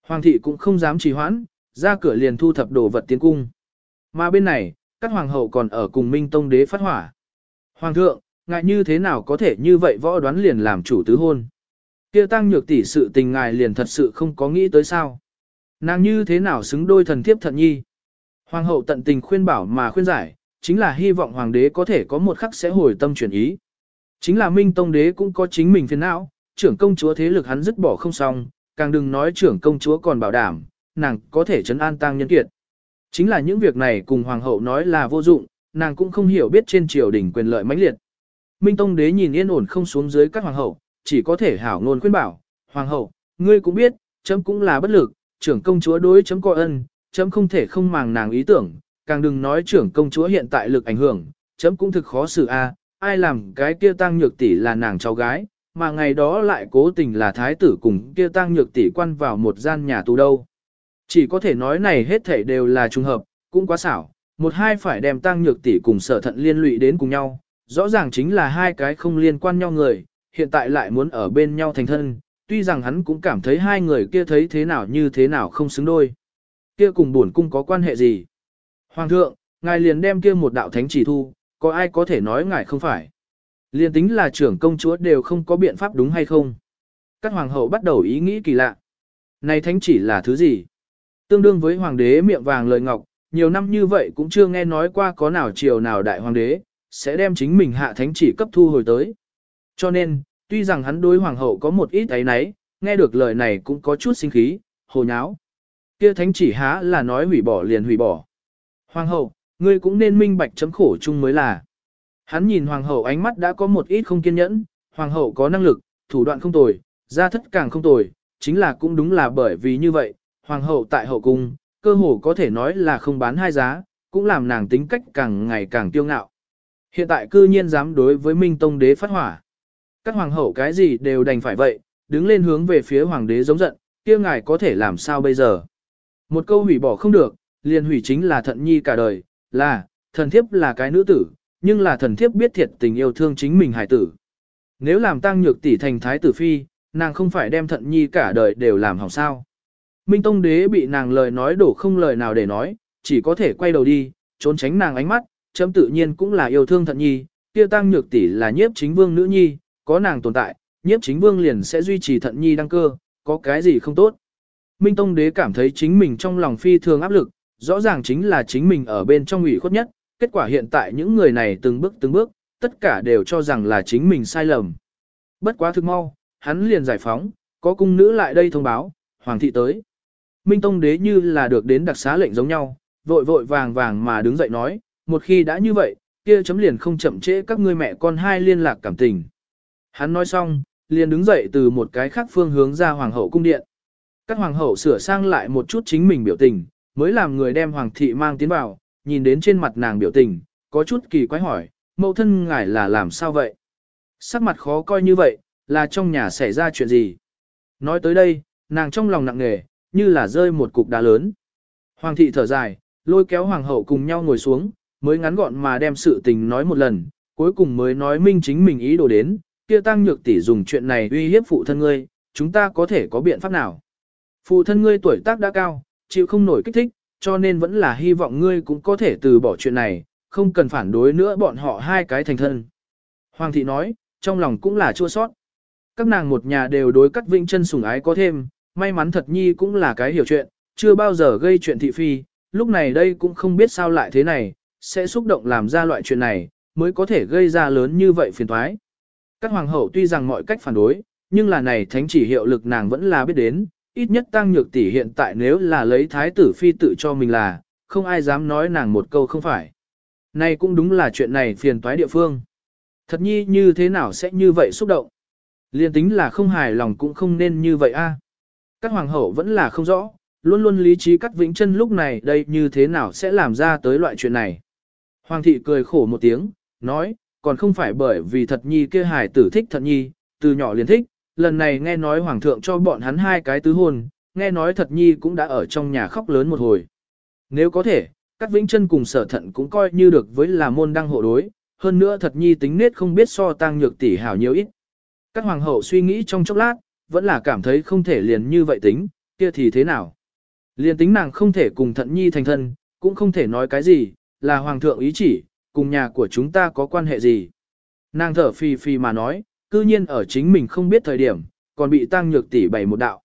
Hoàng thị cũng không dám trì hoãn, ra cửa liền thu thập đồ vật tiến cung. Mà bên này, các hoàng hậu còn ở cùng Minh Tông đế phát hỏa. Hoàng thượng, ngại như thế nào có thể như vậy võ đoán liền làm chủ tứ hôn. Kia tăng nhược tỷ sự tình ngài liền thật sự không có nghĩ tới sao. Nàng như thế nào xứng đôi thần thiếp thận nhi. Hoàng hậu tận tình khuyên bảo mà khuyên giải, chính là hy vọng hoàng đế có thể có một khắc sẽ hồi tâm chuyển ý. Chính là Minh Tông đế cũng có chính mình phiền não, trưởng công chúa thế lực hắn dứt bỏ không xong, càng đừng nói trưởng công chúa còn bảo đảm, nàng có thể chấn an tăng nhân kiệt. Chính là những việc này cùng hoàng hậu nói là vô dụng, nàng cũng không hiểu biết trên triều đình quyền lợi mãnh liệt. Minh Tông đế nhìn yên ổn không xuống dưới các hoàng hậu, chỉ có thể hảo ngôn khuyên bảo, hoàng hậu, ngươi cũng biết, chấm cũng là bất lực, trưởng công chúa đối chấm coi ân, chấm không thể không màng nàng ý tưởng, càng đừng nói trưởng công chúa hiện tại lực ảnh hưởng, chấm cũng thực khó xử a, ai làm cái kia tăng nhược tỷ là nàng cháu gái, mà ngày đó lại cố tình là thái tử cùng kia tăng nhược tỷ quan vào một gian nhà tù đâu. Chỉ có thể nói này hết thảy đều là trùng hợp, cũng quá xảo, một hai phải đem tăng nhược tỷ cùng sở thận liên lụy đến cùng nhau, rõ ràng chính là hai cái không liên quan nhau người, hiện tại lại muốn ở bên nhau thành thân, tuy rằng hắn cũng cảm thấy hai người kia thấy thế nào như thế nào không xứng đôi. Kia cùng buồn cung có quan hệ gì? Hoàng thượng, ngài liền đem kia một đạo thánh chỉ thu, có ai có thể nói ngài không phải? Liên tính là trưởng công chúa đều không có biện pháp đúng hay không? Các hoàng hậu bắt đầu ý nghĩ kỳ lạ. Này thánh chỉ là thứ gì? Tương đương với hoàng đế miệng vàng lời ngọc, nhiều năm như vậy cũng chưa nghe nói qua có nào triều nào đại hoàng đế, sẽ đem chính mình hạ thánh chỉ cấp thu hồi tới. Cho nên, tuy rằng hắn đối hoàng hậu có một ít ấy nấy, nghe được lời này cũng có chút sinh khí, hồ nháo. Kia thánh chỉ há là nói hủy bỏ liền hủy bỏ. Hoàng hậu, ngươi cũng nên minh bạch chấm khổ chung mới là. Hắn nhìn hoàng hậu ánh mắt đã có một ít không kiên nhẫn, hoàng hậu có năng lực, thủ đoạn không tồi, gia thất càng không tồi, chính là cũng đúng là bởi vì như vậy, hoàng hậu tại hậu cung, cơ hồ có thể nói là không bán hai giá, cũng làm nàng tính cách càng ngày càng tiêu ngạo. Hiện tại cư nhiên dám đối với Minh Tông đế phát hỏa. Các hoàng hậu cái gì đều đành phải vậy, đứng lên hướng về phía hoàng đế giống giận, kia ngài có thể làm sao bây giờ. Một câu hủy bỏ không được, liền hủy chính là thận nhi cả đời, là, thần thiếp là cái nữ tử, nhưng là thần thiếp biết thiệt tình yêu thương chính mình hải tử. Nếu làm tăng nhược tỷ thành thái tử phi, nàng không phải đem thận nhi cả đời đều làm hỏng sao. Minh Tông đế bị nàng lời nói đổ không lời nào để nói, chỉ có thể quay đầu đi, trốn tránh nàng ánh mắt, chấm tự nhiên cũng là yêu thương thận nhi, kia tăng nhược tỷ là nhiếp chính vương nữ nhi, có nàng tồn tại, nhiếp chính vương liền sẽ duy trì thận nhi đăng cơ, có cái gì không tốt. Minh Tông đế cảm thấy chính mình trong lòng phi thường áp lực, rõ ràng chính là chính mình ở bên trong ủy khuất nhất, kết quả hiện tại những người này từng bước từng bước, tất cả đều cho rằng là chính mình sai lầm. Bất quá thực mau, hắn liền giải phóng, có cung nữ lại đây thông báo, hoàng thị tới. Minh Tông đế như là được đến đặc xá lệnh giống nhau, vội vội vàng vàng mà đứng dậy nói, một khi đã như vậy, kia chấm liền không chậm trễ các ngươi mẹ con hai liên lạc cảm tình. Hắn nói xong, liền đứng dậy từ một cái khác phương hướng ra hoàng hậu cung điện. Các hoàng hậu sửa sang lại một chút chính mình biểu tình, mới làm người đem hoàng thị mang tiến vào, nhìn đến trên mặt nàng biểu tình, có chút kỳ quái hỏi, mẫu thân ngài là làm sao vậy? Sắc mặt khó coi như vậy, là trong nhà xảy ra chuyện gì? Nói tới đây, nàng trong lòng nặng nề, như là rơi một cục đá lớn. Hoàng thị thở dài, lôi kéo hoàng hậu cùng nhau ngồi xuống, mới ngắn gọn mà đem sự tình nói một lần, cuối cùng mới nói minh chính mình ý đồ đến, kia tăng nhược tỷ dùng chuyện này uy hiếp phụ thân ngươi, chúng ta có thể có biện pháp nào? Phụ thân ngươi tuổi tác đã cao, chịu không nổi kích thích, cho nên vẫn là hy vọng ngươi cũng có thể từ bỏ chuyện này, không cần phản đối nữa bọn họ hai cái thành thân. Hoàng thị nói, trong lòng cũng là chua sót. Các nàng một nhà đều đối cắt vĩnh chân sủng ái có thêm, may mắn thật nhi cũng là cái hiểu chuyện, chưa bao giờ gây chuyện thị phi, lúc này đây cũng không biết sao lại thế này, sẽ xúc động làm ra loại chuyện này, mới có thể gây ra lớn như vậy phiền thoái. Các hoàng hậu tuy rằng mọi cách phản đối, nhưng là này thánh chỉ hiệu lực nàng vẫn là biết đến, ít nhất tăng nhược tỷ hiện tại nếu là lấy thái tử phi tự cho mình là, không ai dám nói nàng một câu không phải. nay cũng đúng là chuyện này phiền toái địa phương. Thật nhi như thế nào sẽ như vậy xúc động. Liên tính là không hài lòng cũng không nên như vậy a. Các hoàng hậu vẫn là không rõ, luôn luôn lý trí cắt vĩnh chân lúc này đây như thế nào sẽ làm ra tới loại chuyện này. Hoàng thị cười khổ một tiếng, nói, còn không phải bởi vì thật nhi kia hài tử thích thật nhi, từ nhỏ liền thích, lần này nghe nói hoàng thượng cho bọn hắn hai cái tứ hôn, nghe nói thật nhi cũng đã ở trong nhà khóc lớn một hồi. Nếu có thể, các vĩnh chân cùng sở thận cũng coi như được với là môn đăng hộ đối, hơn nữa thật nhi tính nết không biết so tăng nhược tỷ hảo nhiều ít. Các hoàng hậu suy nghĩ trong chốc lát, vẫn là cảm thấy không thể liền như vậy tính, kia thì thế nào? Liền tính nàng không thể cùng thận nhi thành thân, cũng không thể nói cái gì, là hoàng thượng ý chỉ, cùng nhà của chúng ta có quan hệ gì. Nàng thở phì phì mà nói, cư nhiên ở chính mình không biết thời điểm, còn bị tăng nhược tỷ bày một đạo.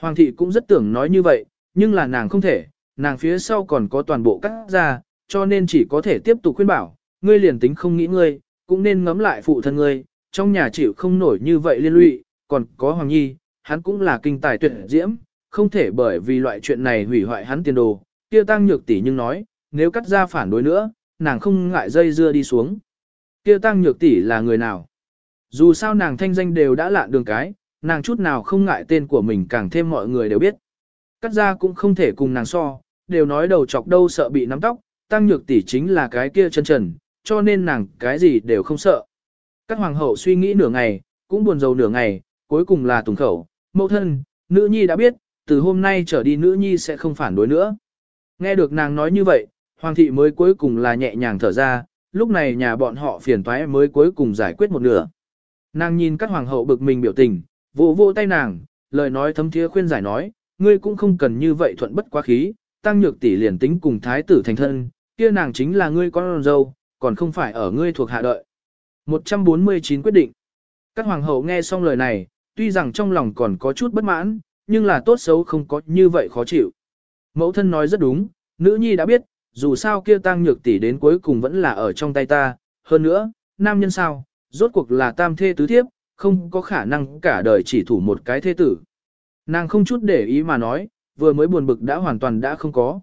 Hoàng thị cũng rất tưởng nói như vậy, nhưng là nàng không thể, nàng phía sau còn có toàn bộ các gia, cho nên chỉ có thể tiếp tục khuyên bảo, ngươi liền tính không nghĩ ngươi, cũng nên ngẫm lại phụ thân ngươi, trong nhà chịu không nổi như vậy liên lụy, còn có Hoàng Nhi, hắn cũng là kinh tài tuyệt diễm, không thể bởi vì loại chuyện này hủy hoại hắn tiền đồ, kia tăng nhược tỷ nhưng nói, nếu cắt ra phản đối nữa, nàng không ngại dây dưa đi xuống. Kia tăng nhược tỷ là người nào? Dù sao nàng thanh danh đều đã lạ đường cái, nàng chút nào không ngại tên của mình càng thêm mọi người đều biết. Cắt ra cũng không thể cùng nàng so, đều nói đầu chọc đâu sợ bị nắm tóc, tăng nhược tỷ chính là cái kia chân trần, cho nên nàng cái gì đều không sợ. Các hoàng hậu suy nghĩ nửa ngày, cũng buồn rầu nửa ngày, cuối cùng là tùng khẩu, mẫu thân, nữ nhi đã biết, từ hôm nay trở đi nữ nhi sẽ không phản đối nữa. Nghe được nàng nói như vậy, hoàng thị mới cuối cùng là nhẹ nhàng thở ra, lúc này nhà bọn họ phiền toái mới cuối cùng giải quyết một nửa. Nàng nhìn các hoàng hậu bực mình biểu tình, vỗ vỗ tay nàng, lời nói thấm thiế khuyên giải nói, ngươi cũng không cần như vậy thuận bất quá khí, tăng nhược tỷ liền tính cùng thái tử thành thân, kia nàng chính là ngươi con dâu, còn không phải ở ngươi thuộc hạ đợi. 149 quyết định. Các hoàng hậu nghe xong lời này, tuy rằng trong lòng còn có chút bất mãn, nhưng là tốt xấu không có như vậy khó chịu. Mẫu thân nói rất đúng, nữ nhi đã biết, dù sao kia tăng nhược tỷ đến cuối cùng vẫn là ở trong tay ta, hơn nữa, nam nhân sao, rốt cuộc là tam thê tứ thiếp, không có khả năng cả đời chỉ thủ một cái thê tử. Nàng không chút để ý mà nói, vừa mới buồn bực đã hoàn toàn đã không có.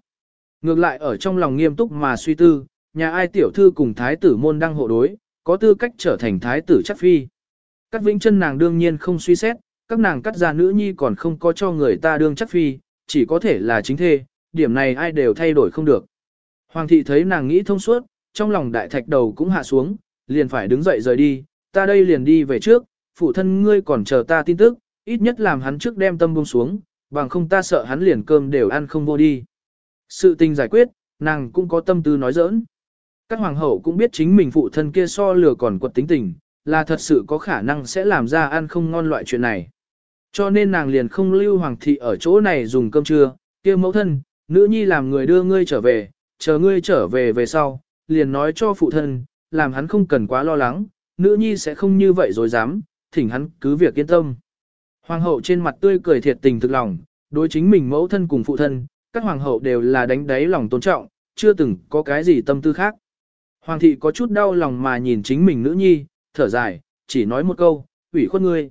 Ngược lại ở trong lòng nghiêm túc mà suy tư, nhà ai tiểu thư cùng thái tử môn đang hộ đối, có tư cách trở thành thái tử chắc phi. Cắt vĩnh chân nàng đương nhiên không suy xét, các nàng cắt ra nữ nhi còn không có cho người ta đương chắc phi, chỉ có thể là chính thê, điểm này ai đều thay đổi không được. Hoàng thị thấy nàng nghĩ thông suốt, trong lòng đại thạch đầu cũng hạ xuống, liền phải đứng dậy rời đi, ta đây liền đi về trước, phụ thân ngươi còn chờ ta tin tức, ít nhất làm hắn trước đem tâm buông xuống, bằng không ta sợ hắn liền cơm đều ăn không vô đi. Sự tình giải quyết, nàng cũng có tâm tư nói giỡn. Các hoàng hậu cũng biết chính mình phụ thân kia so lừa còn quật tính tình, là thật sự có khả năng sẽ làm ra ăn không ngon loại chuyện này. Cho nên nàng liền không lưu hoàng thị ở chỗ này dùng cơm trưa, kia mẫu thân, nữ nhi làm người đưa ngươi trở về, chờ ngươi trở về về sau, liền nói cho phụ thân, làm hắn không cần quá lo lắng, nữ nhi sẽ không như vậy rồi dám, thỉnh hắn cứ việc yên tâm. Hoàng hậu trên mặt tươi cười thiệt tình thực lòng, đối chính mình mẫu thân cùng phụ thân, các hoàng hậu đều là đánh đáy lòng tôn trọng, chưa từng có cái gì tâm tư khác. Hoàng thị có chút đau lòng mà nhìn chính mình nữ nhi, thở dài, chỉ nói một câu, ủy khuất ngươi.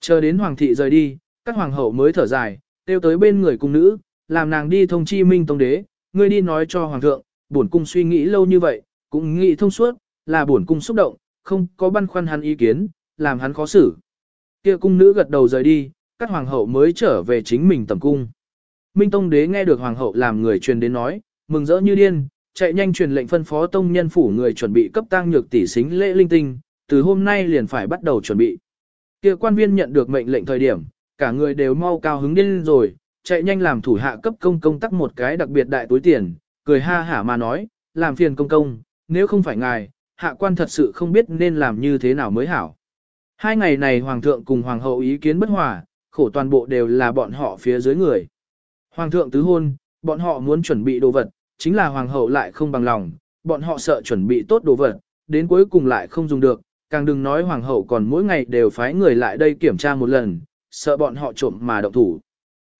Chờ đến hoàng thị rời đi, các hoàng hậu mới thở dài, tiêu tới bên người cung nữ, làm nàng đi thông chi minh tông đế, ngươi đi nói cho hoàng thượng, bổn cung suy nghĩ lâu như vậy, cũng nghĩ thông suốt, là bổn cung xúc động, không có băn khoăn hắn ý kiến, làm hắn khó xử. Kia cung nữ gật đầu rời đi, các hoàng hậu mới trở về chính mình tầm cung. Minh Tông đế nghe được hoàng hậu làm người truyền đến nói, mừng rỡ như điên, chạy nhanh truyền lệnh phân phó tông nhân phủ người chuẩn bị cấp tang nhược tỷ xính lễ linh tinh, từ hôm nay liền phải bắt đầu chuẩn bị. Kia quan viên nhận được mệnh lệnh thời điểm, cả người đều mau cao hứng điên rồi, chạy nhanh làm thủ hạ cấp công công tắc một cái đặc biệt đại túi tiền, cười ha hả mà nói, làm phiền công công, nếu không phải ngài, hạ quan thật sự không biết nên làm như thế nào mới hảo. Hai ngày này hoàng thượng cùng hoàng hậu ý kiến bất hòa, khổ toàn bộ đều là bọn họ phía dưới người. Hoàng thượng tứ hôn, bọn họ muốn chuẩn bị đồ vật, chính là hoàng hậu lại không bằng lòng, bọn họ sợ chuẩn bị tốt đồ vật, đến cuối cùng lại không dùng được, càng đừng nói hoàng hậu còn mỗi ngày đều phái người lại đây kiểm tra một lần, sợ bọn họ trộm mà động thủ.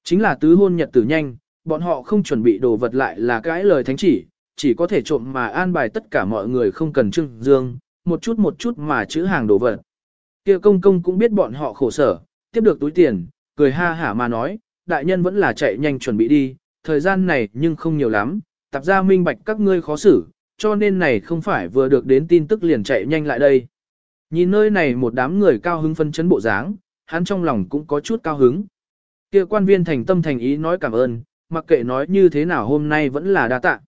Chính là tứ hôn nhật tử nhanh, bọn họ không chuẩn bị đồ vật lại là cái lời thánh chỉ, chỉ có thể trộm mà an bài tất cả mọi người không cần trưng dương, một chút một chút mà chữ hàng đồ vật. Kia công công cũng biết bọn họ khổ sở, tiếp được túi tiền, cười ha hả mà nói, đại nhân vẫn là chạy nhanh chuẩn bị đi, thời gian này nhưng không nhiều lắm, tạp ra minh bạch các ngươi khó xử, cho nên này không phải vừa được đến tin tức liền chạy nhanh lại đây. Nhìn nơi này một đám người cao hứng phân chấn bộ dáng, hắn trong lòng cũng có chút cao hứng. Kia quan viên thành tâm thành ý nói cảm ơn, mặc kệ nói như thế nào hôm nay vẫn là đa tạ.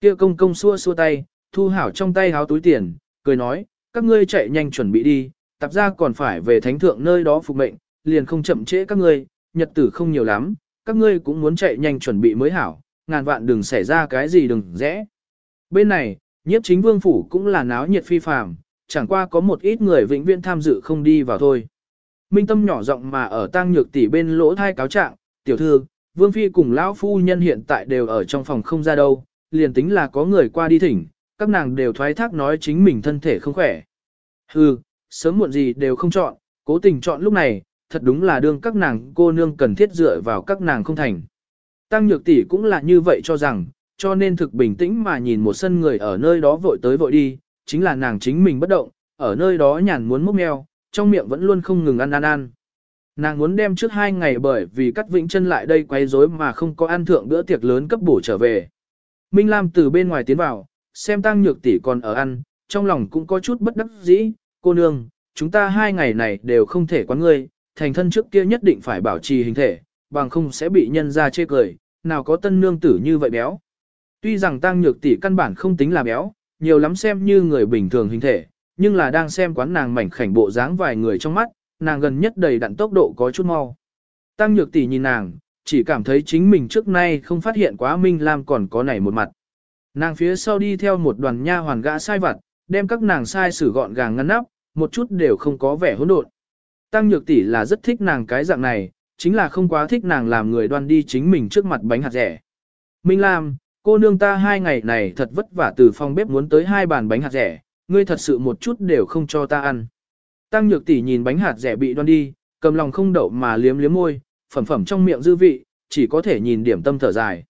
Kia công công xua xua tay, thu hảo trong tay háo túi tiền, cười nói, các ngươi chạy nhanh chuẩn bị đi, tạp ra còn phải về thánh thượng nơi đó phục mệnh, liền không chậm trễ các ngươi, nhật tử không nhiều lắm, các ngươi cũng muốn chạy nhanh chuẩn bị mới hảo, ngàn vạn đừng xảy ra cái gì đừng rẽ. Bên này, nhiếp chính vương phủ cũng là náo nhiệt phi phàm, chẳng qua có một ít người vĩnh viễn tham dự không đi vào thôi. Minh Tâm nhỏ giọng mà ở tang nhược tỷ bên lỗ thai cáo trạng, tiểu thư, vương phi cùng lão phu nhân hiện tại đều ở trong phòng không ra đâu, liền tính là có người qua đi thỉnh, các nàng đều thoái thác nói chính mình thân thể không khỏe. Hừ, sớm muộn gì đều không chọn, cố tình chọn lúc này, thật đúng là đương các nàng cô nương cần thiết dựa vào các nàng không thành. Tăng nhược tỷ cũng là như vậy cho rằng, cho nên thực bình tĩnh mà nhìn một sân người ở nơi đó vội tới vội đi, chính là nàng chính mình bất động, ở nơi đó nhàn muốn múc meo, trong miệng vẫn luôn không ngừng ăn ăn ăn. Nàng muốn đem trước hai ngày bởi vì cắt vĩnh chân lại đây quay rối mà không có ăn thượng bữa tiệc lớn cấp bổ trở về. Minh Lam từ bên ngoài tiến vào, xem tăng nhược tỷ còn ở ăn, trong lòng cũng có chút bất đắc dĩ, cô nương, chúng ta hai ngày này đều không thể quán ngươi, thành thân trước kia nhất định phải bảo trì hình thể, bằng không sẽ bị nhân ra chê cười, nào có tân nương tử như vậy béo. Tuy rằng tăng nhược tỷ căn bản không tính là béo, nhiều lắm xem như người bình thường hình thể, nhưng là đang xem quán nàng mảnh khảnh bộ dáng vài người trong mắt, nàng gần nhất đầy đặn tốc độ có chút mau. Tăng nhược tỷ nhìn nàng, chỉ cảm thấy chính mình trước nay không phát hiện quá Minh Lam còn có này một mặt. Nàng phía sau đi theo một đoàn nha hoàn gã sai vặt, đem các nàng sai xử gọn gàng ngăn nắp, một chút đều không có vẻ hỗn độn. Tăng nhược tỷ là rất thích nàng cái dạng này, chính là không quá thích nàng làm người đoan đi chính mình trước mặt bánh hạt rẻ. Minh Lam, cô nương ta hai ngày này thật vất vả từ phòng bếp muốn tới hai bàn bánh hạt rẻ, ngươi thật sự một chút đều không cho ta ăn. Tăng nhược tỷ nhìn bánh hạt rẻ bị đoan đi, cầm lòng không đậu mà liếm liếm môi, phẩm phẩm trong miệng dư vị, chỉ có thể nhìn điểm tâm thở dài.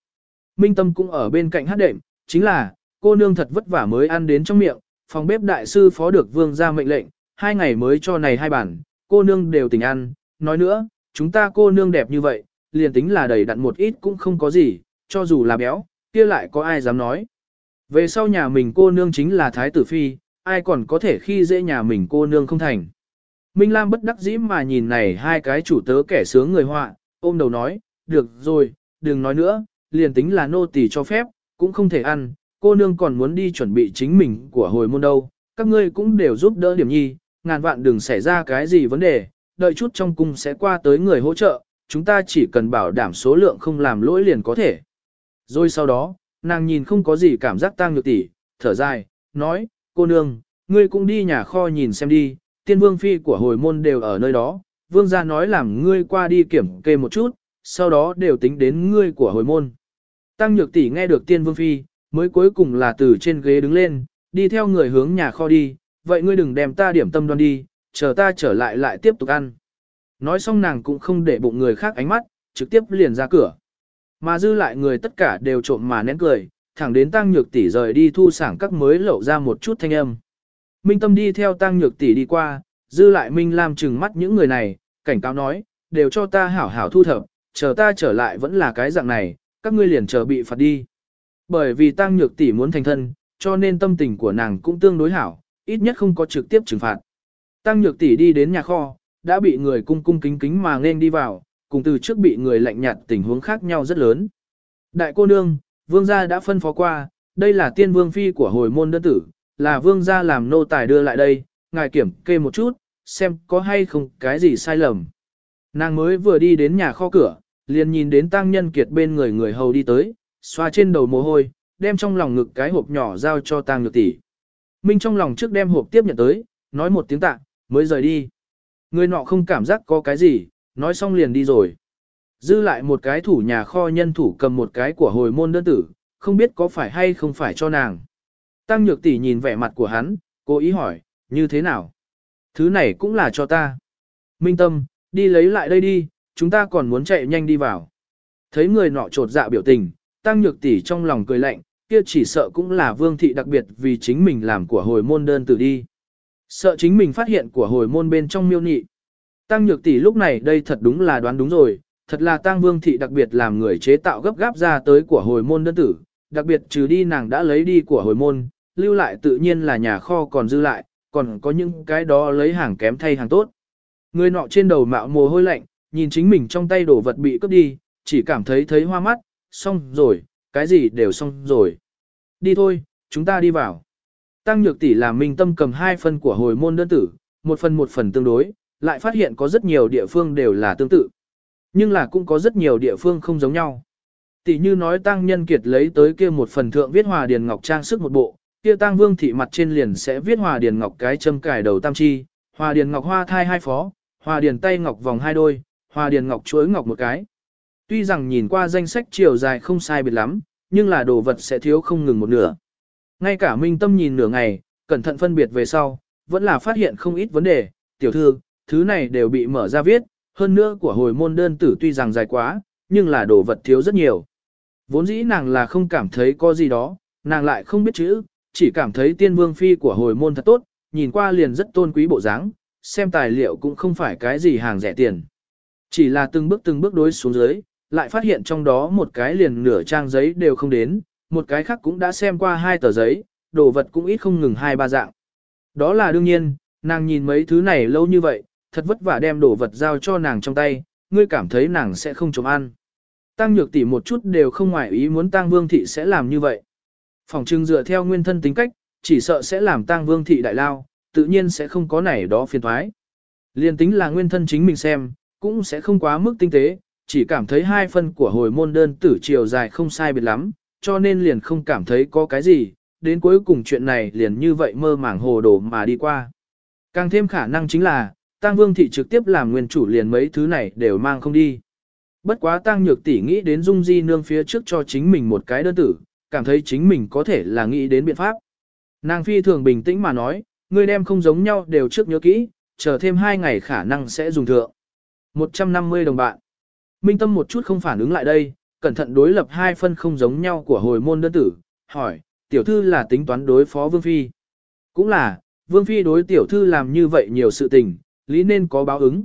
Minh tâm cũng ở bên cạnh hát đệm, chính là, cô nương thật vất vả mới ăn đến trong miệng, phòng bếp đại sư phó được vương ra mệnh lệnh, hai ngày mới cho này hai bản, cô nương đều tình ăn, nói nữa, chúng ta cô nương đẹp như vậy, liền tính là đầy đặn một ít cũng không có gì, cho dù là béo, kia lại có ai dám nói. Về sau nhà mình cô nương chính là thái tử phi, ai còn có thể khi dễ nhà mình cô nương không thành. Minh Lam bất đắc dĩ mà nhìn này hai cái chủ tớ kẻ sướng người họa, ôm đầu nói, được rồi, đừng nói nữa, liền tính là nô tỳ cho phép, cũng không thể ăn, cô nương còn muốn đi chuẩn bị chính mình của hồi môn đâu, các ngươi cũng đều giúp đỡ điểm nhi, ngàn vạn đừng xảy ra cái gì vấn đề, đợi chút trong cung sẽ qua tới người hỗ trợ, chúng ta chỉ cần bảo đảm số lượng không làm lỗi liền có thể. Rồi sau đó, nàng nhìn không có gì cảm giác tang nhược tỷ, thở dài, nói, cô nương, ngươi cũng đi nhà kho nhìn xem đi, tiên vương phi của hồi môn đều ở nơi đó, vương gia nói làm ngươi qua đi kiểm kê một chút, sau đó đều tính đến ngươi của hồi môn. Tăng nhược tỷ nghe được tiên vương phi, mới cuối cùng là từ trên ghế đứng lên, đi theo người hướng nhà kho đi, vậy ngươi đừng đem ta điểm tâm đoan đi, chờ ta trở lại lại tiếp tục ăn. Nói xong nàng cũng không để bụng người khác ánh mắt, trực tiếp liền ra cửa. Mà dư lại người tất cả đều trộm mà nén cười, thẳng đến tăng nhược tỷ rời đi thu sảng các mới lậu ra một chút thanh âm. Minh Tâm đi theo tăng nhược tỷ đi qua, dư lại Minh Lam trừng mắt những người này, cảnh cáo nói, đều cho ta hảo hảo thu thập, chờ ta trở lại vẫn là cái dạng này, các ngươi liền chờ bị phạt đi. Bởi vì tăng nhược tỷ muốn thành thân, cho nên tâm tình của nàng cũng tương đối hảo, ít nhất không có trực tiếp trừng phạt. Tăng nhược tỷ đi đến nhà kho, đã bị người cung cung kính kính mà nên đi vào, cùng từ trước bị người lạnh nhạt tình huống khác nhau rất lớn. Đại cô nương, vương gia đã phân phó qua, đây là tiên vương phi của hồi môn đơn tử, là vương gia làm nô tài đưa lại đây, ngài kiểm kê một chút, xem có hay không cái gì sai lầm. Nàng mới vừa đi đến nhà kho cửa, liền nhìn đến tăng nhân kiệt bên người người hầu đi tới, xoa trên đầu mồ hôi, đem trong lòng ngực cái hộp nhỏ giao cho tăng nhược tỷ. Minh trong lòng trước đem hộp tiếp nhận tới, nói một tiếng tạ, mới rời đi. Người nọ không cảm giác có cái gì, nói xong liền đi rồi. Dư lại một cái thủ nhà kho nhân thủ cầm một cái của hồi môn đơn tử, không biết có phải hay không phải cho nàng. Tăng nhược tỷ nhìn vẻ mặt của hắn, cố ý hỏi, như thế nào? Thứ này cũng là cho ta. Minh tâm, đi lấy lại đây đi, chúng ta còn muốn chạy nhanh đi vào. Thấy người nọ trột dạ biểu tình, tăng nhược tỷ trong lòng cười lạnh, kia chỉ sợ cũng là vương thị đặc biệt vì chính mình làm của hồi môn đơn tử đi. Sợ chính mình phát hiện của hồi môn bên trong miêu nị. Tăng nhược tỷ lúc này đây thật đúng là đoán đúng rồi, thật là tăng vương thị đặc biệt làm người chế tạo gấp gáp ra tới của hồi môn đơn tử, đặc biệt trừ đi nàng đã lấy đi của hồi môn, lưu lại tự nhiên là nhà kho còn dư lại, còn có những cái đó lấy hàng kém thay hàng tốt. Người nọ trên đầu mạo mồ hôi lạnh, nhìn chính mình trong tay đổ vật bị cướp đi, chỉ cảm thấy thấy hoa mắt, xong rồi, cái gì đều xong rồi. Đi thôi, chúng ta đi vào. Tăng nhược tỷ làm minh tâm cầm hai phần của hồi môn đơn tử, một phần một phần tương đối, lại phát hiện có rất nhiều địa phương đều là tương tự. Nhưng là cũng có rất nhiều địa phương không giống nhau. Tỷ như nói tăng nhân kiệt lấy tới kia một phần thượng viết hòa điền ngọc trang sức một bộ, kia tăng vương thị mặt trên liền sẽ viết hòa điền ngọc cái châm cài đầu tam chi, hòa điền ngọc hoa thai hai phó, hòa điền tay ngọc vòng hai đôi, hòa điền ngọc chuối ngọc một cái. Tuy rằng nhìn qua danh sách chiều dài không sai biệt lắm, nhưng là đồ vật sẽ thiếu không ngừng một nửa. Ngay cả Minh Tâm nhìn nửa ngày, cẩn thận phân biệt về sau, vẫn là phát hiện không ít vấn đề, tiểu thư, thứ này đều bị mở ra viết, hơn nữa của hồi môn đơn tử tuy rằng dài quá, nhưng là đồ vật thiếu rất nhiều. Vốn dĩ nàng là không cảm thấy có gì đó, nàng lại không biết chữ, chỉ cảm thấy tiên vương phi của hồi môn thật tốt, nhìn qua liền rất tôn quý bộ dáng, xem tài liệu cũng không phải cái gì hàng rẻ tiền. Chỉ là từng bước từng bước đối xuống dưới, lại phát hiện trong đó một cái liền nửa trang giấy đều không đến, một cái khác cũng đã xem qua hai tờ giấy, đồ vật cũng ít không ngừng hai ba dạng. Đó là đương nhiên, nàng nhìn mấy thứ này lâu như vậy, thật vất vả đem đồ vật giao cho nàng trong tay, ngươi cảm thấy nàng sẽ không chống ăn. Tăng nhược tỷ một chút đều không ngoại ý muốn Tăng Vương thị sẽ làm như vậy. Phòng trưng dựa theo nguyên thân tính cách, chỉ sợ sẽ làm tang Vương thị đại lao, tự nhiên sẽ không có này đó phiền thoái. Liên tính là nguyên thân chính mình xem, cũng sẽ không quá mức tinh tế, chỉ cảm thấy hai phân của hồi môn đơn tử chiều dài không sai biệt lắm, cho nên liền không cảm thấy có cái gì, đến cuối cùng chuyện này liền như vậy mơ màng hồ đồ mà đi qua. Càng thêm khả năng chính là, Tăng Vương Thị trực tiếp làm nguyên chủ liền mấy thứ này đều mang không đi. Bất quá Tăng Nhược tỷ nghĩ đến Dung Di nương phía trước cho chính mình một cái đơn tử, cảm thấy chính mình có thể là nghĩ đến biện pháp. Nàng phi thường bình tĩnh mà nói, người đem không giống nhau đều trước nhớ kỹ, chờ thêm hai ngày khả năng sẽ dùng thượng. 150 đồng bạn. Minh Tâm một chút không phản ứng lại đây, cẩn thận đối lập hai phân không giống nhau của hồi môn đơn tử, hỏi, tiểu thư là tính toán đối phó Vương Phi. Cũng là, Vương Phi đối tiểu thư làm như vậy nhiều sự tình, lý nên có báo ứng.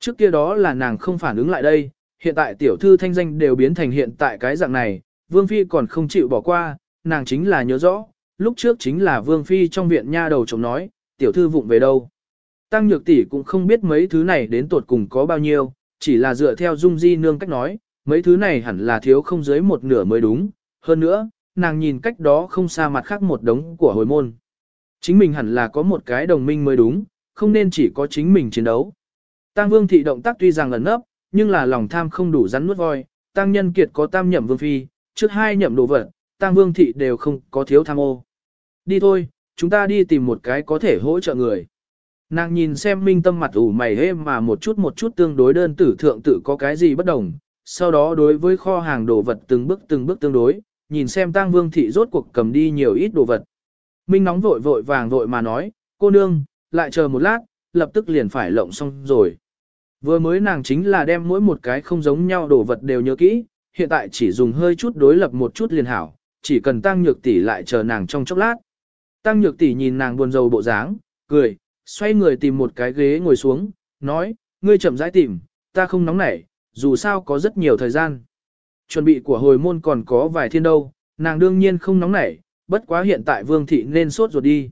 Trước kia đó là nàng không phản ứng lại đây, hiện tại tiểu thư thanh danh đều biến thành hiện tại cái dạng này, Vương Phi còn không chịu bỏ qua, nàng chính là nhớ rõ, lúc trước chính là Vương Phi trong viện nha đầu chồng nói, tiểu thư vụng về đâu. Tăng Nhược Tỷ cũng không biết mấy thứ này đến tột cùng có bao nhiêu, chỉ là dựa theo Dung Di Nương cách nói, mấy thứ này hẳn là thiếu không dưới một nửa mới đúng. Hơn nữa, nàng nhìn cách đó không xa mặt khác một đống của hồi môn. Chính mình hẳn là có một cái đồng minh mới đúng, không nên chỉ có chính mình chiến đấu. Tăng Vương thị động tác tuy rằng ẩn nấp, nhưng là lòng tham không đủ rắn nuốt voi. Tăng Nhân Kiệt có tam nhậm vương phi, trước hai nhậm đồ vật, Tăng Vương thị đều không có thiếu tham ô. Đi thôi, chúng ta đi tìm một cái có thể hỗ trợ người. Nàng nhìn xem minh tâm mặt ủ mày hê mà một chút một chút tương đối đơn tử thượng tự có cái gì bất đồng, sau đó đối với kho hàng đồ vật từng bước từng bước tương đối, nhìn xem tang vương thị rốt cuộc cầm đi nhiều ít đồ vật. Minh nóng vội vội vàng vội mà nói, cô nương, lại chờ một lát, lập tức liền phải lộng xong rồi. Vừa mới nàng chính là đem mỗi một cái không giống nhau đồ vật đều nhớ kỹ, hiện tại chỉ dùng hơi chút đối lập một chút liền hảo, chỉ cần tăng nhược tỷ lại chờ nàng trong chốc lát. Tăng nhược tỷ nhìn nàng buồn rầu bộ dáng, cười, xoay người tìm một cái ghế ngồi xuống, nói, ngươi chậm rãi tìm, ta không nóng nảy, dù sao có rất nhiều thời gian. Chuẩn bị của hồi môn còn có vài thiên đâu, nàng đương nhiên không nóng nảy, bất quá hiện tại vương thị nên sốt ruột đi.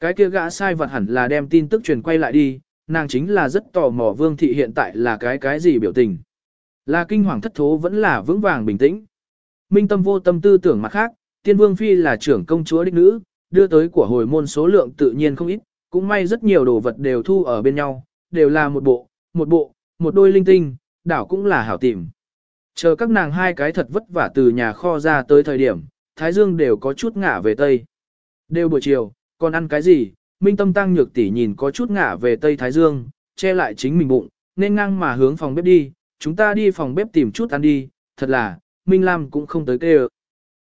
Cái kia gã sai vật hẳn là đem tin tức truyền quay lại đi, nàng chính là rất tò mò vương thị hiện tại là cái cái gì biểu tình. Là kinh hoàng thất thố vẫn là vững vàng bình tĩnh. Minh tâm vô tâm tư tưởng mặt khác, tiên vương phi là trưởng công chúa đích nữ, đưa tới của hồi môn số lượng tự nhiên không ít, cũng may rất nhiều đồ vật đều thu ở bên nhau, đều là một bộ, một bộ, một đôi linh tinh, đảo cũng là hảo tìm. Chờ các nàng hai cái thật vất vả từ nhà kho ra tới thời điểm, Thái Dương đều có chút ngả về Tây. Đều buổi chiều, còn ăn cái gì, Minh Tâm Tăng Nhược tỷ nhìn có chút ngả về Tây Thái Dương, che lại chính mình bụng, nên ngang mà hướng phòng bếp đi, chúng ta đi phòng bếp tìm chút ăn đi, thật là, Minh Lam cũng không tới kêu.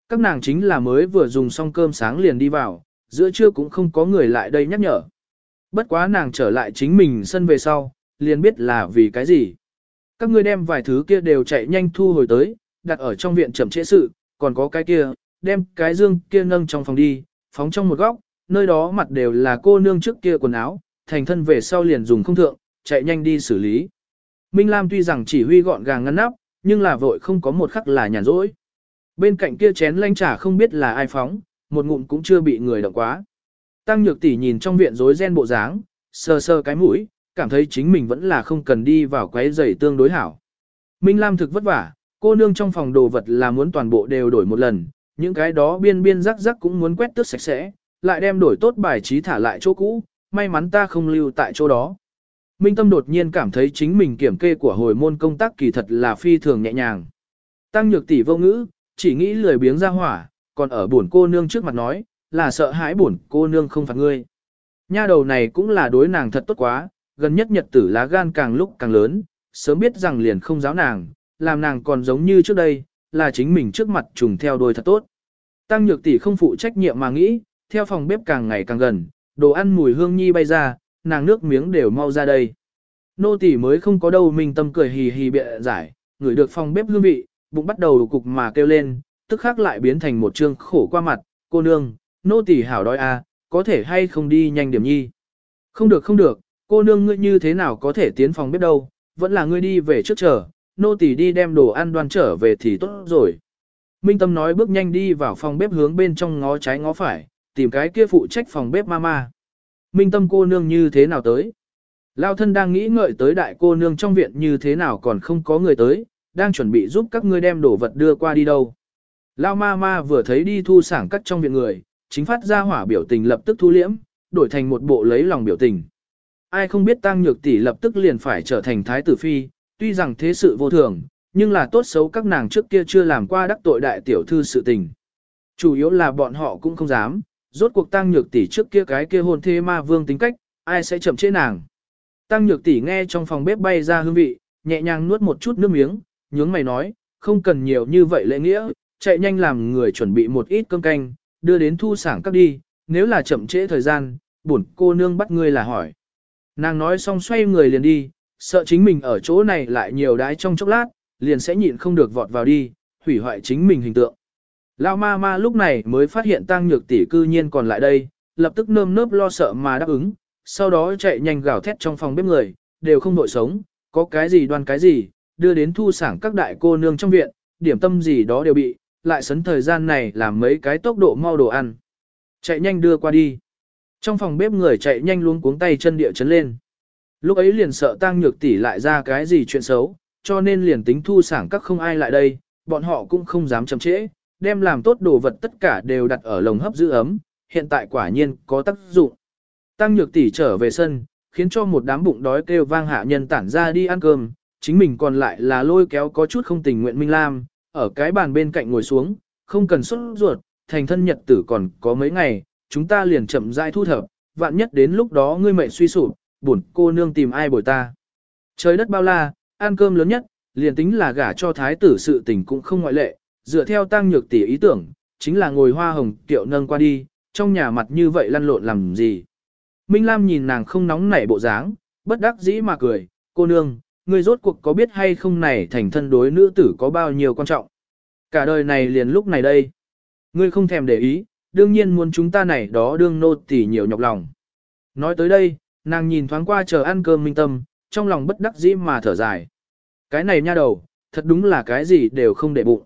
Các nàng chính là mới vừa dùng xong cơm sáng liền đi vào, giữa trưa cũng không có người lại đây nhắc nhở. Bất quá nàng trở lại chính mình sân về sau, liền biết là vì cái gì. Các ngươi đem vài thứ kia đều chạy nhanh thu hồi tới, đặt ở trong viện chậm trễ sự, còn có cái kia, đem cái dương kia nâng trong phòng đi, phóng trong một góc, nơi đó mặt đều là cô nương trước kia quần áo, thành thân về sau liền dùng không thượng, chạy nhanh đi xử lý. Minh Lam tuy rằng chỉ huy gọn gàng ngăn nắp, nhưng là vội không có một khắc là nhàn rỗi. Bên cạnh kia chén lanh trà không biết là ai phóng, một ngụm cũng chưa bị người động quá. Tăng nhược tỷ nhìn trong viện rối ren bộ dáng, sờ sờ cái mũi, cảm thấy chính mình vẫn là không cần đi vào quấy rầy tương đối hảo. Minh Lam thực vất vả, cô nương trong phòng đồ vật là muốn toàn bộ đều đổi một lần, những cái đó biên biên rắc rắc cũng muốn quét tước sạch sẽ, lại đem đổi tốt bài trí thả lại chỗ cũ, may mắn ta không lưu tại chỗ đó. Minh Tâm đột nhiên cảm thấy chính mình kiểm kê của hồi môn công tác kỳ thật là phi thường nhẹ nhàng. Tăng nhược tỷ vô ngữ, chỉ nghĩ lười biếng ra hỏa, còn ở buồn cô nương trước mặt nói, là sợ hãi buồn cô nương không phạt ngươi. Nha đầu này cũng là đối nàng thật tốt quá, gần nhất nhật tử lá gan càng lúc càng lớn, sớm biết rằng liền không giáo nàng, làm nàng còn giống như trước đây, là chính mình trước mặt trùng theo đôi thật tốt. Tăng nhược tỷ không phụ trách nhiệm mà nghĩ, theo phòng bếp càng ngày càng gần, đồ ăn mùi hương nhi bay ra, nàng nước miếng đều mau ra đây. Nô tỳ mới không có đâu mình tâm cười hì hì bịa giải, ngửi được phòng bếp hương vị, bụng bắt đầu cục mà kêu lên, tức khắc lại biến thành một trương khổ qua mặt, cô nương, nô tỳ hảo đói à, có thể hay không đi nhanh điểm nhi. Không được không được, cô nương ngươi như thế nào có thể tiến phòng bếp đâu, vẫn là ngươi đi về trước chờ, nô tỳ đi đem đồ ăn đoan trở về thì tốt rồi. Minh Tâm nói bước nhanh đi vào phòng bếp hướng bên trong ngó trái ngó phải, tìm cái kia phụ trách phòng bếp mama. Minh Tâm cô nương như thế nào tới? Lao thân đang nghĩ ngợi tới đại cô nương trong viện như thế nào còn không có người tới, đang chuẩn bị giúp các ngươi đem đồ vật đưa qua đi đâu. Lao ma ma vừa thấy đi thu sảng cắt trong viện người, chính phát ra hỏa biểu tình lập tức thu liễm, đổi thành một bộ lấy lòng biểu tình. Ai không biết tăng nhược tỷ lập tức liền phải trở thành thái tử phi, tuy rằng thế sự vô thường, nhưng là tốt xấu các nàng trước kia chưa làm qua đắc tội đại tiểu thư sự tình. Chủ yếu là bọn họ cũng không dám, rốt cuộc tăng nhược tỷ trước kia cái kia hồn thế ma vương tính cách, ai sẽ chậm chế nàng. Tăng nhược tỷ nghe trong phòng bếp bay ra hương vị, nhẹ nhàng nuốt một chút nước miếng, nhướng mày nói, không cần nhiều như vậy lễ nghĩa, chạy nhanh làm người chuẩn bị một ít cơm canh, đưa đến thu sảng các đi, nếu là chậm trễ thời gian, bổn cô nương bắt ngươi là hỏi. Nàng nói xong xoay người liền đi, sợ chính mình ở chỗ này lại nhiều đái trong chốc lát, liền sẽ nhịn không được vọt vào đi, hủy hoại chính mình hình tượng. Lao ma ma lúc này mới phát hiện tăng nhược tỷ cư nhiên còn lại đây, lập tức nơm nớp lo sợ mà đáp ứng, sau đó chạy nhanh gào thét trong phòng bếp người, đều không nội sống, có cái gì đoan cái gì, đưa đến thu sảng các đại cô nương trong viện, điểm tâm gì đó đều bị, lại sấn thời gian này làm mấy cái tốc độ mau đồ ăn. Chạy nhanh đưa qua đi. Trong phòng bếp người chạy nhanh luôn cuống tay chân địa chấn lên. Lúc ấy liền sợ tăng nhược tỷ lại ra cái gì chuyện xấu, cho nên liền tính thu sảng các không ai lại đây, bọn họ cũng không dám chậm trễ, đem làm tốt đồ vật tất cả đều đặt ở lồng hấp giữ ấm, hiện tại quả nhiên có tác dụng. Tăng nhược tỷ trở về sân, khiến cho một đám bụng đói kêu vang hạ nhân tản ra đi ăn cơm, chính mình còn lại là lôi kéo có chút không tình nguyện Minh Lam, ở cái bàn bên cạnh ngồi xuống, không cần xuất ruột, thành thân nhật tử còn có mấy ngày, chúng ta liền chậm rãi thu thập, vạn nhất đến lúc đó ngươi mệt suy sụp, buồn cô nương tìm ai bồi ta. Trời đất bao la, ăn cơm lớn nhất, liền tính là gả cho thái tử sự tình cũng không ngoại lệ, dựa theo tăng nhược tỷ ý tưởng, chính là ngồi hoa hồng tiệu nâng qua đi, trong nhà mặt như vậy lăn lộn làm gì. Minh Lam nhìn nàng không nóng nảy bộ dáng, bất đắc dĩ mà cười, cô nương, ngươi rốt cuộc có biết hay không này thành thân đối nữ tử có bao nhiêu quan trọng. Cả đời này liền lúc này đây. Ngươi không thèm để ý, đương nhiên muốn chúng ta này đó đương nô tỉ nhiều nhọc lòng. Nói tới đây, nàng nhìn thoáng qua chờ ăn cơm minh tâm, trong lòng bất đắc dĩ mà thở dài. Cái này nha đầu, thật đúng là cái gì đều không để bụng.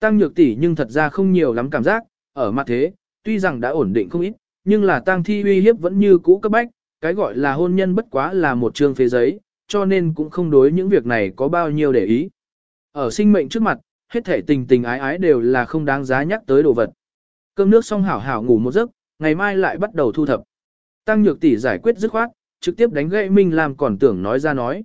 Tăng nhược tỷ nhưng thật ra không nhiều lắm cảm giác, ở mặt thế, tuy rằng đã ổn định không ít, nhưng là tăng thi uy hiếp vẫn như cũ cấp bách, cái gọi là hôn nhân bất quá là một trương phế giấy, cho nên cũng không đối những việc này có bao nhiêu để ý. Ở sinh mệnh trước mặt, hết thể tình tình ái ái đều là không đáng giá nhắc tới đồ vật. Cơm nước xong hảo hảo ngủ một giấc, ngày mai lại bắt đầu thu thập. Tăng nhược tỷ giải quyết dứt khoát, trực tiếp đánh gậy Minh Lam còn tưởng nói ra nói.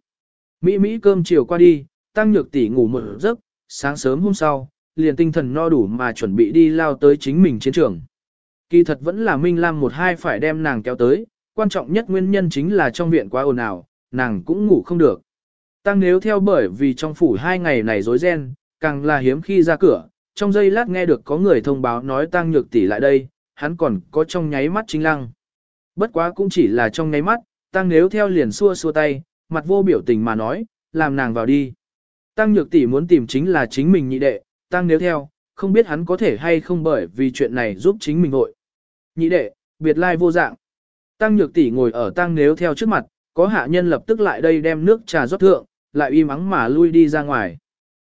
Mỹ Mỹ cơm chiều qua đi, tăng nhược tỷ ngủ một giấc, sáng sớm hôm sau, liền tinh thần no đủ mà chuẩn bị đi lao tới chính mình chiến trường. Kỳ thật vẫn là Minh Lam một hai phải đem nàng kéo tới, quan trọng nhất nguyên nhân chính là trong viện quá ồn ào, nàng cũng ngủ không được. Tăng nếu theo bởi vì trong phủ hai ngày này rối ren, càng là hiếm khi ra cửa, trong giây lát nghe được có người thông báo nói tăng nhược tỷ lại đây, hắn còn có trong nháy mắt chính lăng. Bất quá cũng chỉ là trong nháy mắt, tăng nếu theo liền xua xua tay, mặt vô biểu tình mà nói, làm nàng vào đi. Tăng nhược tỷ muốn tìm chính là chính mình nhị đệ, tăng nếu theo, không biết hắn có thể hay không bởi vì chuyện này giúp chính mình hội. Nhị đệ, biệt lai vô dạng. Tăng nhược tỷ ngồi ở tăng nếu theo trước mặt, có hạ nhân lập tức lại đây đem nước trà rót thượng, lại uy mắng mà lui đi ra ngoài.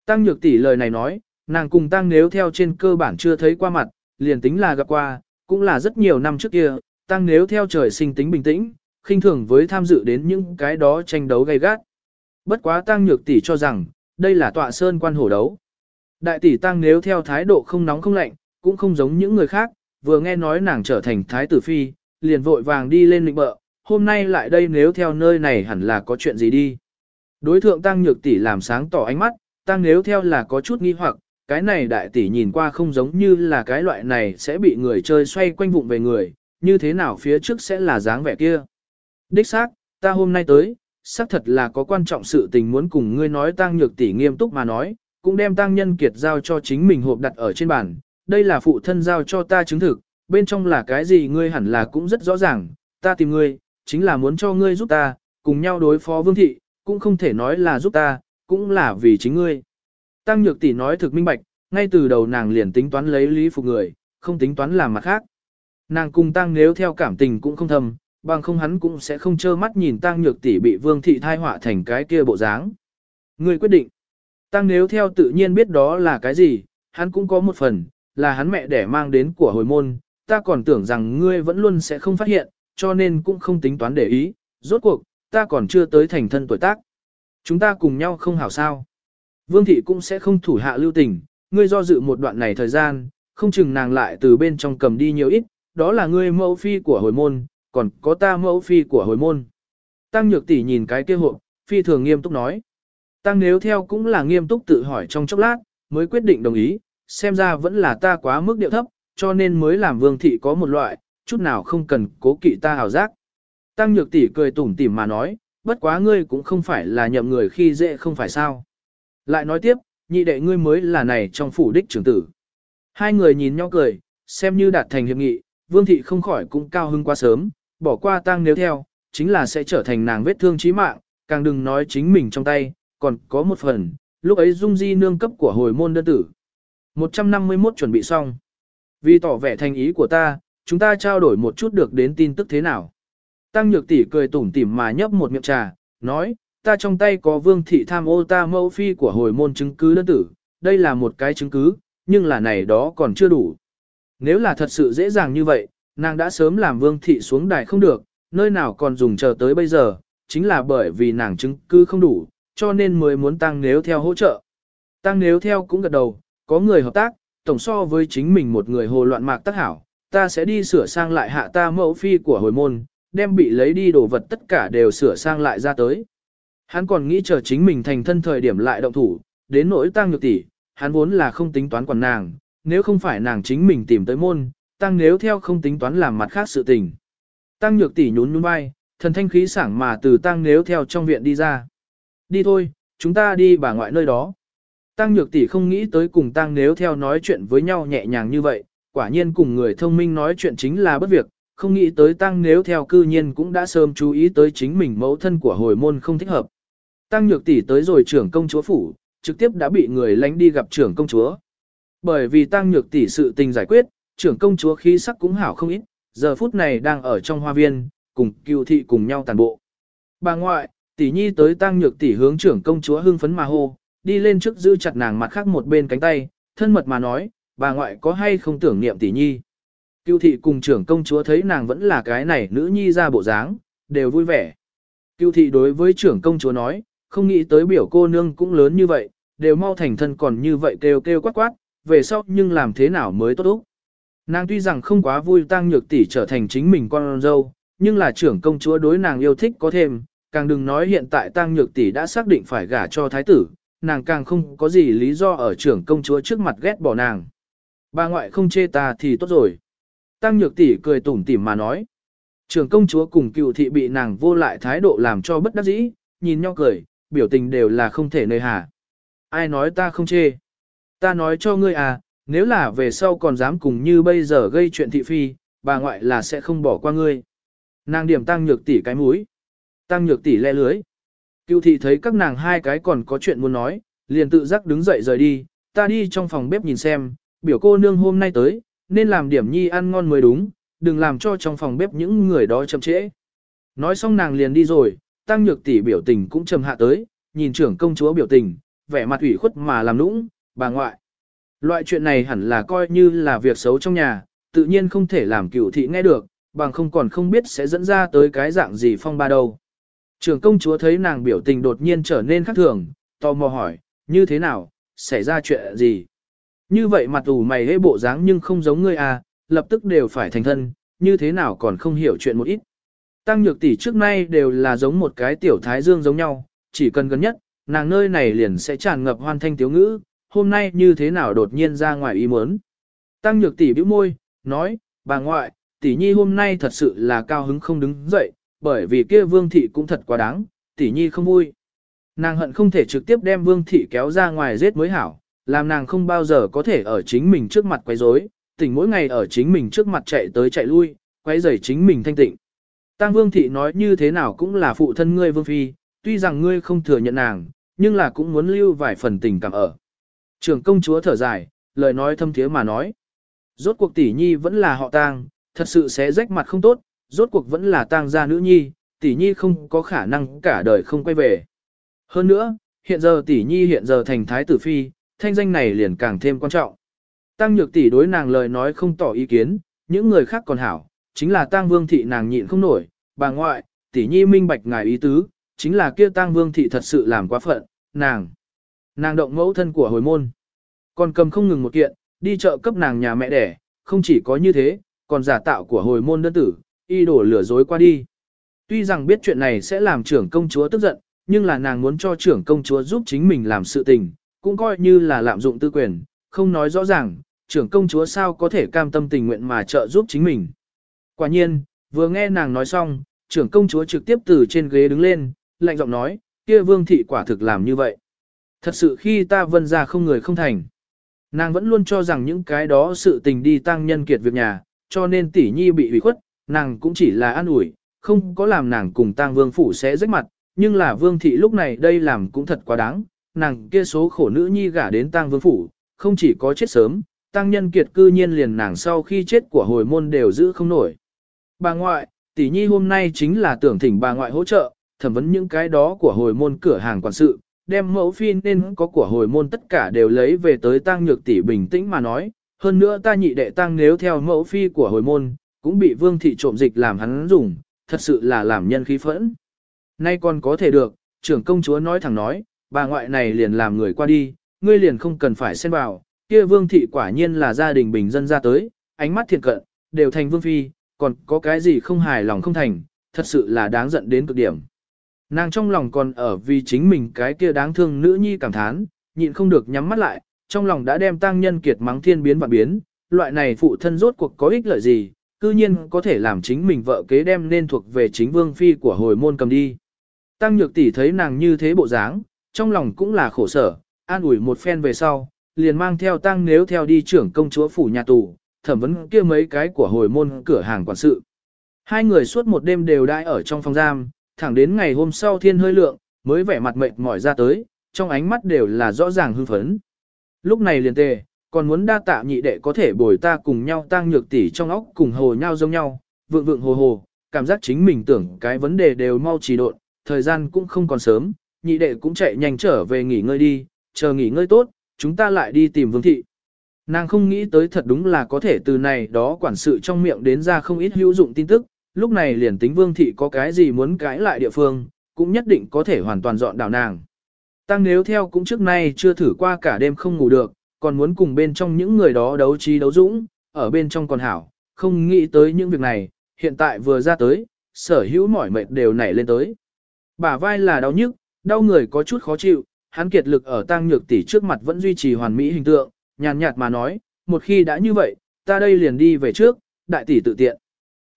Tăng nhược tỷ lời này nói, nàng cùng tăng nếu theo trên cơ bản chưa thấy qua mặt, liền tính là gặp qua, cũng là rất nhiều năm trước kia, tăng nếu theo trời sinh tính bình tĩnh, khinh thường với tham dự đến những cái đó tranh đấu gay gắt. Bất quá tăng nhược tỷ cho rằng, đây là tọa sơn quan hổ đấu. Đại tỷ tăng nếu theo thái độ không nóng không lạnh, cũng không giống những người khác, vừa nghe nói nàng trở thành thái tử phi, liền vội vàng đi lên lịch bợ, hôm nay lại đây nếu theo nơi này hẳn là có chuyện gì đi. Đối thượng tăng nhược tỷ làm sáng tỏ ánh mắt, tăng nếu theo là có chút nghi hoặc, cái này đại tỷ nhìn qua không giống như là cái loại này sẽ bị người chơi xoay quanh vụng về người, như thế nào phía trước sẽ là dáng vẻ kia. Đích xác, ta hôm nay tới, xác thật là có quan trọng sự tình muốn cùng ngươi nói tăng nhược tỷ nghiêm túc mà nói, cũng đem tăng nhân kiệt giao cho chính mình hộp đặt ở trên bàn, đây là phụ thân giao cho ta chứng thực, bên trong là cái gì ngươi hẳn là cũng rất rõ ràng, ta tìm ngươi, chính là muốn cho ngươi giúp ta, cùng nhau đối phó vương thị, cũng không thể nói là giúp ta, cũng là vì chính ngươi. Tăng nhược tỷ nói thực minh bạch, ngay từ đầu nàng liền tính toán lấy lý phục người, không tính toán làm mặt khác. Nàng cùng tăng nếu theo cảm tình cũng không thầm, bằng không hắn cũng sẽ không trơ mắt nhìn tăng nhược tỷ bị vương thị thai họa thành cái kia bộ dáng. Ngươi quyết định. Tăng nếu theo tự nhiên biết đó là cái gì, hắn cũng có một phần, là hắn mẹ đẻ mang đến của hồi môn, ta còn tưởng rằng ngươi vẫn luôn sẽ không phát hiện, cho nên cũng không tính toán để ý, rốt cuộc, ta còn chưa tới thành thân tuổi tác. Chúng ta cùng nhau không hảo sao. Vương thị cũng sẽ không thủ hạ lưu tình, ngươi do dự một đoạn này thời gian, không chừng nàng lại từ bên trong cầm đi nhiều ít, đó là ngươi mẫu phi của hồi môn, còn có ta mẫu phi của hồi môn. Tăng nhược tỷ nhìn cái kia hộ, phi thường nghiêm túc nói. Tăng nếu theo cũng là nghiêm túc tự hỏi trong chốc lát, mới quyết định đồng ý, xem ra vẫn là ta quá mức điệu thấp, cho nên mới làm vương thị có một loại, chút nào không cần cố kỵ ta hào giác. Tăng nhược tỷ cười tủm tỉm mà nói, bất quá ngươi cũng không phải là nhậm người khi dễ không phải sao. Lại nói tiếp, nhị đệ ngươi mới là này trong phủ đích trưởng tử. Hai người nhìn nhau cười, xem như đạt thành hiệp nghị, vương thị không khỏi cũng cao hưng quá sớm, bỏ qua tăng nếu theo, chính là sẽ trở thành nàng vết thương chí mạng, càng đừng nói chính mình trong tay, còn có một phần, lúc ấy dung di nương cấp của hồi môn đơn tử. 151 chuẩn bị xong. Vì tỏ vẻ thành ý của ta, chúng ta trao đổi một chút được đến tin tức thế nào. Tăng nhược tỷ cười tủm tỉm mà nhấp một miệng trà, nói, ta trong tay có vương thị tham ô ta mẫu phi của hồi môn chứng cứ đơn tử, đây là một cái chứng cứ, nhưng là này đó còn chưa đủ. Nếu là thật sự dễ dàng như vậy, nàng đã sớm làm vương thị xuống đài không được, nơi nào còn dùng chờ tới bây giờ, chính là bởi vì nàng chứng cứ không đủ, cho nên mới muốn tăng nếu theo hỗ trợ. Tăng nếu theo cũng gật đầu, có người hợp tác, tổng so với chính mình một người hồ loạn mạc tác hảo, ta sẽ đi sửa sang lại hạ ta mẫu phi của hồi môn, đem bị lấy đi đồ vật tất cả đều sửa sang lại ra tới. Hắn còn nghĩ chờ chính mình thành thân thời điểm lại động thủ, đến nỗi tăng nhược tỷ, hắn vốn là không tính toán quản nàng, nếu không phải nàng chính mình tìm tới môn, tăng nếu theo không tính toán làm mặt khác sự tình. Tăng nhược tỷ nhún nhún vai, thần thanh khí sảng mà từ tăng nếu theo trong viện đi ra. Đi thôi, chúng ta đi bà ngoại nơi đó. Tăng nhược tỷ không nghĩ tới cùng tăng nếu theo nói chuyện với nhau nhẹ nhàng như vậy, quả nhiên cùng người thông minh nói chuyện chính là bất việc, không nghĩ tới tăng nếu theo cư nhiên cũng đã sớm chú ý tới chính mình mẫu thân của hồi môn không thích hợp. Tăng nhược tỷ tới rồi trưởng công chúa phủ, trực tiếp đã bị người lánh đi gặp trưởng công chúa. Bởi vì tăng nhược tỷ sự tình giải quyết, trưởng công chúa khí sắc cũng hảo không ít, giờ phút này đang ở trong hoa viên, cùng cựu thị cùng nhau tàn bộ. Bà ngoại, tỷ nhi tới tăng nhược tỷ hướng trưởng công chúa hưng phấn mà hô, đi lên trước giữ chặt nàng mặt khác một bên cánh tay, thân mật mà nói, bà ngoại có hay không tưởng niệm tỷ nhi. Cưu thị cùng trưởng công chúa thấy nàng vẫn là cái này nữ nhi ra bộ dáng, đều vui vẻ. Cưu thị đối với trưởng công chúa nói, không nghĩ tới biểu cô nương cũng lớn như vậy, đều mau thành thân còn như vậy kêu kêu quát quát, về sau nhưng làm thế nào mới tốt úc. Nàng tuy rằng không quá vui tăng nhược tỷ trở thành chính mình con dâu, nhưng là trưởng công chúa đối nàng yêu thích có thêm, càng đừng nói hiện tại tăng nhược tỷ đã xác định phải gả cho thái tử, nàng càng không có gì lý do ở trưởng công chúa trước mặt ghét bỏ nàng. Bà ngoại không chê ta thì tốt rồi. Tăng nhược tỷ cười tủm tỉm mà nói. Trưởng công chúa cùng cựu thị bị nàng vô lại thái độ làm cho bất đắc dĩ, nhìn nhau cười, biểu tình đều là không thể nơi hà. Ai nói ta không chê? Ta nói cho ngươi à, nếu là về sau còn dám cùng như bây giờ gây chuyện thị phi, bà ngoại là sẽ không bỏ qua ngươi. Nàng điểm tăng nhược tỷ cái mũi. Tăng nhược tỷ le lưới. Cựu thị thấy các nàng hai cái còn có chuyện muốn nói, liền tự giác đứng dậy rời đi, ta đi trong phòng bếp nhìn xem, biểu cô nương hôm nay tới, nên làm điểm nhi ăn ngon mới đúng, đừng làm cho trong phòng bếp những người đó chậm trễ. Nói xong nàng liền đi rồi, tăng nhược tỷ biểu tình cũng trầm hạ tới, nhìn trưởng công chúa biểu tình, vẻ mặt ủy khuất mà làm nũng, bà ngoại. Loại chuyện này hẳn là coi như là việc xấu trong nhà, tự nhiên không thể làm cựu thị nghe được, bằng không còn không biết sẽ dẫn ra tới cái dạng gì phong ba đâu. Trưởng công chúa thấy nàng biểu tình đột nhiên trở nên khác thường, tò mò hỏi, như thế nào, xảy ra chuyện gì? Như vậy mặt ủ mày hế bộ dáng nhưng không giống ngươi à, lập tức đều phải thành thân, như thế nào còn không hiểu chuyện một ít. Tăng nhược tỷ trước nay đều là giống một cái tiểu thái dương giống nhau, chỉ cần gần nhất, nàng nơi này liền sẽ tràn ngập hoan thanh tiếu ngữ, hôm nay như thế nào đột nhiên ra ngoài ý muốn. Tăng nhược tỷ bĩu môi, nói, bà ngoại, tỷ nhi hôm nay thật sự là cao hứng không đứng dậy, bởi vì kia vương thị cũng thật quá đáng, tỷ nhi không vui. Nàng hận không thể trực tiếp đem vương thị kéo ra ngoài giết mới hảo, làm nàng không bao giờ có thể ở chính mình trước mặt quấy rối, tỉnh mỗi ngày ở chính mình trước mặt chạy tới chạy lui, quấy rầy chính mình thanh tịnh. Tăng vương thị nói như thế nào cũng là phụ thân ngươi vương phi, tuy rằng ngươi không thừa nhận nàng, nhưng là cũng muốn lưu vài phần tình cảm ở. Trưởng công chúa thở dài, lời nói thâm thiế mà nói. Rốt cuộc tỷ nhi vẫn là họ tang, thật sự sẽ rách mặt không tốt, rốt cuộc vẫn là tang gia nữ nhi, tỷ nhi không có khả năng cả đời không quay về. Hơn nữa, hiện giờ tỷ nhi hiện giờ thành thái tử phi, thanh danh này liền càng thêm quan trọng. Tăng nhược tỷ đối nàng lời nói không tỏ ý kiến, những người khác còn hảo, chính là tăng vương thị nàng nhịn không nổi, bà ngoại, tỷ nhi minh bạch ngài ý tứ, chính là kia tăng vương thị thật sự làm quá phận, nàng. Nàng động mẫu thân của hồi môn. Còn cầm không ngừng một kiện, đi chợ cấp nàng nhà mẹ đẻ, không chỉ có như thế, còn giả tạo của hồi môn đơn tử, y đổ lửa dối qua đi. Tuy rằng biết chuyện này sẽ làm trưởng công chúa tức giận, nhưng là nàng muốn cho trưởng công chúa giúp chính mình làm sự tình, cũng coi như là lạm dụng tư quyền, không nói rõ ràng, trưởng công chúa sao có thể cam tâm tình nguyện mà trợ giúp chính mình. Quả nhiên, vừa nghe nàng nói xong, trưởng công chúa trực tiếp từ trên ghế đứng lên, lạnh giọng nói, kia vương thị quả thực làm như vậy. Thật sự khi ta vân ra không người không thành. Nàng vẫn luôn cho rằng những cái đó sự tình đi tăng nhân kiệt việc nhà, cho nên tỷ nhi bị hủy khuất, nàng cũng chỉ là an ủi, không có làm nàng cùng tang vương phủ sẽ rách mặt, nhưng là vương thị lúc này đây làm cũng thật quá đáng, nàng kia số khổ nữ nhi gả đến tang vương phủ, không chỉ có chết sớm, tăng nhân kiệt cư nhiên liền nàng sau khi chết của hồi môn đều giữ không nổi. Bà ngoại, tỷ nhi hôm nay chính là tưởng thỉnh bà ngoại hỗ trợ, thẩm vấn những cái đó của hồi môn cửa hàng quản sự, đem mẫu phi nên có của hồi môn tất cả đều lấy về tới tăng nhược tỷ bình tĩnh mà nói, hơn nữa ta nhị đệ tăng nếu theo mẫu phi của hồi môn, cũng bị vương thị trộm dịch làm hắn dùng, thật sự là làm nhân khí phẫn. Nay còn có thể được, trưởng công chúa nói thẳng nói, bà ngoại này liền làm người qua đi, ngươi liền không cần phải xen vào, kia vương thị quả nhiên là gia đình bình dân ra tới, ánh mắt thiện cận, đều thành vương phi, còn có cái gì không hài lòng không thành, thật sự là đáng giận đến cực điểm. Nàng trong lòng còn ở vì chính mình cái kia đáng thương nữ nhi cảm thán, nhịn không được nhắm mắt lại, trong lòng đã đem tăng nhân kiệt mắng thiên biến vạn biến, loại này phụ thân rốt cuộc có ích lợi gì, cư nhiên có thể làm chính mình vợ kế đem nên thuộc về chính vương phi của hồi môn cầm đi. Tăng nhược tỷ thấy nàng như thế bộ dáng, trong lòng cũng là khổ sở, an ủi một phen về sau, liền mang theo tăng nếu theo đi trưởng công chúa phủ nhà tù, thẩm vấn kia mấy cái của hồi môn cửa hàng quản sự. Hai người suốt một đêm đều đãi ở trong phòng giam, thẳng đến ngày hôm sau thiên hơi lượng, mới vẻ mặt mệt mỏi ra tới, trong ánh mắt đều là rõ ràng hưng phấn. Lúc này liền tề, còn muốn đa tạ nhị đệ có thể bồi ta cùng nhau tăng nhược tỷ trong óc cùng hồ nhau giống nhau, vượng vượng hồ hồ, cảm giác chính mình tưởng cái vấn đề đều mau trì độn, thời gian cũng không còn sớm, nhị đệ cũng chạy nhanh trở về nghỉ ngơi đi, chờ nghỉ ngơi tốt, chúng ta lại đi tìm vương thị. Nàng không nghĩ tới thật đúng là có thể từ này đó quản sự trong miệng đến ra không ít hữu dụng tin tức, lúc này liền tính vương thị có cái gì muốn cãi lại địa phương, cũng nhất định có thể hoàn toàn dọn đảo nàng. Tăng nếu theo cũng trước nay chưa thử qua cả đêm không ngủ được, còn muốn cùng bên trong những người đó đấu trí đấu dũng, ở bên trong còn hảo, không nghĩ tới những việc này, hiện tại vừa ra tới, sở hữu mỏi mệt đều nảy lên tới. Bả vai là đau nhức, đau người có chút khó chịu, hắn kiệt lực ở tăng nhược tỷ trước mặt vẫn duy trì hoàn mỹ hình tượng, nhàn nhạt mà nói, một khi đã như vậy, ta đây liền đi về trước, đại tỷ tự tiện.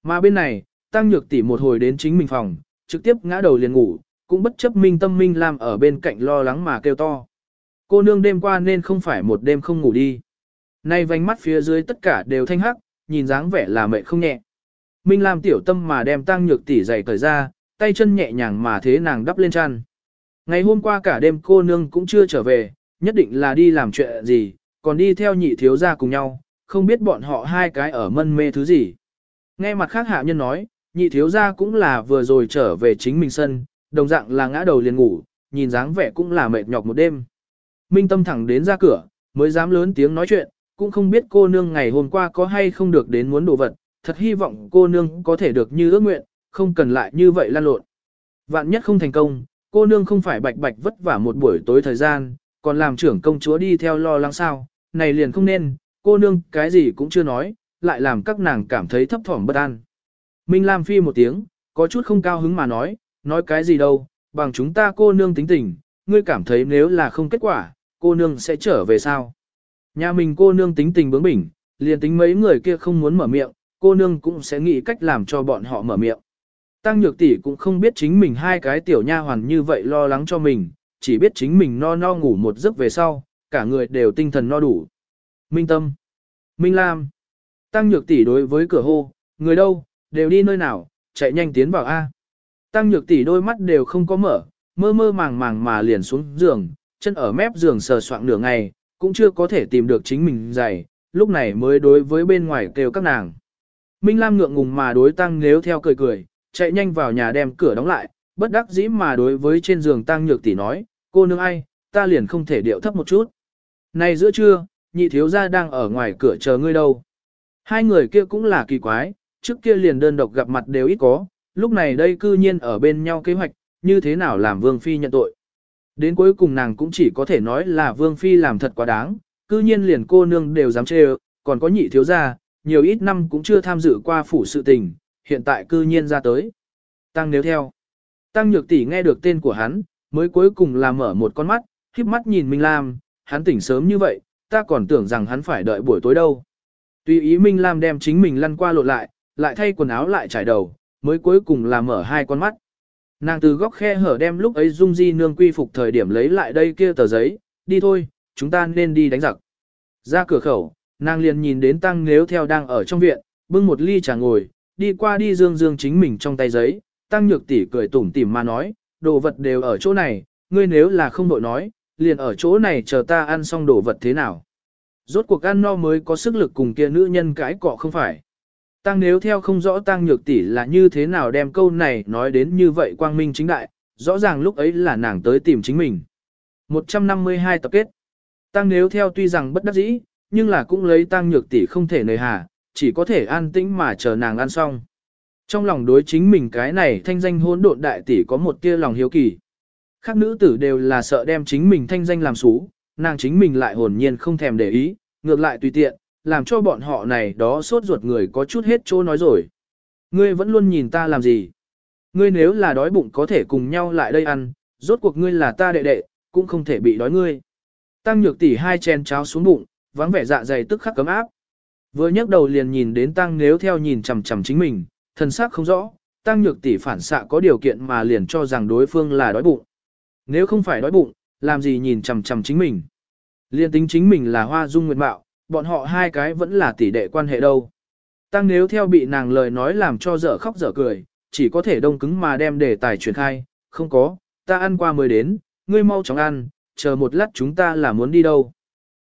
Mà bên này, tăng nhược tỷ một hồi đến chính mình phòng, trực tiếp ngã đầu liền ngủ, cũng bất chấp Minh Tâm Minh Lam ở bên cạnh lo lắng mà kêu to. Cô nương đêm qua nên không phải một đêm không ngủ đi. Nay vành mắt phía dưới tất cả đều thanh hắc, nhìn dáng vẻ là mệt không nhẹ. Minh Lam tiểu tâm mà đem tăng nhược tỷ giày cởi ra, tay chân nhẹ nhàng mà thế nàng đắp lên chăn. Ngày hôm qua cả đêm cô nương cũng chưa trở về, nhất định là đi làm chuyện gì, còn đi theo nhị thiếu gia cùng nhau, không biết bọn họ hai cái ở mân mê thứ gì. Nghe mặt khác hạ nhân nói, nhị thiếu gia cũng là vừa rồi trở về chính mình sân, đồng dạng là ngã đầu liền ngủ, nhìn dáng vẻ cũng là mệt nhọc một đêm. Minh tâm thẳng đến ra cửa, mới dám lớn tiếng nói chuyện, cũng không biết cô nương ngày hôm qua có hay không được đến muốn đồ vật, thật hy vọng cô nương có thể được như ước nguyện, không cần lại như vậy lan lộn. Vạn nhất không thành công, cô nương không phải bạch bạch vất vả một buổi tối thời gian, còn làm trưởng công chúa đi theo lo lắng sao, này liền không nên, cô nương cái gì cũng chưa nói, lại làm các nàng cảm thấy thấp thỏm bất an. Minh Lam phi một tiếng, có chút không cao hứng mà nói, nói cái gì đâu, bằng chúng ta cô nương tính tình, ngươi cảm thấy nếu là không kết quả, cô nương sẽ trở về sao? Nhà mình cô nương tính tình bướng bỉnh, liền tính mấy người kia không muốn mở miệng, cô nương cũng sẽ nghĩ cách làm cho bọn họ mở miệng. Tăng nhược tỷ cũng không biết chính mình hai cái tiểu nha hoàn như vậy lo lắng cho mình, chỉ biết chính mình no no ngủ một giấc về sau, cả người đều tinh thần no đủ. Minh Tâm, Minh Lam, Tăng nhược tỷ đối với cửa hô, người đâu, đều đi nơi nào, chạy nhanh tiến vào A. Tăng nhược tỷ đôi mắt đều không có mở, mơ mơ màng màng mà liền xuống giường, chân ở mép giường sờ soạng nửa ngày, cũng chưa có thể tìm được chính mình giày, lúc này mới đối với bên ngoài kêu các nàng. Minh Lam ngượng ngùng mà đối tăng nếu theo cười cười, chạy nhanh vào nhà đem cửa đóng lại, bất đắc dĩ mà đối với trên giường tăng nhược tỷ nói, cô nương ai, ta liền không thể điệu thấp một chút. Này giữa trưa, nhị thiếu gia đang ở ngoài cửa chờ ngươi đâu. Hai người kia cũng là kỳ quái, trước kia liền đơn độc gặp mặt đều ít có, lúc này đây cư nhiên ở bên nhau kế hoạch, như thế nào làm Vương Phi nhận tội. Đến cuối cùng nàng cũng chỉ có thể nói là Vương Phi làm thật quá đáng, cư nhiên liền cô nương đều dám chê còn có nhị thiếu gia, nhiều ít năm cũng chưa tham dự qua phủ sự tình, hiện tại cư nhiên ra tới. Tăng nếu theo. Tăng nhược tỷ nghe được tên của hắn, mới cuối cùng là mở một con mắt, khiếp mắt nhìn Minh Lam, hắn tỉnh sớm như vậy, ta còn tưởng rằng hắn phải đợi buổi tối đâu. Tùy ý Minh Lam đem chính mình lăn qua lộn lại, lại thay quần áo lại trải đầu, mới cuối cùng là mở hai con mắt. Nàng từ góc khe hở đem lúc ấy Dung Di nương quy phục thời điểm lấy lại đây kia tờ giấy, đi thôi, chúng ta nên đi đánh giặc. Ra cửa khẩu, nàng liền nhìn đến Tăng Nếu Theo đang ở trong viện, bưng một ly trà ngồi, đi qua đi dương dương chính mình trong tay giấy, Tăng Nhược tỷ cười tủm tỉm mà nói, đồ vật đều ở chỗ này, ngươi nếu là không đội nói, liền ở chỗ này chờ ta ăn xong đồ vật thế nào. Rốt cuộc ăn no mới có sức lực cùng kia nữ nhân cãi cọ không phải. Tăng nếu theo không rõ tăng nhược tỷ là như thế nào đem câu này nói đến như vậy quang minh chính đại, rõ ràng lúc ấy là nàng tới tìm chính mình. 152 tập kết. Tăng nếu theo tuy rằng bất đắc dĩ, nhưng là cũng lấy tăng nhược tỷ không thể nề hà, chỉ có thể an tĩnh mà chờ nàng ăn xong. Trong lòng đối chính mình cái này thanh danh hỗn độn đại tỷ có một tia lòng hiếu kỳ. Khác nữ tử đều là sợ đem chính mình thanh danh làm xú, nàng chính mình lại hồn nhiên không thèm để ý, ngược lại tùy tiện, làm cho bọn họ này đó sốt ruột người có chút hết chỗ nói rồi. Ngươi vẫn luôn nhìn ta làm gì? Ngươi nếu là đói bụng có thể cùng nhau lại đây ăn, rốt cuộc ngươi là ta đệ đệ, cũng không thể bị đói ngươi. Tăng nhược tỷ hai chén cháo xuống bụng, vắng vẻ dạ dày tức khắc cấm áp. Vừa nhấc đầu liền nhìn đến tăng nếu theo nhìn chằm chằm chính mình, thân xác không rõ, tăng nhược tỷ phản xạ có điều kiện mà liền cho rằng đối phương là đói bụng. Nếu không phải đói bụng, làm gì nhìn chằm chằm chính mình. Liên tính chính mình là hoa dung nguyệt mạo, bọn họ hai cái vẫn là tỷ đệ quan hệ đâu. Tăng nếu theo bị nàng lời nói làm cho dở khóc dở cười, chỉ có thể đông cứng mà đem đề tài truyền khai, không có, ta ăn qua mới đến, ngươi mau chóng ăn, chờ một lát chúng ta là muốn đi đâu.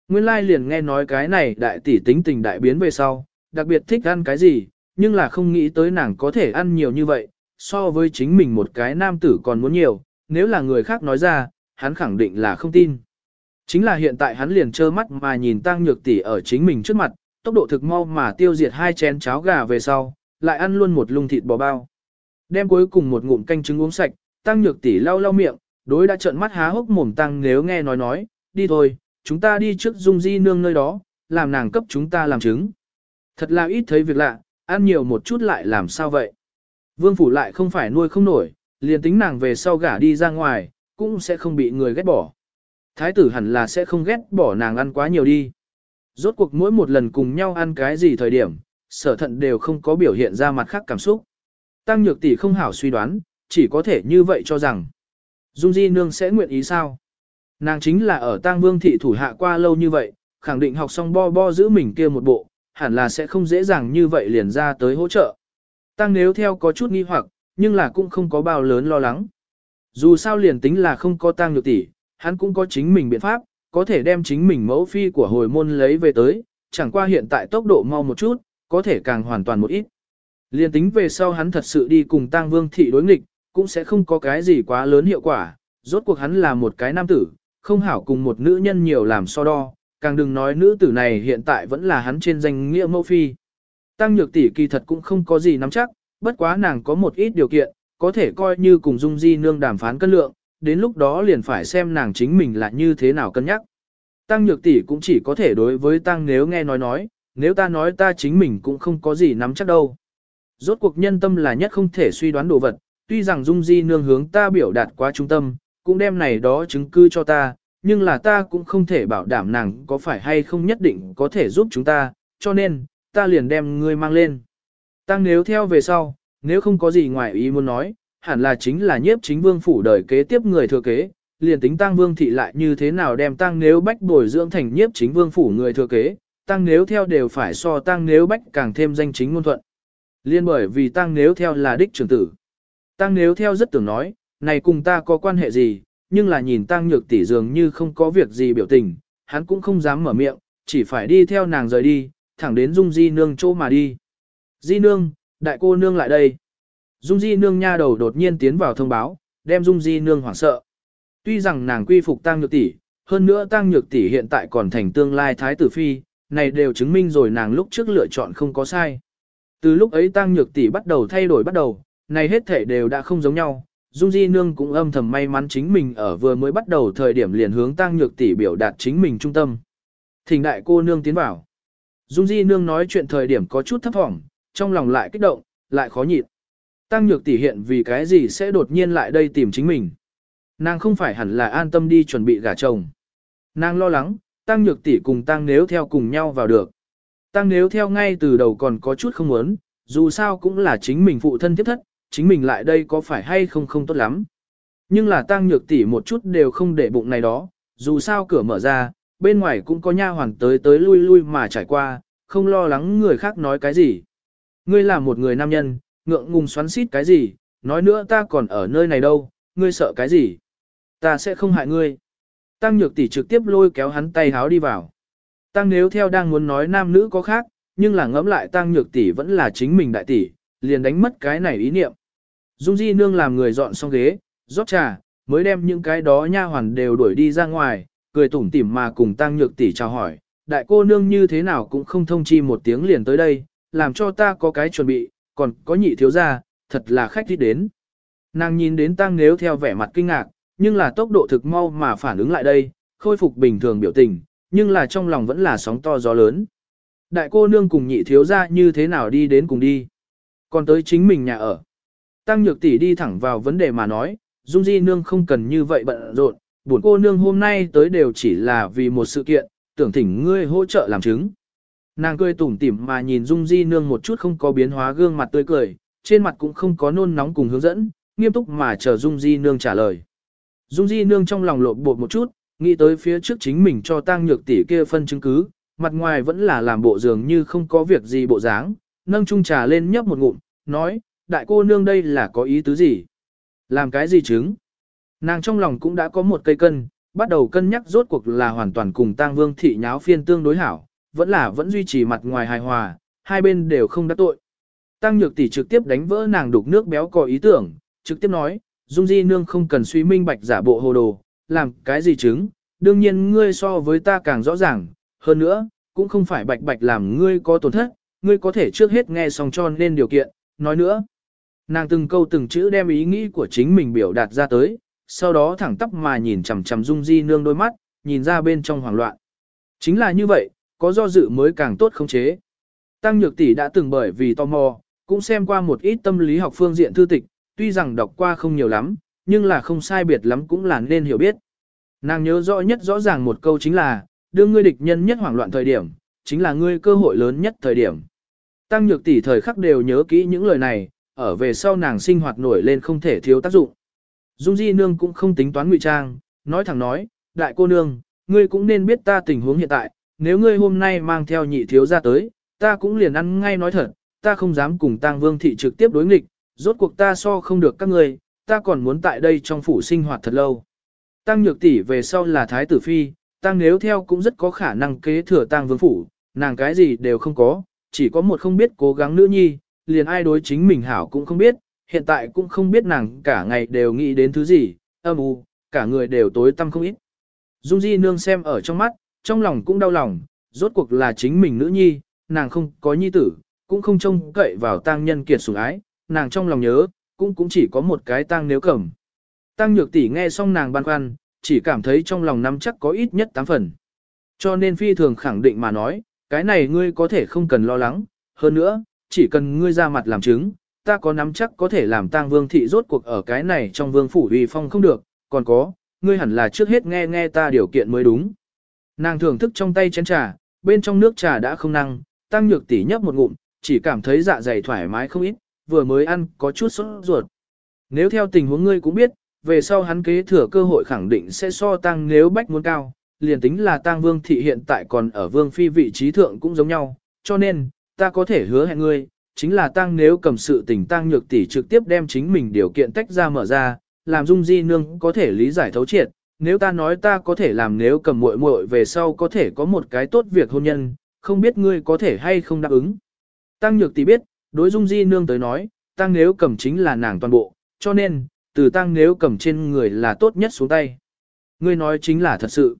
Nguyên lai liền nghe nói cái này đại tỷ tính tình đại biến về sau, đặc biệt thích ăn cái gì, nhưng là không nghĩ tới nàng có thể ăn nhiều như vậy, so với chính mình một cái nam tử còn muốn nhiều, nếu là người khác nói ra, hắn khẳng định là không tin. Chính là hiện tại hắn liền trơ mắt mà nhìn tăng nhược tỷ ở chính mình trước mặt, tốc độ thực mau mà tiêu diệt hai chén cháo gà về sau, lại ăn luôn một lung thịt bò bao. Đem cuối cùng một ngụm canh trứng uống sạch, tăng nhược tỷ lau lau miệng, đối đã trợn mắt há hốc mồm tăng nếu nghe nói nói, đi thôi, chúng ta đi trước dung di nương nơi đó, làm nàng cấp chúng ta làm trứng. Thật là ít thấy việc lạ, ăn nhiều một chút lại làm sao vậy. Vương phủ lại không phải nuôi không nổi, liền tính nàng về sau gả đi ra ngoài, cũng sẽ không bị người ghét bỏ. Thái tử hẳn là sẽ không ghét bỏ nàng ăn quá nhiều đi. Rốt cuộc mỗi một lần cùng nhau ăn cái gì thời điểm, sở thận đều không có biểu hiện ra mặt khác cảm xúc. Tăng nhược tỷ không hảo suy đoán, chỉ có thể như vậy cho rằng. Dung Di Nương sẽ nguyện ý sao? Nàng chính là ở tang vương thị thủ hạ qua lâu như vậy, khẳng định học xong bo bo giữ mình kia một bộ, hẳn là sẽ không dễ dàng như vậy liền ra tới hỗ trợ. Tăng nếu theo có chút nghi hoặc, nhưng là cũng không có bao lớn lo lắng. Dù sao liền tính là không có tăng nhược tỷ, hắn cũng có chính mình biện pháp, có thể đem chính mình mẫu phi của hồi môn lấy về tới, chẳng qua hiện tại tốc độ mau một chút, có thể càng hoàn toàn một ít. Liên tính về sau hắn thật sự đi cùng Tang vương thị đối nghịch, cũng sẽ không có cái gì quá lớn hiệu quả, rốt cuộc hắn là một cái nam tử, không hảo cùng một nữ nhân nhiều làm so đo, càng đừng nói nữ tử này hiện tại vẫn là hắn trên danh nghĩa mẫu phi. Tăng nhược tỷ kỳ thật cũng không có gì nắm chắc, bất quá nàng có một ít điều kiện, có thể coi như cùng Dung Di nương đàm phán cân lượng, đến lúc đó liền phải xem nàng chính mình là như thế nào cân nhắc. Tăng nhược tỷ cũng chỉ có thể đối với tăng nếu nghe nói nói, nếu ta nói ta chính mình cũng không có gì nắm chắc đâu. Rốt cuộc nhân tâm là nhất không thể suy đoán đồ vật, tuy rằng Dung Di nương hướng ta biểu đạt quá trung tâm, cũng đem này đó chứng cứ cho ta, nhưng là ta cũng không thể bảo đảm nàng có phải hay không nhất định có thể giúp chúng ta, cho nên, ta liền đem ngươi mang lên. Tăng nếu theo về sau, nếu không có gì ngoài ý muốn nói, hẳn là chính là nhiếp chính vương phủ đời kế tiếp người thừa kế, liền tính tăng vương thị lại như thế nào đem tăng nếu bách bồi dưỡng thành nhiếp chính vương phủ người thừa kế, tăng nếu theo đều phải so tăng nếu bách càng thêm danh chính ngôn thuận. Liên bởi vì tăng nếu theo là đích trưởng tử. Tăng nếu theo rất tưởng nói, này cùng ta có quan hệ gì, nhưng là nhìn tăng nhược tỷ dường như không có việc gì biểu tình, hắn cũng không dám mở miệng, chỉ phải đi theo nàng rời đi, thẳng đến dung di nương chỗ mà đi. Di nương, đại cô nương lại đây. Dung di nương nha đầu đột nhiên tiến vào thông báo, đem dung di nương hoảng sợ. Tuy rằng nàng quy phục tăng nhược tỷ, hơn nữa tăng nhược tỷ hiện tại còn thành tương lai thái tử phi, này đều chứng minh rồi nàng lúc trước lựa chọn không có sai. Từ lúc ấy tăng nhược tỷ bắt đầu thay đổi bắt đầu, này hết thể đều đã không giống nhau. Dung Di Nương cũng âm thầm may mắn chính mình ở vừa mới bắt đầu thời điểm liền hướng tăng nhược tỷ biểu đạt chính mình trung tâm. Thỉnh đại cô nương tiến vào. Dung Di Nương nói chuyện thời điểm có chút thấp thỏm, trong lòng lại kích động, lại khó nhịn. Tăng nhược tỷ hiện vì cái gì sẽ đột nhiên lại đây tìm chính mình. Nàng không phải hẳn là an tâm đi chuẩn bị gả chồng. Nàng lo lắng, tăng nhược tỷ cùng tăng nếu theo cùng nhau vào được. Tăng nếu theo ngay từ đầu còn có chút không muốn, dù sao cũng là chính mình phụ thân tiếp thất, chính mình lại đây có phải hay không không tốt lắm. Nhưng là tăng nhược tỷ một chút đều không để bụng này đó, dù sao cửa mở ra, bên ngoài cũng có nha hoàn tới tới lui lui mà trải qua, không lo lắng người khác nói cái gì. Ngươi là một người nam nhân, ngượng ngùng xoắn xít cái gì, nói nữa ta còn ở nơi này đâu, ngươi sợ cái gì. Ta sẽ không hại ngươi. Tăng nhược tỷ trực tiếp lôi kéo hắn tay háo đi vào. Tăng nếu theo đang muốn nói nam nữ có khác, nhưng là ngẫm lại tăng nhược tỷ vẫn là chính mình đại tỷ, liền đánh mất cái này ý niệm. Dung Di nương làm người dọn xong ghế, rót trà, mới đem những cái đó nha hoàn đều đuổi đi ra ngoài, cười tủm tỉm mà cùng tăng nhược tỷ chào hỏi, đại cô nương như thế nào cũng không thông chi một tiếng liền tới đây, làm cho ta có cái chuẩn bị, còn có nhị thiếu gia, thật là khách đi đến. Nàng nhìn đến tăng nếu theo vẻ mặt kinh ngạc, nhưng là tốc độ thực mau mà phản ứng lại đây, khôi phục bình thường biểu tình, nhưng là trong lòng vẫn là sóng to gió lớn. Đại cô nương cùng nhị thiếu gia như thế nào đi đến cùng đi. Còn tới chính mình nhà ở. Tăng nhược tỷ đi thẳng vào vấn đề mà nói, Dung Di nương không cần như vậy bận rộn, buồn cô nương hôm nay tới đều chỉ là vì một sự kiện, tưởng thỉnh ngươi hỗ trợ làm chứng. Nàng cười tủm tỉm mà nhìn Dung Di nương một chút không có biến hóa gương mặt tươi cười, trên mặt cũng không có nôn nóng cùng hướng dẫn, nghiêm túc mà chờ Dung Di nương trả lời. Dung Di nương trong lòng lộn bột một chút, nghĩ tới phía trước chính mình cho tang nhược tỷ kia phân chứng cứ, mặt ngoài vẫn là làm bộ dường như không có việc gì bộ dáng, nâng chung trà lên nhấp một ngụm, nói, đại cô nương đây là có ý tứ gì? Làm cái gì chứng? Nàng trong lòng cũng đã có một cây cân, bắt đầu cân nhắc rốt cuộc là hoàn toàn cùng tang vương thị nháo phiên tương đối hảo, vẫn là vẫn duy trì mặt ngoài hài hòa, hai bên đều không đắc tội. Tăng nhược tỷ trực tiếp đánh vỡ nàng đục nước béo có ý tưởng, trực tiếp nói, Dung Di Nương không cần suy minh bạch giả bộ hồ đồ, làm cái gì chứng, đương nhiên ngươi so với ta càng rõ ràng, hơn nữa, cũng không phải bạch bạch làm ngươi có tổn thất, ngươi có thể trước hết nghe xong cho nên điều kiện, nói nữa. Nàng từng câu từng chữ đem ý nghĩ của chính mình biểu đạt ra tới, sau đó thẳng tắp mà nhìn chằm chằm Dung Di Nương đôi mắt, nhìn ra bên trong hoảng loạn. Chính là như vậy, có do dự mới càng tốt không chế. Tăng Nhược Tỷ đã từng bởi vì tò mò, cũng xem qua một ít tâm lý học phương diện thư tịch, tuy rằng đọc qua không nhiều lắm, nhưng là không sai biệt lắm cũng là nên hiểu biết. Nàng nhớ rõ nhất rõ ràng một câu chính là, đưa ngươi địch nhân nhất hoảng loạn thời điểm, chính là ngươi cơ hội lớn nhất thời điểm. Tăng nhược tỷ thời khắc đều nhớ kỹ những lời này, ở về sau nàng sinh hoạt nổi lên không thể thiếu tác dụng. Dung Di Nương cũng không tính toán ngụy trang, nói thẳng nói, đại cô nương, ngươi cũng nên biết ta tình huống hiện tại, nếu ngươi hôm nay mang theo nhị thiếu ra tới, ta cũng liền ăn ngay nói thật, ta không dám cùng tang vương thị trực tiếp đối nghịch, rốt cuộc ta so không được các ngươi, ta còn muốn tại đây trong phủ sinh hoạt thật lâu. Tăng nhược tỷ về sau là thái tử phi, tăng nếu theo cũng rất có khả năng kế thừa tăng vương phủ, nàng cái gì đều không có, chỉ có một không biết cố gắng nữ nhi, liền ai đối chính mình hảo cũng không biết, hiện tại cũng không biết nàng cả ngày đều nghĩ đến thứ gì, âm u, cả người đều tối tăm không ít. Dung Di nương xem ở trong mắt, trong lòng cũng đau lòng, rốt cuộc là chính mình nữ nhi, nàng không có nhi tử, cũng không trông cậy vào tang nhân kiệt sủng ái, nàng trong lòng nhớ, cũng cũng chỉ có một cái tang nếu cầm. tang nhược tỷ nghe xong nàng băn khoăn, chỉ cảm thấy trong lòng nắm chắc có ít nhất 8 phần. Cho nên phi thường khẳng định mà nói, cái này ngươi có thể không cần lo lắng, hơn nữa, chỉ cần ngươi ra mặt làm chứng, ta có nắm chắc có thể làm tang vương thị rốt cuộc ở cái này trong vương phủ uy phong không được, còn có, ngươi hẳn là trước hết nghe nghe ta điều kiện mới đúng. Nàng thưởng thức trong tay chén trà, bên trong nước trà đã không năng, tăng nhược tỷ nhấp một ngụm, chỉ cảm thấy dạ dày thoải mái không ít, vừa mới ăn có chút sốt ruột. Nếu theo tình huống ngươi cũng biết, về sau hắn kế thừa cơ hội khẳng định sẽ so tăng nếu bách muốn cao, liền tính là tăng vương thị hiện tại còn ở vương phi vị trí thượng cũng giống nhau, cho nên, ta có thể hứa hẹn ngươi, chính là tăng nếu cầm sự tình tăng nhược tỷ trực tiếp đem chính mình điều kiện tách ra mở ra, làm dung di nương có thể lý giải thấu triệt, nếu ta nói ta có thể làm nếu cầm muội muội về sau có thể có một cái tốt việc hôn nhân, không biết ngươi có thể hay không đáp ứng. Tăng nhược tỷ biết, đối dung di nương tới nói, tăng nếu cầm chính là nàng toàn bộ, cho nên, từ tăng nếu cầm trên người là tốt nhất xuống tay. Ngươi nói chính là thật sự.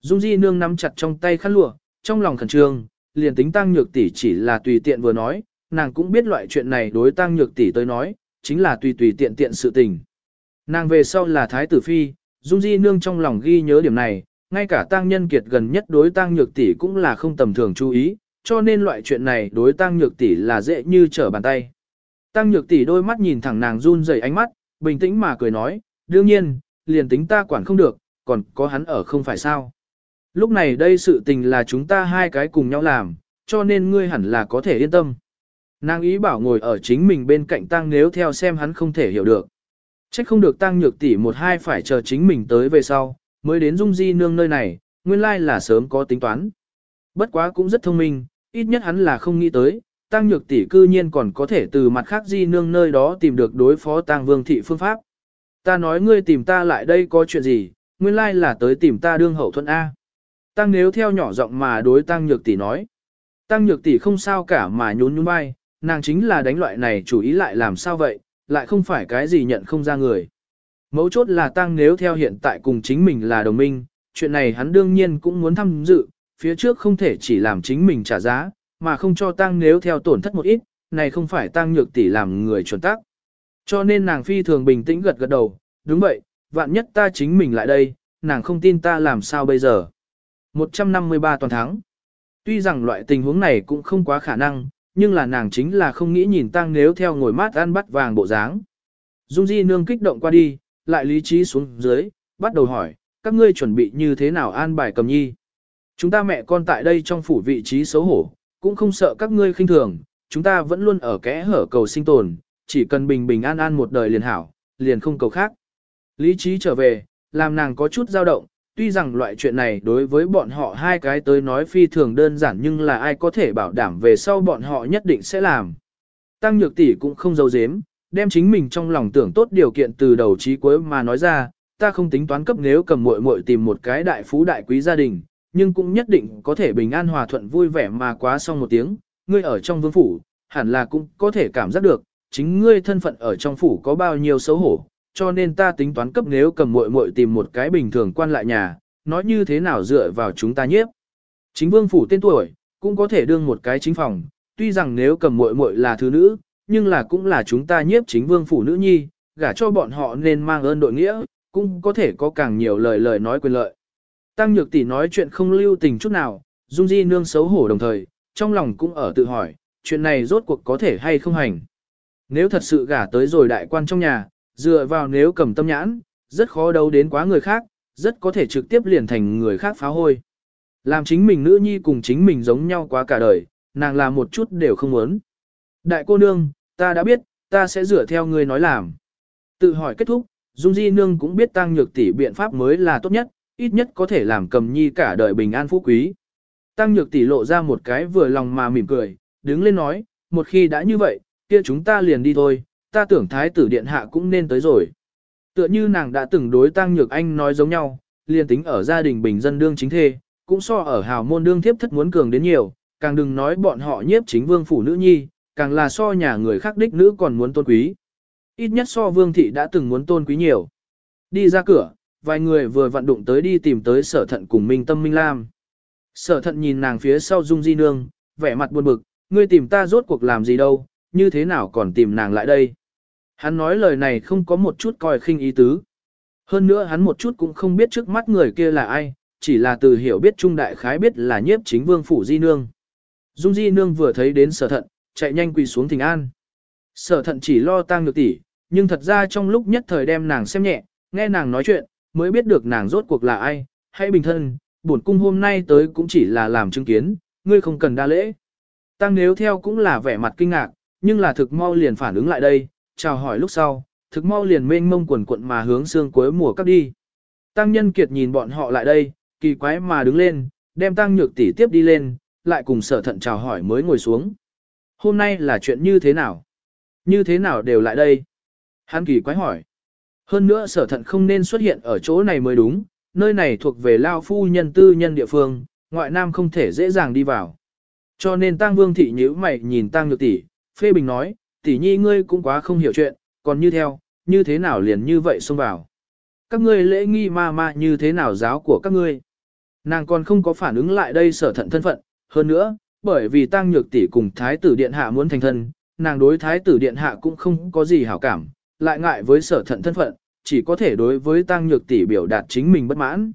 Dung di nương nắm chặt trong tay khăn lụa, trong lòng khẩn trương, liền tính tăng nhược tỷ chỉ là tùy tiện vừa nói, nàng cũng biết loại chuyện này đối tăng nhược tỷ tới nói, chính là tùy tùy tiện tiện sự tình. Nàng về sau là thái tử phi, Dung Di nương trong lòng ghi nhớ điểm này, ngay cả tăng nhân kiệt gần nhất đối tăng nhược tỷ cũng là không tầm thường chú ý, cho nên loại chuyện này đối tăng nhược tỷ là dễ như trở bàn tay. Tăng nhược tỷ đôi mắt nhìn thẳng nàng run rẩy ánh mắt, bình tĩnh mà cười nói, đương nhiên, liền tính ta quản không được, còn có hắn ở không phải sao. Lúc này đây sự tình là chúng ta hai cái cùng nhau làm, cho nên ngươi hẳn là có thể yên tâm. Nàng ý bảo ngồi ở chính mình bên cạnh tăng nếu theo xem hắn không thể hiểu được. Trách không được tăng nhược tỷ một hai phải chờ chính mình tới về sau, mới đến dung di nương nơi này, nguyên lai là sớm có tính toán. Bất quá cũng rất thông minh, ít nhất hắn là không nghĩ tới, tăng nhược tỷ cư nhiên còn có thể từ mặt khác di nương nơi đó tìm được đối phó tăng vương thị phương pháp. Ta nói ngươi tìm ta lại đây có chuyện gì, nguyên lai là tới tìm ta đương hậu thuận A. Tăng nếu theo nhỏ giọng mà đối tăng nhược tỷ nói. Tăng nhược tỷ không sao cả mà nhún nhún vai, nàng chính là đánh loại này chủ ý lại làm sao vậy, lại không phải cái gì nhận không ra người. Mấu chốt là tăng nếu theo hiện tại cùng chính mình là đồng minh, chuyện này hắn đương nhiên cũng muốn tham dự, phía trước không thể chỉ làm chính mình trả giá, mà không cho tăng nếu theo tổn thất một ít, này không phải tăng nhược tỷ làm người chuẩn tác. Cho nên nàng phi thường bình tĩnh gật gật đầu, đúng vậy, vạn nhất ta chính mình lại đây, nàng không tin ta làm sao bây giờ. 153 toàn thắng. Tuy rằng loại tình huống này cũng không quá khả năng, nhưng là nàng chính là không nghĩ nhìn tang nếu theo ngồi mát ăn bắt vàng bộ dáng. Dung Di nương kích động qua đi, lại lý trí xuống dưới, bắt đầu hỏi, các ngươi chuẩn bị như thế nào an bài cầm nhi. Chúng ta mẹ con tại đây trong phủ vị trí xấu hổ, cũng không sợ các ngươi khinh thường, chúng ta vẫn luôn ở kẽ hở cầu sinh tồn, chỉ cần bình bình an an một đời liền hảo, liền không cầu khác. Lý trí trở về, làm nàng có chút dao động, tuy rằng loại chuyện này đối với bọn họ hai cái tới nói phi thường đơn giản nhưng là ai có thể bảo đảm về sau bọn họ nhất định sẽ làm. Tăng nhược tỷ cũng không giấu giếm, đem chính mình trong lòng tưởng tốt điều kiện từ đầu chí cuối mà nói ra, ta không tính toán cấp nếu cầm muội muội tìm một cái đại phú đại quý gia đình, nhưng cũng nhất định có thể bình an hòa thuận vui vẻ mà quá xong một tiếng, ngươi ở trong vương phủ, hẳn là cũng có thể cảm giác được, chính ngươi thân phận ở trong phủ có bao nhiêu xấu hổ, cho nên ta tính toán cấp nếu cầm muội muội tìm một cái bình thường quan lại nhà, nói như thế nào dựa vào chúng ta nhiếp. Chính vương phủ tên tuổi, cũng có thể đương một cái chính phòng, tuy rằng nếu cầm muội muội là thứ nữ, nhưng là cũng là chúng ta nhiếp chính vương phủ nữ nhi, gả cho bọn họ nên mang ơn đội nghĩa, cũng có thể có càng nhiều lời lời nói quyền lợi. Tăng Nhược tỷ nói chuyện không lưu tình chút nào, Dung Di nương xấu hổ đồng thời, trong lòng cũng ở tự hỏi, chuyện này rốt cuộc có thể hay không hành. Nếu thật sự gả tới rồi đại quan trong nhà, dựa vào nếu cầm tâm nhãn, rất khó đấu đến quá người khác, rất có thể trực tiếp liền thành người khác phá hôi. Làm chính mình nữ nhi cùng chính mình giống nhau quá cả đời, nàng làm một chút đều không muốn. Đại cô nương, ta đã biết, ta sẽ dựa theo ngươi nói làm. Tự hỏi kết thúc, Dung Di Nương cũng biết tăng nhược tỷ biện pháp mới là tốt nhất, ít nhất có thể làm cầm nhi cả đời bình an phú quý. Tăng nhược tỷ lộ ra một cái vừa lòng mà mỉm cười, đứng lên nói, một khi đã như vậy, kia chúng ta liền đi thôi, ta tưởng thái tử điện hạ cũng nên tới rồi. Tựa như nàng đã từng đối tăng nhược anh nói giống nhau, liền tính ở gia đình bình dân đương chính thê, cũng so ở hào môn đương thiếp thất muốn cường đến nhiều, càng đừng nói bọn họ nhiếp chính vương phủ nữ nhi, càng là so nhà người khác đích nữ còn muốn tôn quý. Ít nhất so vương thị đã từng muốn tôn quý nhiều. Đi ra cửa, vài người vừa vận đụng tới đi tìm tới sở thận cùng Minh Tâm Minh Lam. Sở thận nhìn nàng phía sau Dung Di Nương, vẻ mặt buồn bực, ngươi tìm ta rốt cuộc làm gì đâu, như thế nào còn tìm nàng lại đây. Hắn nói lời này không có một chút coi khinh ý tứ. Hơn nữa hắn một chút cũng không biết trước mắt người kia là ai, chỉ là từ hiểu biết trung đại khái biết là nhiếp chính vương phủ Di Nương. Dung Di Nương vừa thấy đến sở thận, chạy nhanh quỳ xuống thỉnh an. Sở thận chỉ lo tang được tỷ, nhưng thật ra trong lúc nhất thời đem nàng xem nhẹ, nghe nàng nói chuyện, mới biết được nàng rốt cuộc là ai, hãy bình thân, bổn cung hôm nay tới cũng chỉ là làm chứng kiến, ngươi không cần đa lễ. Tăng nếu theo cũng là vẻ mặt kinh ngạc, nhưng là thực mau liền phản ứng lại đây, chào hỏi lúc sau, thực mau liền mênh mông quần quận mà hướng xương cuối mùa cắt đi. Tăng nhân kiệt nhìn bọn họ lại đây, kỳ quái mà đứng lên, đem tăng nhược tỷ tiếp đi lên, lại cùng sở thận chào hỏi mới ngồi xuống. Hôm nay là chuyện như thế nào? Như thế nào đều lại đây? Hắn kỳ quái hỏi. Hơn nữa sở thận không nên xuất hiện ở chỗ này mới đúng, nơi này thuộc về lao phu nhân tư nhân địa phương, ngoại nam không thể dễ dàng đi vào. Cho nên tăng vương thị nhíu mày nhìn tăng nhược tỷ, phê bình nói, tỷ nhi ngươi cũng quá không hiểu chuyện, còn như theo, như thế nào liền như vậy xông vào. Các ngươi lễ nghi ma ma như thế nào giáo của các ngươi. Nàng còn không có phản ứng lại đây sở thận thân phận, hơn nữa, bởi vì tăng nhược tỷ cùng thái tử điện hạ muốn thành thân, nàng đối thái tử điện hạ cũng không có gì hảo cảm, lại ngại với sở thận thân phận, chỉ có thể đối với tăng nhược tỷ biểu đạt chính mình bất mãn.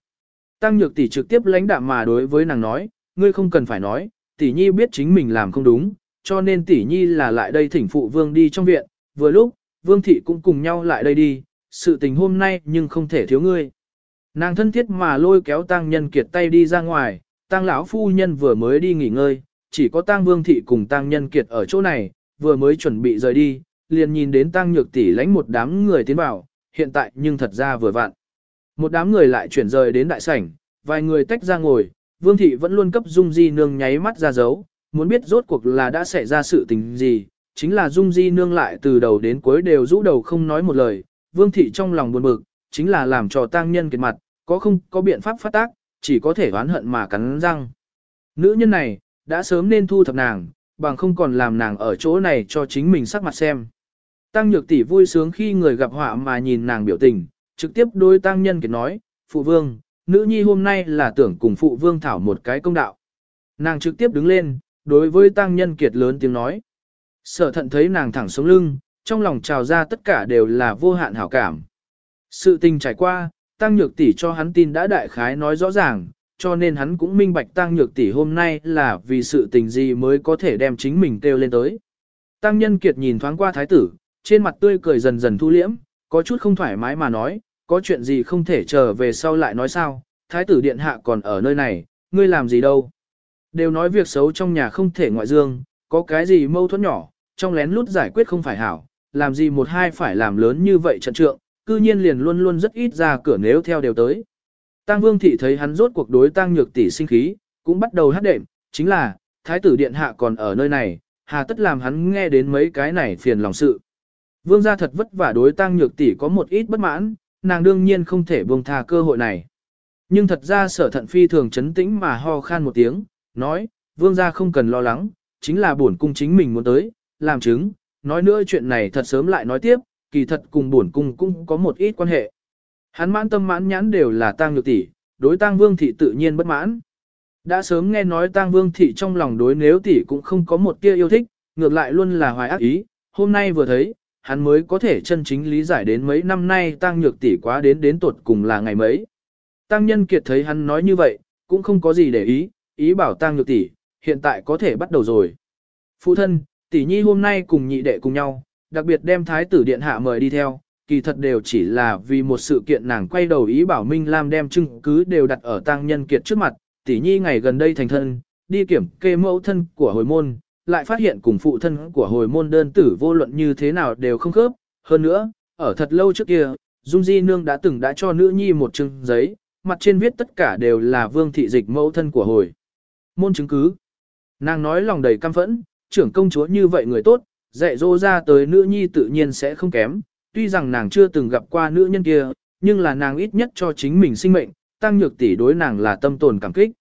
Tăng nhược tỷ trực tiếp lãnh đạm mà đối với nàng nói, ngươi không cần phải nói, tỷ nhi biết chính mình làm không đúng, cho nên tỷ nhi là lại đây thỉnh phụ vương đi trong viện, vừa lúc, vương thị cũng cùng nhau lại đây đi, sự tình hôm nay nhưng không thể thiếu ngươi. Nàng thân thiết mà lôi kéo tăng nhân kiệt tay đi ra ngoài, tăng lão phu nhân vừa mới đi nghỉ ngơi, chỉ có tăng vương thị cùng tăng nhân kiệt ở chỗ này, vừa mới chuẩn bị rời đi, liền nhìn đến tăng nhược tỷ lãnh một đám người tiến vào, hiện tại nhưng thật ra vừa vặn. Một đám người lại chuyển rời đến đại sảnh, vài người tách ra ngồi, vương thị vẫn luôn cấp dung di nương nháy mắt ra dấu, muốn biết rốt cuộc là đã xảy ra sự tình gì, chính là dung di nương lại từ đầu đến cuối đều rũ đầu không nói một lời, vương thị trong lòng buồn bực, chính là làm cho tang nhân kiệt mặt, có không có biện pháp phát tác, chỉ có thể oán hận mà cắn răng. Nữ nhân này, đã sớm nên thu thập nàng, bằng không còn làm nàng ở chỗ này cho chính mình sắc mặt xem. Tăng nhược tỷ vui sướng khi người gặp họa mà nhìn nàng biểu tình, trực tiếp đối tăng nhân kiệt nói, phụ vương, nữ nhi hôm nay là tưởng cùng phụ vương thảo một cái công đạo. Nàng trực tiếp đứng lên, đối với tăng nhân kiệt lớn tiếng nói. Sở thận thấy nàng thẳng sống lưng, trong lòng trào ra tất cả đều là vô hạn hảo cảm. Sự tình trải qua, tăng nhược tỷ cho hắn tin đã đại khái nói rõ ràng, cho nên hắn cũng minh bạch tăng nhược tỷ hôm nay là vì sự tình gì mới có thể đem chính mình kêu lên tới. Tăng nhân kiệt nhìn thoáng qua thái tử, trên mặt tươi cười dần dần thu liễm, có chút không thoải mái mà nói, có chuyện gì không thể chờ về sau lại nói sao, thái tử điện hạ còn ở nơi này, ngươi làm gì đâu. Đều nói việc xấu trong nhà không thể ngoại dương, có cái gì mâu thuẫn nhỏ, trong lén lút giải quyết không phải hảo, làm gì một hai phải làm lớn như vậy trận trượng, cư nhiên liền luôn luôn rất ít ra cửa nếu theo đều tới. Tăng Vương thị thấy hắn rốt cuộc đối Tăng Nhược tỷ sinh khí, cũng bắt đầu hát đệm, chính là, thái tử điện hạ còn ở nơi này, hà tất làm hắn nghe đến mấy cái này phiền lòng sự. Vương gia thật vất vả đối Tăng Nhược tỷ có một ít bất mãn, nàng đương nhiên không thể buông tha cơ hội này. Nhưng thật ra sở thận phi thường chấn tĩnh mà ho khan một tiếng, nói, vương gia không cần lo lắng, chính là bổn cung chính mình muốn tới, làm chứng, nói nữa chuyện này thật sớm lại nói tiếp, kỳ thật cùng bổn cung cũng có một ít quan hệ. Hắn mãn tâm mãn nhãn đều là tang nhược tỷ, đối tang vương thị tự nhiên bất mãn. Đã sớm nghe nói tang vương thị trong lòng đối nếu tỷ cũng không có một tia yêu thích, ngược lại luôn là hoài ác ý, hôm nay vừa thấy, hắn mới có thể chân chính lý giải đến mấy năm nay tang nhược tỷ quá đến đến tuột cùng là ngày mấy. Tăng nhân kiệt thấy hắn nói như vậy, cũng không có gì để ý, ý bảo tang nhược tỷ, hiện tại có thể bắt đầu rồi. Phụ thân, tỷ nhi hôm nay cùng nhị đệ cùng nhau, đặc biệt đem thái tử điện hạ mời đi theo, kỳ thật đều chỉ là vì một sự kiện nàng quay đầu ý bảo Minh Lam đem chứng cứ đều đặt ở tang nhân kiệt trước mặt, tỷ nhi ngày gần đây thành thân, đi kiểm kê mẫu thân của hồi môn, lại phát hiện cùng phụ thân của hồi môn đơn tử vô luận như thế nào đều không khớp, hơn nữa, ở thật lâu trước kia, Dung Di Nương đã từng đã cho nữ nhi một chứng giấy, mặt trên viết tất cả đều là vương thị dịch mẫu thân của hồi. Môn chứng cứ. Nàng nói lòng đầy căm phẫn, trưởng công chúa như vậy người tốt, dạy dỗ ra tới nữ nhi tự nhiên sẽ không kém. Tuy rằng nàng chưa từng gặp qua nữ nhân kia, nhưng là nàng ít nhất cho chính mình sinh mệnh, tăng nhược tỷ đối nàng là tâm tồn cảm kích.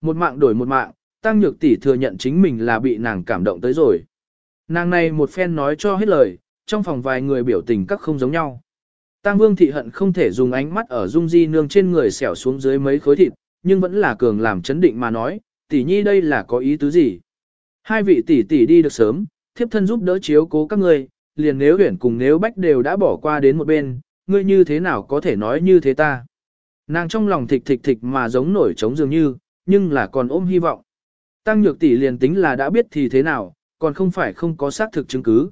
Một mạng đổi một mạng, tăng nhược tỷ thừa nhận chính mình là bị nàng cảm động tới rồi. Nàng này một phen nói cho hết lời, trong phòng vài người biểu tình các không giống nhau. Tăng Vương thị hận không thể dùng ánh mắt ở Dung Di nương trên người xẻo xuống dưới mấy khối thịt, nhưng vẫn là cường làm chấn định mà nói, tỷ nhi đây là có ý tứ gì? Hai vị tỷ tỷ đi được sớm, thiếp thân giúp đỡ chiếu cố các ngươi, liền nếu huyển cùng nếu bách đều đã bỏ qua đến một bên, ngươi như thế nào có thể nói như thế ta? Nàng trong lòng thịch thịch thịch mà giống nổi trống dường như, nhưng là còn ôm hy vọng. Tăng nhược tỷ liền tính là đã biết thì thế nào, còn không phải không có xác thực chứng cứ.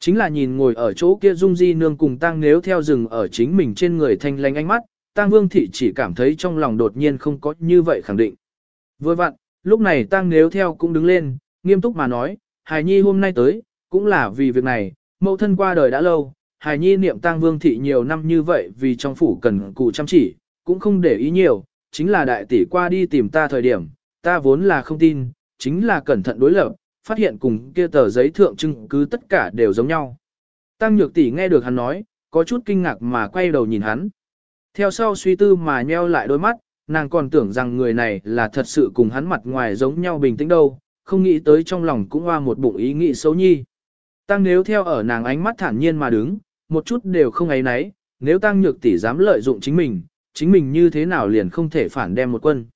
Chính là nhìn ngồi ở chỗ kia Dung Di nương cùng Tăng nếu theo rừng ở chính mình trên người thanh lanh ánh mắt, Tăng Vương Thị chỉ cảm thấy trong lòng đột nhiên không có như vậy khẳng định. Vừa vặn, lúc này Tăng nếu theo cũng đứng lên, nghiêm túc mà nói, Hải Nhi hôm nay tới, cũng là vì việc này, mẫu thân qua đời đã lâu, Hải Nhi niệm Tăng Vương Thị nhiều năm như vậy vì trong phủ cần cụ chăm chỉ, cũng không để ý nhiều, chính là đại tỷ qua đi tìm ta thời điểm, ta vốn là không tin, chính là cẩn thận đối lập, phát hiện cùng kia tờ giấy thượng chứng cứ tất cả đều giống nhau. Tăng nhược tỷ nghe được hắn nói, có chút kinh ngạc mà quay đầu nhìn hắn. Theo sau suy tư mà nheo lại đôi mắt, nàng còn tưởng rằng người này là thật sự cùng hắn mặt ngoài giống nhau bình tĩnh đâu, không nghĩ tới trong lòng cũng hoa một bụng ý nghĩ xấu nhi. Tăng nếu theo ở nàng ánh mắt thản nhiên mà đứng, một chút đều không ấy nấy, nếu tăng nhược tỷ dám lợi dụng chính mình, chính mình như thế nào liền không thể phản đem một quân.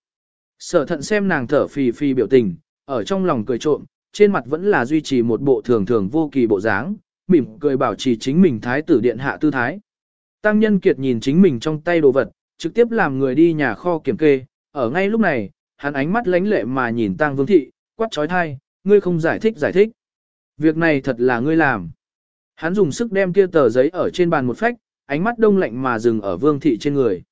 Sở thận xem nàng thở phì phì biểu tình, ở trong lòng cười trộm, trên mặt vẫn là duy trì một bộ thường thường vô kỳ bộ dáng, mỉm cười bảo trì chính mình thái tử điện hạ tư thái. Tăng nhân kiệt nhìn chính mình trong tay đồ vật, trực tiếp làm người đi nhà kho kiểm kê, ở ngay lúc này, hắn ánh mắt lánh lệ mà nhìn tăng vương thị, quát trói thai, ngươi không giải thích giải thích. Việc này thật là ngươi làm. Hắn dùng sức đem kia tờ giấy ở trên bàn một phách, ánh mắt đông lạnh mà dừng ở vương thị trên người.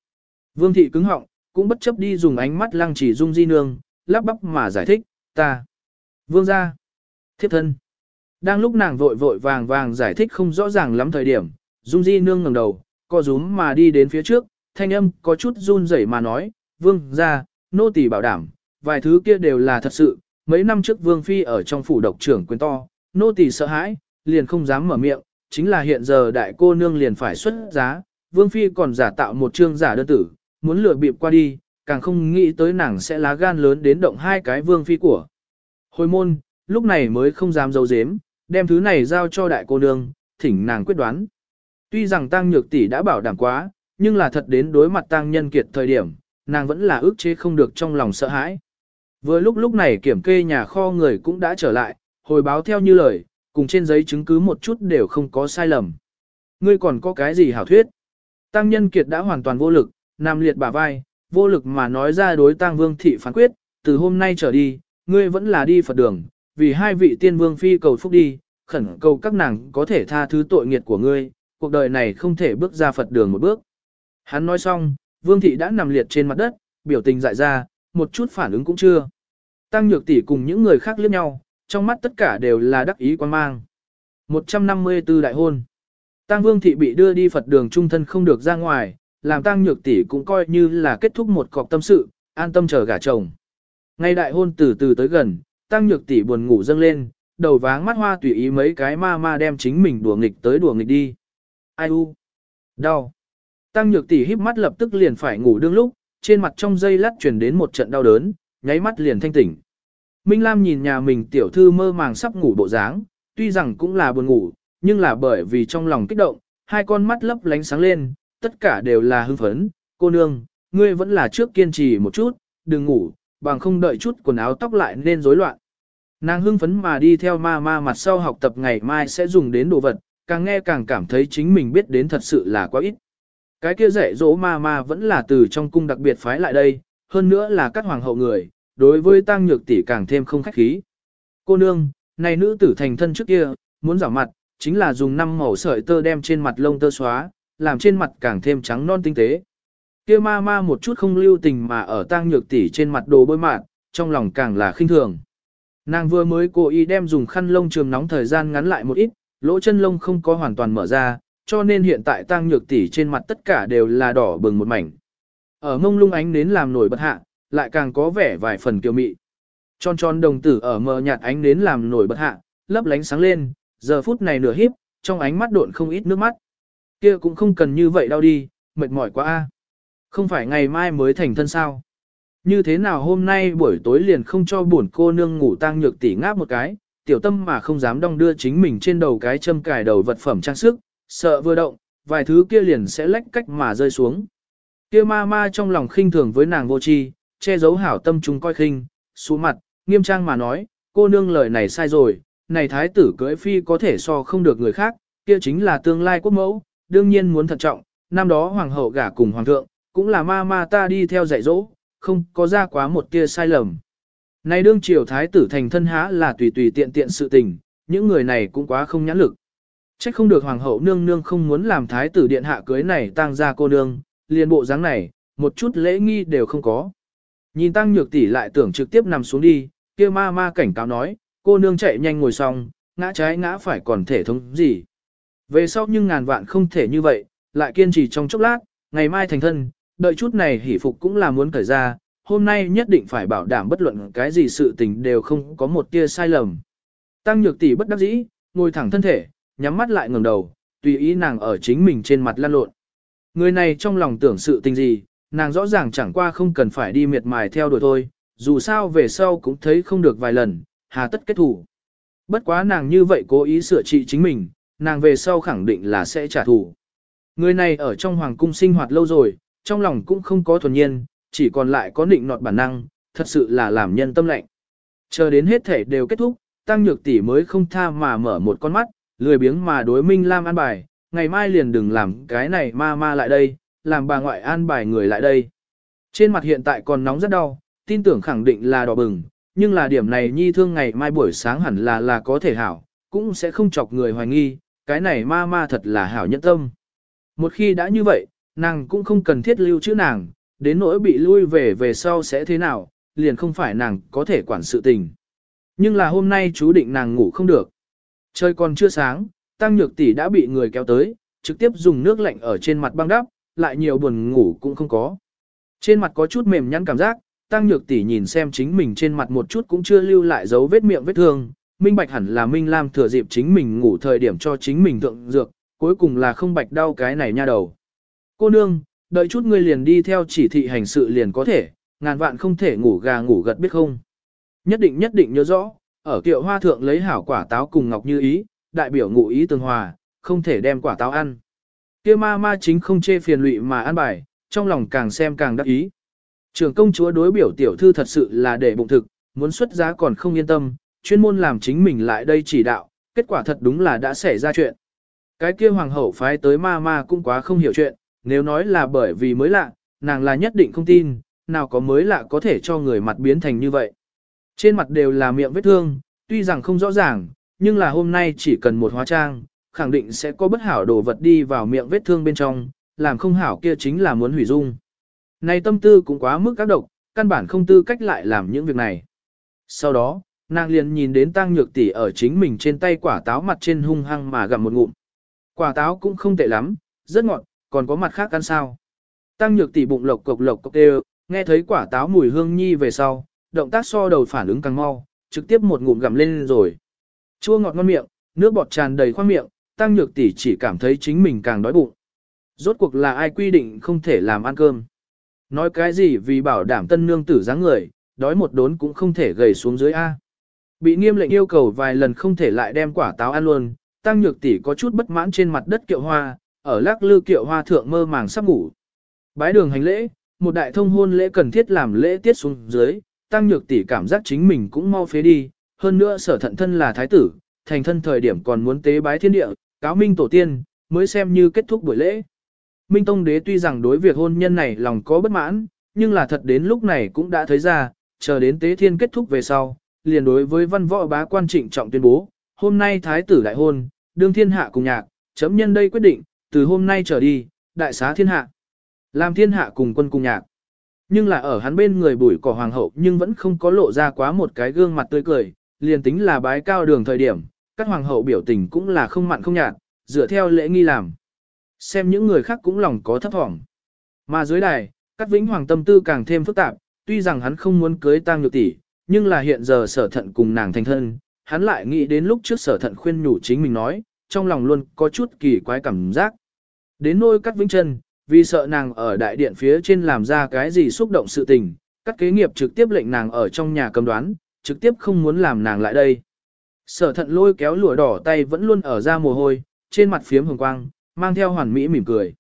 Vương thị cứng họng, cũng bất chấp đi dùng ánh mắt lăng chỉ dung di nương, lắp bắp mà giải thích, ta. Vương gia. Thiếp thân. Đang lúc nàng vội vội vàng vàng giải thích không rõ ràng lắm thời điểm, dung di nương ngẩng đầu, co rúm mà đi đến phía trước, thanh âm có chút run rẩy mà nói, vương gia, nô tỳ bảo đảm, vài thứ kia đều là thật sự, mấy năm trước vương phi ở trong phủ độc trưởng quyền to, nô tỳ sợ hãi, liền không dám mở miệng, chính là hiện giờ đại cô nương liền phải xuất giá, vương phi còn giả tạo một chương giả đơn tử, muốn lừa bịp qua đi, càng không nghĩ tới nàng sẽ lá gan lớn đến động hai cái vương phi của. Hồi môn, lúc này mới không dám giấu giếm, đem thứ này giao cho đại cô nương, thỉnh nàng quyết đoán. Tuy rằng tăng nhược tỷ đã bảo đảm quá, nhưng là thật đến đối mặt tăng nhân kiệt thời điểm, nàng vẫn là ước chế không được trong lòng sợ hãi. Vừa lúc lúc này kiểm kê nhà kho người cũng đã trở lại, hồi báo theo như lời, cùng trên giấy chứng cứ một chút đều không có sai lầm. Ngươi còn có cái gì hảo thuyết? Tăng nhân kiệt đã hoàn toàn vô lực, nằm liệt bả vai, vô lực mà nói ra đối tăng vương thị phán quyết, từ hôm nay trở đi, ngươi vẫn là đi Phật đường, vì hai vị tiên vương phi cầu phúc đi, khẩn cầu các nàng có thể tha thứ tội nghiệt của ngươi, cuộc đời này không thể bước ra Phật đường một bước. Hắn nói xong, vương thị đã nằm liệt trên mặt đất, biểu tình dại ra, một chút phản ứng cũng chưa. Tăng nhược tỷ cùng những người khác liếc nhau, trong mắt tất cả đều là đắc ý quan mang. 154 đại hôn. Tăng vương thị bị đưa đi Phật đường trung thân không được ra ngoài, làm tăng nhược tỷ cũng coi như là kết thúc một cọc tâm sự, an tâm chờ gả chồng. Ngay đại hôn từ từ tới gần, tăng nhược tỷ buồn ngủ dâng lên, đầu váng mắt hoa tùy ý mấy cái ma ma đem chính mình đùa nghịch tới đùa nghịch đi. Ai u? Đau. Tăng nhược tỷ híp mắt lập tức liền phải ngủ đương lúc, trên mặt trong dây lát truyền đến một trận đau đớn, nháy mắt liền thanh tỉnh. Minh Lam nhìn nhà mình tiểu thư mơ màng sắp ngủ bộ dáng, tuy rằng cũng là buồn ngủ, nhưng là bởi vì trong lòng kích động, hai con mắt lấp lánh sáng lên, tất cả đều là hưng phấn. Cô nương, ngươi vẫn là trước kiên trì một chút, đừng ngủ, bằng không đợi chút quần áo tóc lại nên rối loạn. Nàng hưng phấn mà đi theo ma ma mặt sau học tập ngày mai sẽ dùng đến đồ vật, càng nghe càng cảm thấy chính mình biết đến thật sự là quá ít. Cái kia dạy dỗ ma ma vẫn là từ trong cung đặc biệt phái lại đây, hơn nữa là các hoàng hậu người, đối với tăng nhược tỷ càng thêm không khách khí. Cô nương, này nữ tử thành thân trước kia, muốn giả mặt, chính là dùng năm màu sợi tơ đem trên mặt lông tơ xóa, làm trên mặt càng thêm trắng non tinh tế. Kia ma ma một chút không lưu tình mà ở tang nhược tỷ trên mặt đồ bôi mạt, trong lòng càng là khinh thường. Nàng vừa mới cố ý đem dùng khăn lông trường nóng thời gian ngắn lại một ít, lỗ chân lông không có hoàn toàn mở ra, cho nên hiện tại tăng nhược tỷ trên mặt tất cả đều là đỏ bừng một mảnh. Ở mông lung ánh nến làm nổi bật hạ, lại càng có vẻ vài phần kiều mị. Tròn tròn đồng tử ở mờ nhạt ánh nến làm nổi bật hạ, lấp lánh sáng lên, giờ phút này nửa híp, trong ánh mắt độn không ít nước mắt. Kia cũng không cần như vậy đâu đi, mệt mỏi quá a. Không phải ngày mai mới thành thân sao? Như thế nào hôm nay buổi tối liền không cho buồn cô nương ngủ tang nhược tỷ ngáp một cái, tiểu tâm mà không dám đong đưa chính mình trên đầu cái châm cài đầu vật phẩm trang sức, sợ vừa động, vài thứ kia liền sẽ lách cách mà rơi xuống. Kia ma ma trong lòng khinh thường với nàng vô tri, che giấu hảo tâm chúng coi khinh, xuống mặt, nghiêm trang mà nói, cô nương lời này sai rồi, này thái tử cưỡi phi có thể so không được người khác, kia chính là tương lai quốc mẫu, đương nhiên muốn thận trọng, năm đó hoàng hậu gả cùng hoàng thượng, cũng là ma ma ta đi theo dạy dỗ, không có ra quá một tia sai lầm. Này đương triều thái tử thành thân há là tùy tùy tiện tiện sự tình, những người này cũng quá không nhãn lực. Trách không được hoàng hậu nương nương không muốn làm thái tử điện hạ cưới này tang ra cô nương, liền bộ dáng này, một chút lễ nghi đều không có. Nhìn tăng nhược tỷ lại tưởng trực tiếp nằm xuống đi, kia ma ma cảnh cáo nói, cô nương chạy nhanh ngồi xong, ngã trái ngã phải còn thể thống gì. Về sau nhưng ngàn vạn không thể như vậy, lại kiên trì trong chốc lát, ngày mai thành thân, đợi chút này hỷ phục cũng là muốn cởi ra, hôm nay nhất định phải bảo đảm bất luận cái gì sự tình đều không có một tia sai lầm. Tăng nhược tỷ bất đắc dĩ, ngồi thẳng thân thể, nhắm mắt lại ngẩng đầu, tùy ý nàng ở chính mình trên mặt lăn lộn. Người này trong lòng tưởng sự tình gì, nàng rõ ràng chẳng qua không cần phải đi miệt mài theo đuổi thôi, dù sao về sau cũng thấy không được vài lần, hà tất kết thủ. Bất quá nàng như vậy cố ý sửa trị chính mình, nàng về sau khẳng định là sẽ trả thù. Người này ở trong hoàng cung sinh hoạt lâu rồi, trong lòng cũng không có thuần nhiên, chỉ còn lại có định nọt bản năng, thật sự là làm nhân tâm lạnh. Chờ đến hết thể đều kết thúc, tăng nhược tỷ mới không tha mà mở một con mắt, lười biếng mà đối Minh Lam an bài, ngày mai liền đừng làm cái này ma ma lại đây, làm bà ngoại an bài người lại đây. Trên mặt hiện tại còn nóng rất đau, tin tưởng khẳng định là đỏ bừng, nhưng là điểm này nhi thương ngày mai buổi sáng hẳn là là có thể hảo, cũng sẽ không chọc người hoài nghi, cái này ma ma thật là hảo nhẫn tâm. Một khi đã như vậy, nàng cũng không cần thiết lưu chữ nàng, đến nỗi bị lui về về sau sẽ thế nào, liền không phải nàng có thể quản sự tình. Nhưng là hôm nay chú định nàng ngủ không được. Trời còn chưa sáng, tăng nhược tỷ đã bị người kéo tới, trực tiếp dùng nước lạnh ở trên mặt băng đắp, lại nhiều buồn ngủ cũng không có. Trên mặt có chút mềm nhăn cảm giác, tăng nhược tỷ nhìn xem chính mình trên mặt một chút cũng chưa lưu lại dấu vết miệng vết thương, minh bạch hẳn là Minh Lam thừa dịp chính mình ngủ thời điểm cho chính mình thượng dược, cuối cùng là không bạch đau cái này nha đầu. Cô nương, đợi chút ngươi liền đi theo chỉ thị hành sự liền có thể, ngàn vạn không thể ngủ gà ngủ gật biết không. Nhất định nhất định nhớ rõ, ở kiệu hoa thượng lấy hảo quả táo cùng ngọc như ý, đại biểu ngụ ý tương hòa, không thể đem quả táo ăn. Kia ma ma chính không chê phiền lụy mà ăn bài, trong lòng càng xem càng đắc ý. Trường công chúa đối biểu tiểu thư thật sự là để bụng thực, muốn xuất giá còn không yên tâm, chuyên môn làm chính mình lại đây chỉ đạo, kết quả thật đúng là đã xảy ra chuyện. Cái kia hoàng hậu phái tới ma ma cũng quá không hiểu chuyện, nếu nói là bởi vì mới lạ, nàng là nhất định không tin, nào có mới lạ có thể cho người mặt biến thành như vậy. Trên mặt đều là miệng vết thương, tuy rằng không rõ ràng, nhưng là hôm nay chỉ cần một hóa trang, khẳng định sẽ có bất hảo đồ vật đi vào miệng vết thương bên trong, làm không hảo kia chính là muốn hủy dung. Này tâm tư cũng quá mức các độc, căn bản không tư cách lại làm những việc này. Sau đó, nàng liền nhìn đến tăng nhược tỷ ở chính mình trên tay quả táo mặt trên hung hăng mà gặm một ngụm. Quả táo cũng không tệ lắm, rất ngọt, còn có mặt khác ăn sao. Tăng nhược tỷ bụng lộc cộc lộc cộc đều, nghe thấy quả táo mùi hương nhi về sau, động tác so đầu phản ứng càng mau, trực tiếp một ngụm gặm lên rồi. Chua ngọt ngon miệng, nước bọt tràn đầy khoang miệng, tăng nhược tỷ chỉ cảm thấy chính mình càng đói bụng. Rốt cuộc là ai quy định không thể làm ăn cơm. Nói cái gì vì bảo đảm tân nương tử dáng người, đói một đốn cũng không thể gầy xuống dưới A. Bị nghiêm lệnh yêu cầu vài lần không thể lại đem quả táo ăn luôn, tăng nhược tỷ có chút bất mãn trên mặt đất kiệu hoa, ở lắc lư kiệu hoa thượng mơ màng sắp ngủ. Bái đường hành lễ, một đại thông hôn lễ cần thiết làm lễ tiết xuống dưới, tăng nhược tỷ cảm giác chính mình cũng mau phế đi, hơn nữa sở thận thân là thái tử, thành thân thời điểm còn muốn tế bái thiên địa, cáo minh tổ tiên, mới xem như kết thúc buổi lễ. Minh Tông đế tuy rằng đối việc hôn nhân này lòng có bất mãn, nhưng là thật đến lúc này cũng đã thấy ra, chờ đến tế thiên kết thúc về sau, liền đối với văn võ bá quan trịnh trọng tuyên bố, hôm nay thái tử đại hôn, đương thiên hạ cùng nhạc, chấm nhân đây quyết định, từ hôm nay trở đi, đại xá thiên hạ. Làm thiên hạ cùng quân cùng nhạc. Nhưng là ở hắn bên người bùi cỏ hoàng hậu nhưng vẫn không có lộ ra quá một cái gương mặt tươi cười, liền tính là bái cao đường thời điểm, các hoàng hậu biểu tình cũng là không mặn không nhạt, dựa theo lễ nghi làm. Xem những người khác cũng lòng có thấp thỏm. Mà dưới đài, các Vĩnh Hoàng tâm tư càng thêm phức tạp, tuy rằng hắn không muốn cưới Tang Nhược tỷ, nhưng là hiện giờ sở thận cùng nàng thành thân, hắn lại nghĩ đến lúc trước sở thận khuyên nhủ chính mình nói, trong lòng luôn có chút kỳ quái cảm giác. Đến nôi các Vĩnh Chân, vì sợ nàng ở đại điện phía trên làm ra cái gì xúc động sự tình, các kế nghiệp trực tiếp lệnh nàng ở trong nhà cầm đoán, trực tiếp không muốn làm nàng lại đây. Sở thận lôi kéo lụa đỏ tay vẫn luôn ở ra mồ hôi, trên mặt phiếm hồng quang, mang theo hoàn mỹ mỉm cười.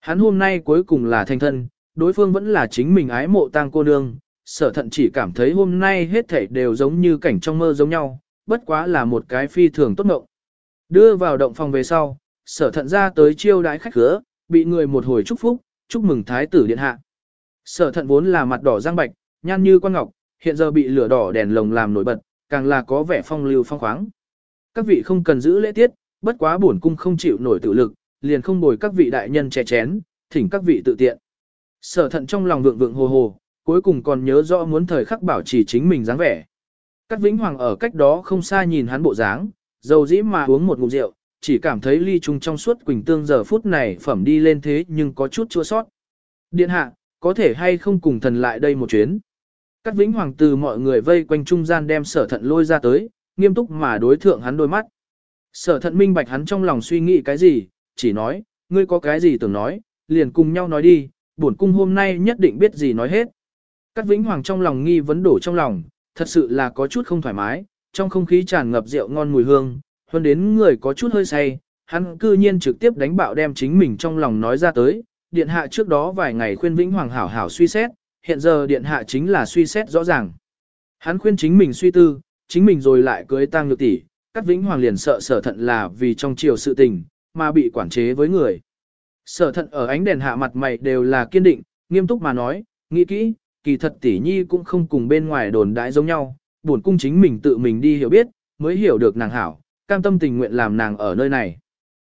Hắn hôm nay cuối cùng là thành thân, đối phương vẫn là chính mình ái mộ tang cô nương, sở thận chỉ cảm thấy hôm nay hết thảy đều giống như cảnh trong mơ giống nhau, bất quá là một cái phi thường tốt mộng. Đưa vào động phòng về sau, sở thận ra tới chiêu đái khách khứa, bị người một hồi chúc phúc, chúc mừng thái tử điện hạ. Sở thận vốn là mặt đỏ giang bạch, nhan như quan ngọc, hiện giờ bị lửa đỏ đèn lồng làm nổi bật, càng là có vẻ phong lưu phong khoáng. Các vị không cần giữ lễ tiết, bất quá bổn cung không chịu nổi tự lực, liền không bồi các vị đại nhân chè chén, thỉnh các vị tự tiện. Sở thận trong lòng vượng vượng hồ hồ, cuối cùng còn nhớ rõ muốn thời khắc bảo trì chính mình dáng vẻ. Các vĩnh hoàng ở cách đó không xa nhìn hắn bộ dáng, dầu dĩ mà uống một ngụm rượu, chỉ cảm thấy ly trung trong suốt quỳnh tương giờ phút này phẩm đi lên thế nhưng có chút chua sót. Điện hạ, có thể hay không cùng thần lại đây một chuyến. Các vĩnh hoàng từ mọi người vây quanh trung gian đem sở thận lôi ra tới, nghiêm túc mà đối thượng hắn đôi mắt. Sở thận minh bạch hắn trong lòng suy nghĩ cái gì, chỉ nói, ngươi có cái gì tưởng nói, liền cùng nhau nói đi, bổn cung hôm nay nhất định biết gì nói hết. Các vĩnh hoàng trong lòng nghi vấn đổ trong lòng, thật sự là có chút không thoải mái, trong không khí tràn ngập rượu ngon mùi hương, hơn đến người có chút hơi say, hắn cư nhiên trực tiếp đánh bạo đem chính mình trong lòng nói ra tới, điện hạ trước đó vài ngày khuyên vĩnh hoàng hảo hảo suy xét, hiện giờ điện hạ chính là suy xét rõ ràng. Hắn khuyên chính mình suy tư, chính mình rồi lại cưới tang nhược tỷ, các vĩnh hoàng liền sợ sở thận là vì trong chiều sự tình, mà bị quản chế với người. Sở thận ở ánh đèn hạ mặt mày đều là kiên định, nghiêm túc mà nói, nghĩ kỹ, kỳ thật tỷ nhi cũng không cùng bên ngoài đồn đãi giống nhau, buồn cung chính mình tự mình đi hiểu biết, mới hiểu được nàng hảo, cam tâm tình nguyện làm nàng ở nơi này.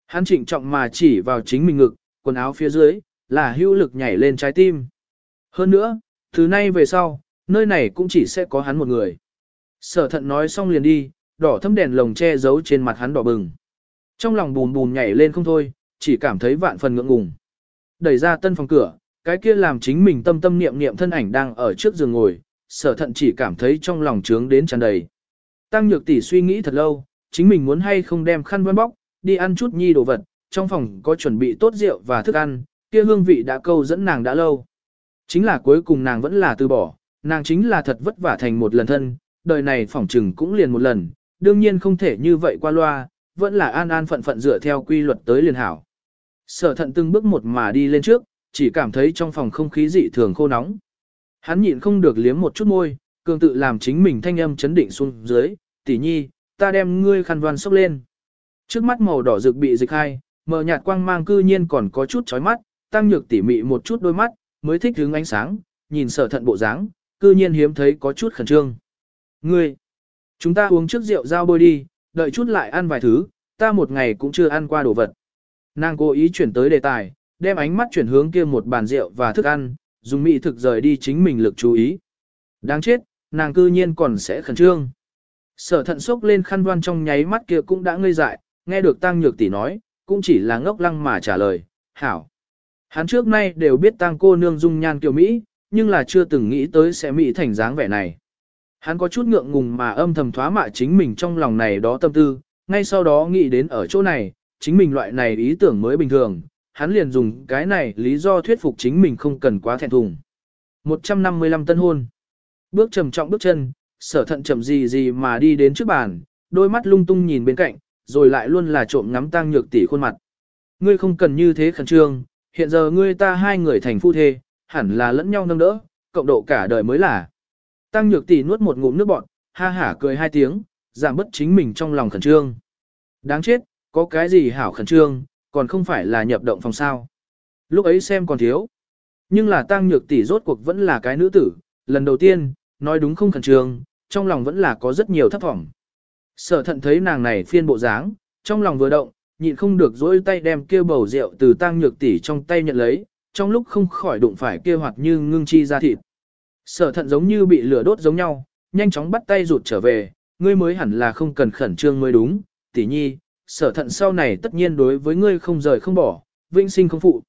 Hắn trịnh trọng mà chỉ vào chính mình ngực, quần áo phía dưới, là hữu lực nhảy lên trái tim. Hơn nữa, từ nay về sau, nơi này cũng chỉ sẽ có hắn một người. Sở thận nói xong liền đi, đỏ thâm đèn lồng che giấu trên mặt hắn đỏ bừng. Trong lòng bùn bùn nhảy lên không thôi, chỉ cảm thấy vạn phần ngượng ngùng. Đẩy ra tân phòng cửa, cái kia làm chính mình tâm tâm niệm niệm thân ảnh đang ở trước giường ngồi, sở thận chỉ cảm thấy trong lòng trướng đến tràn đầy. Tăng nhược tỷ suy nghĩ thật lâu, chính mình muốn hay không đem khăn văn bóc, đi ăn chút nhi đồ vật, trong phòng có chuẩn bị tốt rượu và thức ăn, kia hương vị đã câu dẫn nàng đã lâu. Chính là cuối cùng nàng vẫn là từ bỏ, nàng chính là thật vất vả thành một lần thân, đời này phỏng trừng cũng liền một lần, đương nhiên không thể như vậy qua loa, vẫn là an an phận phận dựa theo quy luật tới liền hảo. Sở thận từng bước một mà đi lên trước, chỉ cảm thấy trong phòng không khí dị thường khô nóng. Hắn nhịn không được liếm một chút môi, cường tự làm chính mình thanh âm chấn định xuống dưới, tỷ nhi, ta đem ngươi khăn đoan sốc lên. Trước mắt màu đỏ rực bị dịch hai, mờ nhạt quang mang cư nhiên còn có chút chói mắt, tăng nhược tỉ mị một chút đôi mắt, mới thích hướng ánh sáng, nhìn sở thận bộ dáng, cư nhiên hiếm thấy có chút khẩn trương. Ngươi, chúng ta uống trước rượu giao bôi đi, đợi chút lại ăn vài thứ, ta một ngày cũng chưa ăn qua đồ vật. Nàng cố ý chuyển tới đề tài, đem ánh mắt chuyển hướng kia một bàn rượu và thức ăn, dùng mị thực rời đi chính mình lực chú ý. Đáng chết, nàng cư nhiên còn sẽ khẩn trương. Sở thận sốc lên khăn đoan trong nháy mắt kia cũng đã ngây dại, nghe được tăng nhược tỷ nói, cũng chỉ là ngốc lăng mà trả lời, hảo. Hắn trước nay đều biết tăng cô nương dung nhan kiều Mỹ, nhưng là chưa từng nghĩ tới sẽ Mỹ thành dáng vẻ này. Hắn có chút ngượng ngùng mà âm thầm thoá mạ chính mình trong lòng này đó tâm tư, ngay sau đó nghĩ đến ở chỗ này, chính mình loại này ý tưởng mới bình thường, hắn liền dùng cái này lý do thuyết phục chính mình không cần quá thẹn thùng. 155 tân hôn. Bước trầm trọng bước chân, sở thận chậm gì gì mà đi đến trước bàn, đôi mắt lung tung nhìn bên cạnh, rồi lại luôn là trộm ngắm tăng nhược tỷ khuôn mặt. Ngươi không cần như thế khẩn trương, hiện giờ ngươi ta hai người thành phu thê, hẳn là lẫn nhau nâng đỡ, cộng độ cả đời mới là. Tăng nhược tỷ nuốt một ngụm nước bọt, ha hả cười hai tiếng, giảm bớt chính mình trong lòng khẩn trương. Đáng chết, có cái gì hảo khẩn trương, còn không phải là nhập động phòng sao. Lúc ấy xem còn thiếu. Nhưng là tăng nhược tỷ rốt cuộc vẫn là cái nữ tử, lần đầu tiên, nói đúng không khẩn trương, trong lòng vẫn là có rất nhiều thấp vọng. Sở thận thấy nàng này phiên bộ dáng, trong lòng vừa động, nhịn không được dỗi tay đem kia bầu rượu từ tang nhược tỷ trong tay nhận lấy, trong lúc không khỏi đụng phải kia hoạt như ngưng chi ra thịt. Sở thận giống như bị lửa đốt giống nhau, nhanh chóng bắt tay rụt trở về, ngươi mới hẳn là không cần khẩn trương mới đúng, tỷ nhi, sở thận sau này tất nhiên đối với ngươi không rời không bỏ, vĩnh sinh không phụ.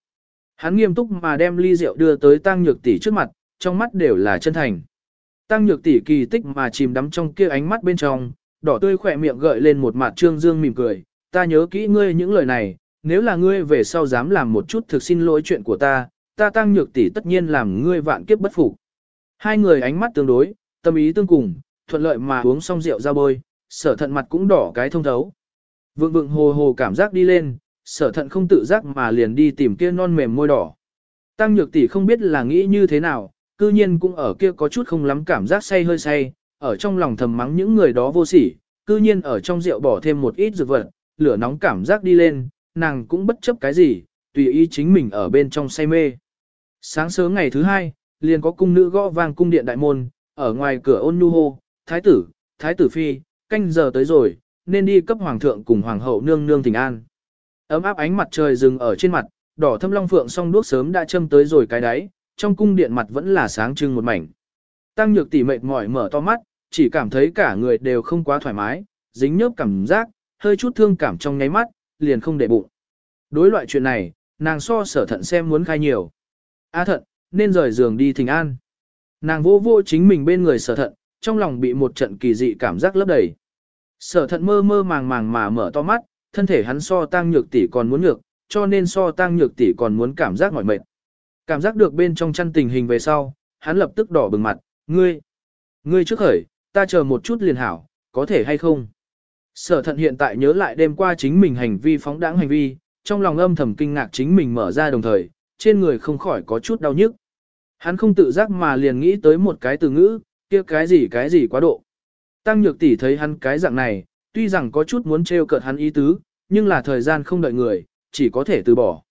Hắn nghiêm túc mà đem ly rượu đưa tới tang nhược tỷ trước mặt, trong mắt đều là chân thành. Tăng nhược tỷ kỳ tích mà chìm đắm trong kia ánh mắt bên trong, đỏ tươi khỏe miệng gợi lên một mặt trương dương mỉm cười, ta nhớ kỹ ngươi những lời này, nếu là ngươi về sau dám làm một chút thực xin lỗi chuyện của ta, ta tăng nhược tỷ tất nhiên làm ngươi vạn kiếp bất phục. Hai người ánh mắt tương đối, tâm ý tương cùng, thuận lợi mà uống xong rượu ra bôi, sở thận mặt cũng đỏ cái thông thấu. Vượng vượng hồ hồ cảm giác đi lên, sở thận không tự giác mà liền đi tìm kia non mềm môi đỏ. Tăng nhược tỷ không biết là nghĩ như thế nào, cư nhiên cũng ở kia có chút không lắm cảm giác say hơi say, ở trong lòng thầm mắng những người đó vô sỉ, cư nhiên ở trong rượu bỏ thêm một ít dược vật, lửa nóng cảm giác đi lên, nàng cũng bất chấp cái gì, tùy ý chính mình ở bên trong say mê. Sáng sớm ngày thứ hai, liền có cung nữ gõ vang cung điện đại môn, ở ngoài cửa ôn nhu hô, thái tử, thái tử phi, canh giờ tới rồi, nên đi cấp hoàng thượng cùng hoàng hậu nương nương thỉnh an. Ấm áp ánh mặt trời dừng ở trên mặt, đỏ thâm long phượng song đuốc sớm đã châm tới rồi cái đáy, trong cung điện mặt vẫn là sáng trưng một mảnh. Tăng nhược tỷ mệt mỏi mở to mắt, chỉ cảm thấy cả người đều không quá thoải mái, dính nhớp cảm giác, hơi chút thương cảm trong nháy mắt, liền không để bụng. Đối loại chuyện này, nàng so sở thận xem muốn khai nhiều. A thận, nên rời giường đi thỉnh an. Nàng vô vô chính mình bên người sở thận, trong lòng bị một trận kỳ dị cảm giác lấp đầy. Sở thận mơ mơ màng màng mà mở to mắt, thân thể hắn so tăng nhược tỷ còn muốn nhược, cho nên so tăng nhược tỷ còn muốn cảm giác mỏi mệt. Cảm giác được bên trong chăn tình hình về sau, hắn lập tức đỏ bừng mặt, ngươi, ngươi trước khởi, ta chờ một chút liền hảo, có thể hay không? Sở thận hiện tại nhớ lại đêm qua chính mình hành vi phóng đãng hành vi, trong lòng âm thầm kinh ngạc chính mình mở ra đồng thời, trên người không khỏi có chút đau nhức. Hắn không tự giác mà liền nghĩ tới một cái từ ngữ, kia cái gì cái gì quá độ. Tăng nhược tỷ thấy hắn cái dạng này, tuy rằng có chút muốn trêu cợt hắn ý tứ, nhưng là thời gian không đợi người, chỉ có thể từ bỏ.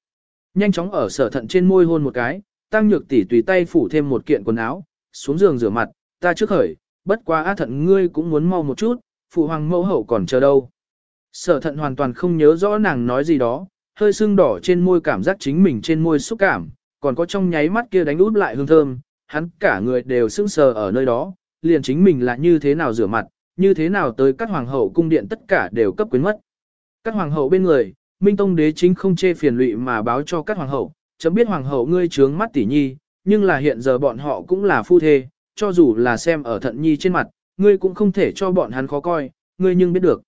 Nhanh chóng ở sở thận trên môi hôn một cái, tăng nhược tỷ tùy tay phủ thêm một kiện quần áo, xuống giường rửa mặt, ta trước khởi, bất quá á thận ngươi cũng muốn mau một chút, phụ hoàng mẫu hậu còn chờ đâu. Sở thận hoàn toàn không nhớ rõ nàng nói gì đó, hơi sưng đỏ trên môi cảm giác chính mình trên môi xúc cảm, còn có trong nháy mắt kia đánh út lại hương thơm, hắn cả người đều sững sờ ở nơi đó, liền chính mình là như thế nào rửa mặt, như thế nào tới các hoàng hậu cung điện tất cả đều cấp quyến mất. Các hoàng hậu bên người, Minh Tông đế chính không chê phiền lụy mà báo cho các hoàng hậu, chấm biết hoàng hậu ngươi trướng mắt tỷ nhi, nhưng là hiện giờ bọn họ cũng là phu thê, cho dù là xem ở thận nhi trên mặt, ngươi cũng không thể cho bọn hắn khó coi, ngươi nhưng biết được.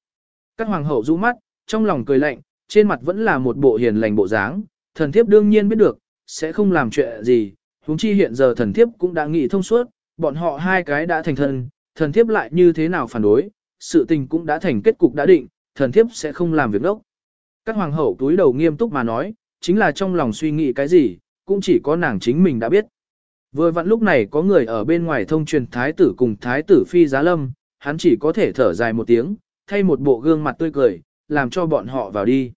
Các hoàng hậu rũ mắt, trong lòng cười lạnh, trên mặt vẫn là một bộ hiền lành bộ dáng, thần thiếp đương nhiên biết được, sẽ không làm chuyện gì, huống chi hiện giờ thần thiếp cũng đã nghĩ thông suốt, bọn họ hai cái đã thành thân, thần thiếp lại như thế nào phản đối, sự tình cũng đã thành kết cục đã định, thần thiếp sẽ không làm việc đốc. Các hoàng hậu túi đầu nghiêm túc mà nói, chính là trong lòng suy nghĩ cái gì, cũng chỉ có nàng chính mình đã biết. Vừa vặn lúc này có người ở bên ngoài thông truyền thái tử cùng thái tử phi giá lâm, hắn chỉ có thể thở dài một tiếng, thay một bộ gương mặt tươi cười, làm cho bọn họ vào đi.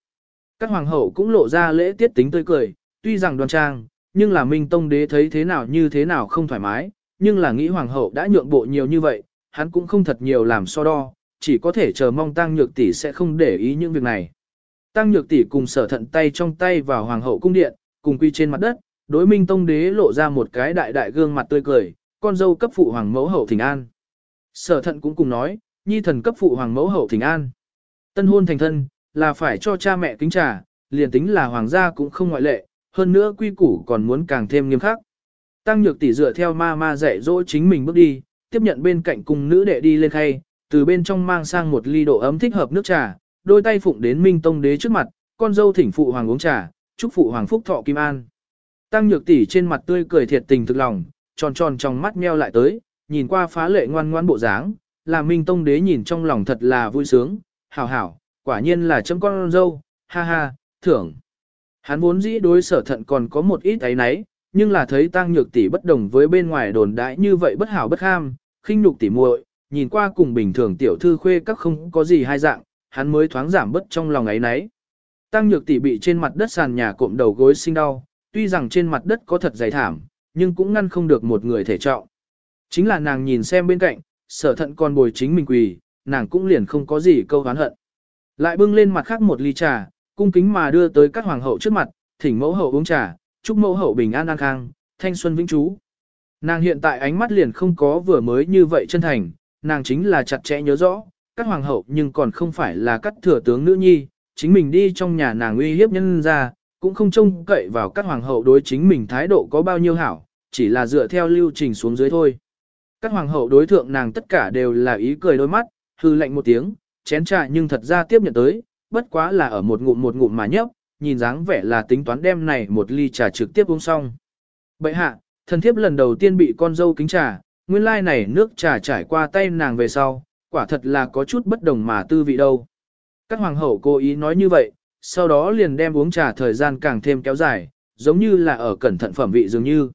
Các hoàng hậu cũng lộ ra lễ tiết tính tươi cười, tuy rằng đoan trang, nhưng là Minh Tông đế thấy thế nào như thế nào không thoải mái, nhưng là nghĩ hoàng hậu đã nhượng bộ nhiều như vậy, hắn cũng không thật nhiều làm so đo, chỉ có thể chờ mong tăng nhược tỷ sẽ không để ý những việc này. Tăng nhược tỷ cùng sở thận tay trong tay vào hoàng hậu cung điện, cùng quy trên mặt đất, đối minh tông đế lộ ra một cái đại đại gương mặt tươi cười, con dâu cấp phụ hoàng mẫu hậu thỉnh an. Sở thận cũng cùng nói, nhi thần cấp phụ hoàng mẫu hậu thỉnh an. Tân hôn thành thân, là phải cho cha mẹ kính trà, liền tính là hoàng gia cũng không ngoại lệ, hơn nữa quy củ còn muốn càng thêm nghiêm khắc. Tăng nhược tỷ dựa theo ma ma dạy dỗ chính mình bước đi, tiếp nhận bên cạnh cùng nữ đệ đi lên khay, từ bên trong mang sang một ly độ ấm thích hợp nước trà, đôi tay phụng đến Minh Tông đế trước mặt, con dâu thỉnh phụ hoàng uống trà, chúc phụ hoàng phúc thọ kim an. Tăng nhược tỷ trên mặt tươi cười thiệt tình thực lòng, tròn tròn trong mắt meo lại tới, nhìn qua phá lệ ngoan ngoãn bộ dáng, làm Minh Tông đế nhìn trong lòng thật là vui sướng, hảo hảo, quả nhiên là chấm con dâu, ha ha, thưởng. Hắn vốn dĩ đối sở thận còn có một ít ấy nấy, nhưng là thấy tăng nhược tỷ bất đồng với bên ngoài đồn đãi như vậy bất hảo bất ham, khinh nhục tỷ muội, nhìn qua cùng bình thường tiểu thư khuê các không có gì hai dạng, hắn mới thoáng giảm bớt trong lòng ấy nấy. Tăng nhược tỷ bị trên mặt đất sàn nhà cộm đầu gối sinh đau, tuy rằng trên mặt đất có thật dày thảm, nhưng cũng ngăn không được một người thể trọng. Chính là nàng nhìn xem bên cạnh, sở thận còn bồi chính mình quỳ, nàng cũng liền không có gì câu hán hận. Lại bưng lên mặt khác một ly trà, cung kính mà đưa tới các hoàng hậu trước mặt, thỉnh mẫu hậu uống trà, chúc mẫu hậu bình an an khang, thanh xuân vĩnh trú. Nàng hiện tại ánh mắt liền không có vừa mới như vậy chân thành, nàng chính là chặt chẽ nhớ rõ, các hoàng hậu nhưng còn không phải là các thừa tướng nữ nhi, chính mình đi trong nhà nàng uy hiếp nhân ra, cũng không trông cậy vào các hoàng hậu đối chính mình thái độ có bao nhiêu hảo, chỉ là dựa theo lưu trình xuống dưới thôi. Các hoàng hậu đối thượng nàng tất cả đều là ý cười đôi mắt, hư lạnh một tiếng, chén trà nhưng thật ra tiếp nhận tới, bất quá là ở một ngụm một ngụm mà nhấp, nhìn dáng vẻ là tính toán đem này một ly trà trực tiếp uống xong. Bậy hạ, thần thiếp lần đầu tiên bị con dâu kính trà, nguyên lai này nước trà trải qua tay nàng về sau, quả thật là có chút bất đồng mà tư vị đâu. Các hoàng hậu cố ý nói như vậy, sau đó liền đem uống trà thời gian càng thêm kéo dài, giống như là ở cẩn thận phẩm vị dường như.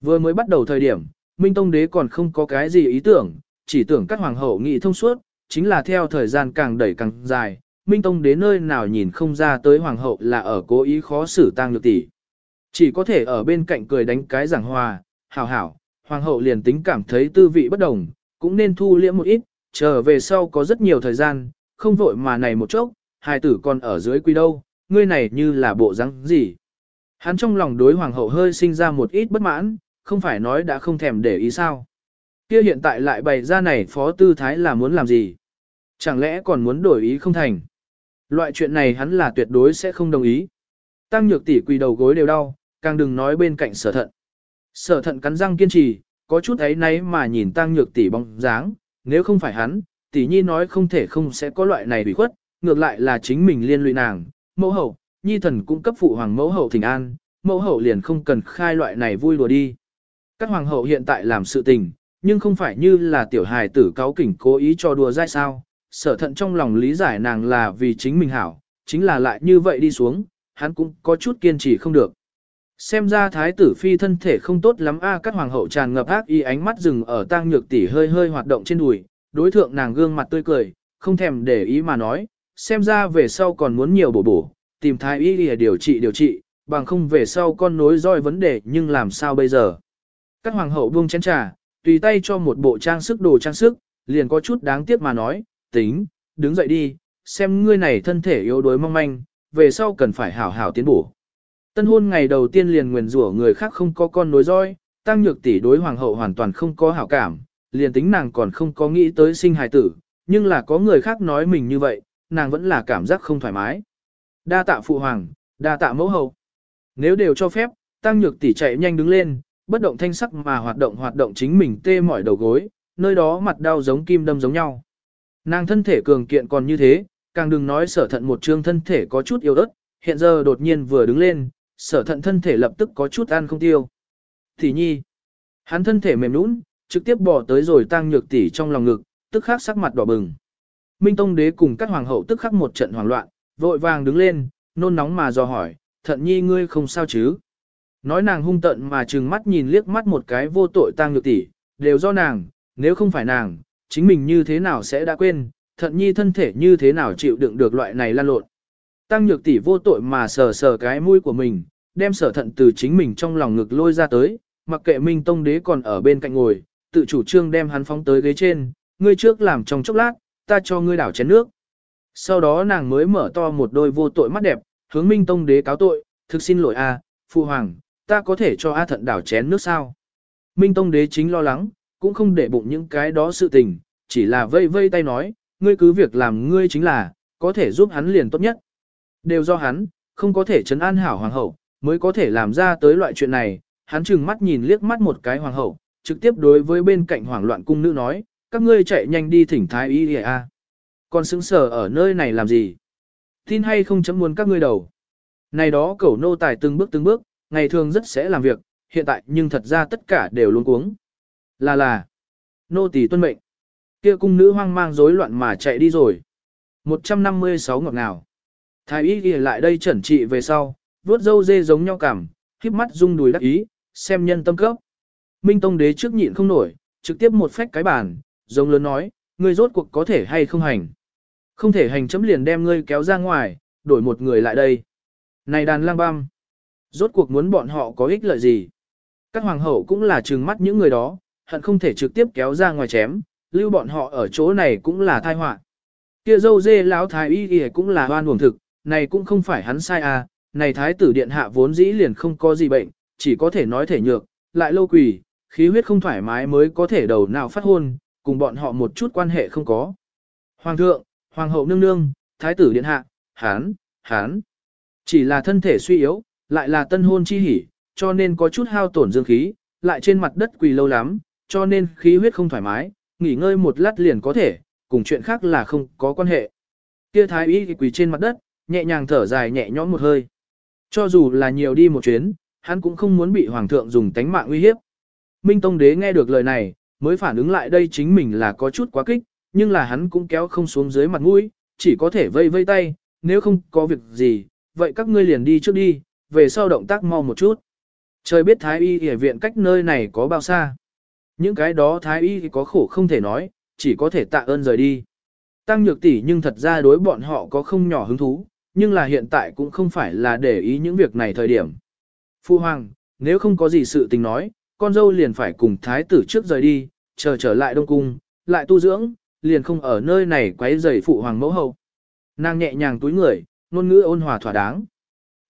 Vừa mới bắt đầu thời điểm, Minh Tông Đế còn không có cái gì ý tưởng, chỉ tưởng các hoàng hậu nghị thông suốt, chính là theo thời gian càng đẩy càng dài, Minh Tông Đế nơi nào nhìn không ra tới hoàng hậu là ở cố ý khó xử tang nhược tỷ. Chỉ có thể ở bên cạnh cười đánh cái giảng hòa, hảo hảo, hoàng hậu liền tính cảm thấy tư vị bất đồng, cũng nên thu liễm một ít, chờ về sau có rất nhiều thời gian, không vội mà này một chốc, hài tử còn ở dưới quy đâu, ngươi này như là bộ răng gì. Hắn trong lòng đối hoàng hậu hơi sinh ra một ít bất mãn, không phải nói đã không thèm để ý sao. Kia hiện tại lại bày ra này phó tư thái là muốn làm gì? Chẳng lẽ còn muốn đổi ý không thành? Loại chuyện này hắn là tuyệt đối sẽ không đồng ý. Tăng nhược tỷ quỳ đầu gối đều đau, càng đừng nói bên cạnh sở thận. Sở thận cắn răng kiên trì, có chút ấy nấy mà nhìn tăng nhược tỷ bóng dáng, nếu không phải hắn, tỷ nhi nói không thể không sẽ có loại này bị khuất, ngược lại là chính mình liên lụy nàng, mẫu hậu, nhi thần cũng cấp phụ hoàng mẫu hậu thỉnh an, mẫu hậu liền không cần khai loại này vui đùa đi. Các hoàng hậu hiện tại làm sự tình, nhưng không phải như là tiểu hài tử cáo kỉnh cố ý cho đùa dai sao, sở thận trong lòng lý giải nàng là vì chính mình hảo, chính là lại như vậy đi xuống, hắn cũng có chút kiên trì không được. Xem ra thái tử phi thân thể không tốt lắm a các hoàng hậu tràn ngập ác y ánh mắt dừng ở tang nhược tỷ hơi hơi hoạt động trên đùi, đối thượng nàng gương mặt tươi cười, không thèm để ý mà nói, xem ra về sau còn muốn nhiều bổ bổ, tìm thái y để điều trị điều trị, bằng không về sau con nối roi vấn đề nhưng làm sao bây giờ. Các hoàng hậu buông chén trà, tùy tay cho một bộ trang sức đồ trang sức, liền có chút đáng tiếc mà nói, tính, đứng dậy đi, xem ngươi này thân thể yếu đuối mong manh, về sau cần phải hảo hảo tiến bổ. Tân hôn ngày đầu tiên liền nguyền rủa người khác không có con nối roi, tăng nhược tỷ đối hoàng hậu hoàn toàn không có hảo cảm, liền tính nàng còn không có nghĩ tới sinh hài tử, nhưng là có người khác nói mình như vậy, nàng vẫn là cảm giác không thoải mái. Đa tạ phụ hoàng, đa tạ mẫu hậu. Nếu đều cho phép, tăng nhược tỷ chạy nhanh đứng lên, bất động thanh sắc mà hoạt động hoạt động chính mình tê mỏi đầu gối, nơi đó mặt đau giống kim đâm giống nhau. Nàng thân thể cường kiện còn như thế, càng đừng nói sở thận một trương thân thể có chút yếu ớt, hiện giờ đột nhiên vừa đứng lên, sở thận thân thể lập tức có chút ăn không tiêu. Thì nhi, hắn thân thể mềm nũng, trực tiếp bỏ tới rồi tăng nhược tỷ trong lòng ngực, tức khắc sắc mặt đỏ bừng. Minh Tông đế cùng các hoàng hậu tức khắc một trận hoảng loạn, vội vàng đứng lên, nôn nóng mà dò hỏi, thận nhi ngươi không sao chứ? Nói nàng hung tận mà trừng mắt nhìn liếc mắt một cái vô tội tăng nhược tỷ, đều do nàng, nếu không phải nàng, chính mình như thế nào sẽ đã quên, thận nhi thân thể như thế nào chịu đựng được loại này lan lộn. Tăng nhược tỷ vô tội mà sờ sờ cái mũi của mình, đem sở thận từ chính mình trong lòng ngực lôi ra tới, mặc kệ Minh Tông đế còn ở bên cạnh ngồi, tự chủ trương đem hắn phóng tới ghế trên, ngươi trước làm trong chốc lát, ta cho ngươi đảo chén nước. Sau đó nàng mới mở to một đôi vô tội mắt đẹp, hướng Minh Tông đế cáo tội, thực xin lỗi a, phu hoàng, ta có thể cho A thận đảo chén nước sao? Minh Tông đế chính lo lắng, cũng không để bụng những cái đó sự tình, chỉ là vây vây tay nói, ngươi cứ việc làm ngươi chính là, có thể giúp hắn liền tốt nhất. Đều do hắn, không có thể chấn an hảo hoàng hậu, mới có thể làm ra tới loại chuyện này, hắn chừng mắt nhìn liếc mắt một cái hoàng hậu, trực tiếp đối với bên cạnh hoảng loạn cung nữ nói, các ngươi chạy nhanh đi thỉnh thái y a. Còn xứng sở ở nơi này làm gì? Tin hay không chấm muốn các ngươi đầu. Này đó cẩu nô tài từng bước từng bước, ngày thường rất sẽ làm việc, hiện tại nhưng thật ra tất cả đều luôn cuống. Là là, nô tỳ tuân mệnh. Kia cung nữ hoang mang rối loạn mà chạy đi rồi. 156 ngọt nào Thái y ghi lại đây chẩn trị về sau, vuốt dâu dê giống nhau cảm, khiếp mắt rung đùi đắc ý, xem nhân tâm cấp. Minh Tông đế trước nhịn không nổi, trực tiếp một phách cái bàn, giống lớn nói, ngươi rốt cuộc có thể hay không hành. Không thể hành chấm liền đem ngươi kéo ra ngoài, đổi một người lại đây. Này đàn lang băm, rốt cuộc muốn bọn họ có ích lợi gì? Các hoàng hậu cũng là trừng mắt những người đó, hận không thể trực tiếp kéo ra ngoài chém, lưu bọn họ ở chỗ này cũng là tai họa. Kia dâu dê lão thái y y cũng là oan uổng thực, này cũng không phải hắn sai à, này thái tử điện hạ vốn dĩ liền không có gì bệnh, chỉ có thể nói thể nhược, lại lâu quỳ, khí huyết không thoải mái mới có thể đầu nào phát hôn, cùng bọn họ một chút quan hệ không có. Hoàng thượng, hoàng hậu nương nương, thái tử điện hạ, hán, hán. Chỉ là thân thể suy yếu, lại là tân hôn chi hỉ, cho nên có chút hao tổn dương khí, lại trên mặt đất quỳ lâu lắm, cho nên khí huyết không thoải mái, nghỉ ngơi một lát liền có thể, cùng chuyện khác là không có quan hệ. Kia thái y quỳ trên mặt đất, nhẹ nhàng thở dài nhẹ nhõm một hơi. Cho dù là nhiều đi một chuyến, hắn cũng không muốn bị hoàng thượng dùng tánh mạng uy hiếp. Minh Tông Đế nghe được lời này, mới phản ứng lại đây chính mình là có chút quá kích, nhưng là hắn cũng kéo không xuống dưới mặt mũi, chỉ có thể vây vây tay, nếu không có việc gì, vậy các ngươi liền đi trước đi, về sau động tác mau một chút. Trời biết Thái Y y viện cách nơi này có bao xa. Những cái đó Thái Y có khổ không thể nói, chỉ có thể tạ ơn rời đi. Tăng nhược tỷ nhưng thật ra đối bọn họ có không nhỏ hứng thú, nhưng là hiện tại cũng không phải là để ý những việc này thời điểm. Phu Hoàng, nếu không có gì sự tình nói, con dâu liền phải cùng thái tử trước rời đi, chờ trở lại Đông Cung, lại tu dưỡng, liền không ở nơi này quấy rầy Phụ Hoàng mẫu hậu. Nàng nhẹ nhàng túi người, ngôn ngữ ôn hòa thỏa đáng.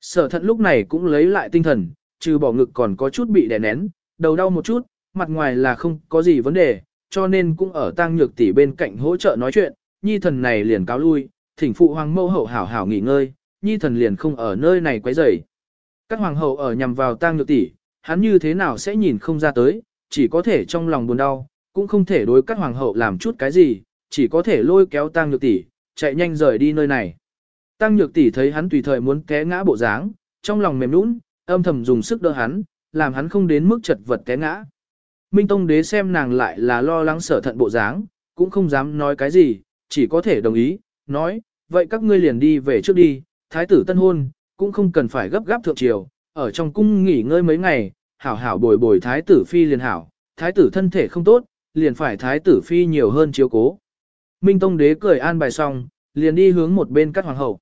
Sở thận lúc này cũng lấy lại tinh thần, trừ bỏ ngực còn có chút bị đè nén, đầu đau một chút, mặt ngoài là không có gì vấn đề, cho nên cũng ở tang nhược tỷ bên cạnh hỗ trợ nói chuyện, nhi thần này liền cáo lui, thỉnh phụ hoàng mẫu hậu hảo hảo nghỉ ngơi, nhi thần liền không ở nơi này quấy rầy. Các hoàng hậu ở nhằm vào tang nhược tỷ, hắn như thế nào sẽ nhìn không ra tới, chỉ có thể trong lòng buồn đau, cũng không thể đối các hoàng hậu làm chút cái gì, chỉ có thể lôi kéo tang nhược tỷ, chạy nhanh rời đi nơi này. Tang nhược tỷ thấy hắn tùy thời muốn té ngã bộ dáng, trong lòng mềm nũng, âm thầm dùng sức đỡ hắn, làm hắn không đến mức chật vật té ngã. Minh Tông đế xem nàng lại là lo lắng sở thận bộ dáng, cũng không dám nói cái gì, chỉ có thể đồng ý, nói, vậy các ngươi liền đi về trước đi, thái tử tân hôn, cũng không cần phải gấp gáp thượng triều, ở trong cung nghỉ ngơi mấy ngày, hảo hảo bồi bồi thái tử phi liền hảo, thái tử thân thể không tốt, liền phải thái tử phi nhiều hơn chiếu cố. Minh Tông đế cười an bài xong, liền đi hướng một bên các hoàng hậu.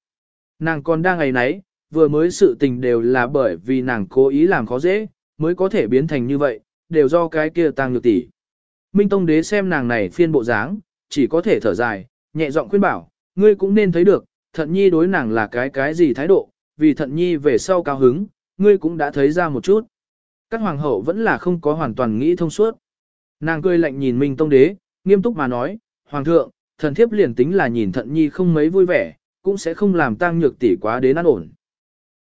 Nàng còn đang ngày nấy, vừa mới sự tình đều là bởi vì nàng cố ý làm khó dễ, mới có thể biến thành như vậy, đều do cái kia tăng nhược tỷ. Minh Tông đế xem nàng này phiên bộ dáng, chỉ có thể thở dài, nhẹ giọng khuyên bảo, ngươi cũng nên thấy được, thận nhi đối nàng là cái cái gì thái độ, vì thận nhi về sau cao hứng, ngươi cũng đã thấy ra một chút. Các hoàng hậu vẫn là không có hoàn toàn nghĩ thông suốt. Nàng cười lạnh nhìn Minh Tông đế, nghiêm túc mà nói, Hoàng thượng, thần thiếp liền tính là nhìn thận nhi không mấy vui vẻ, cũng sẽ không làm tăng nhược tỷ quá đến an ổn.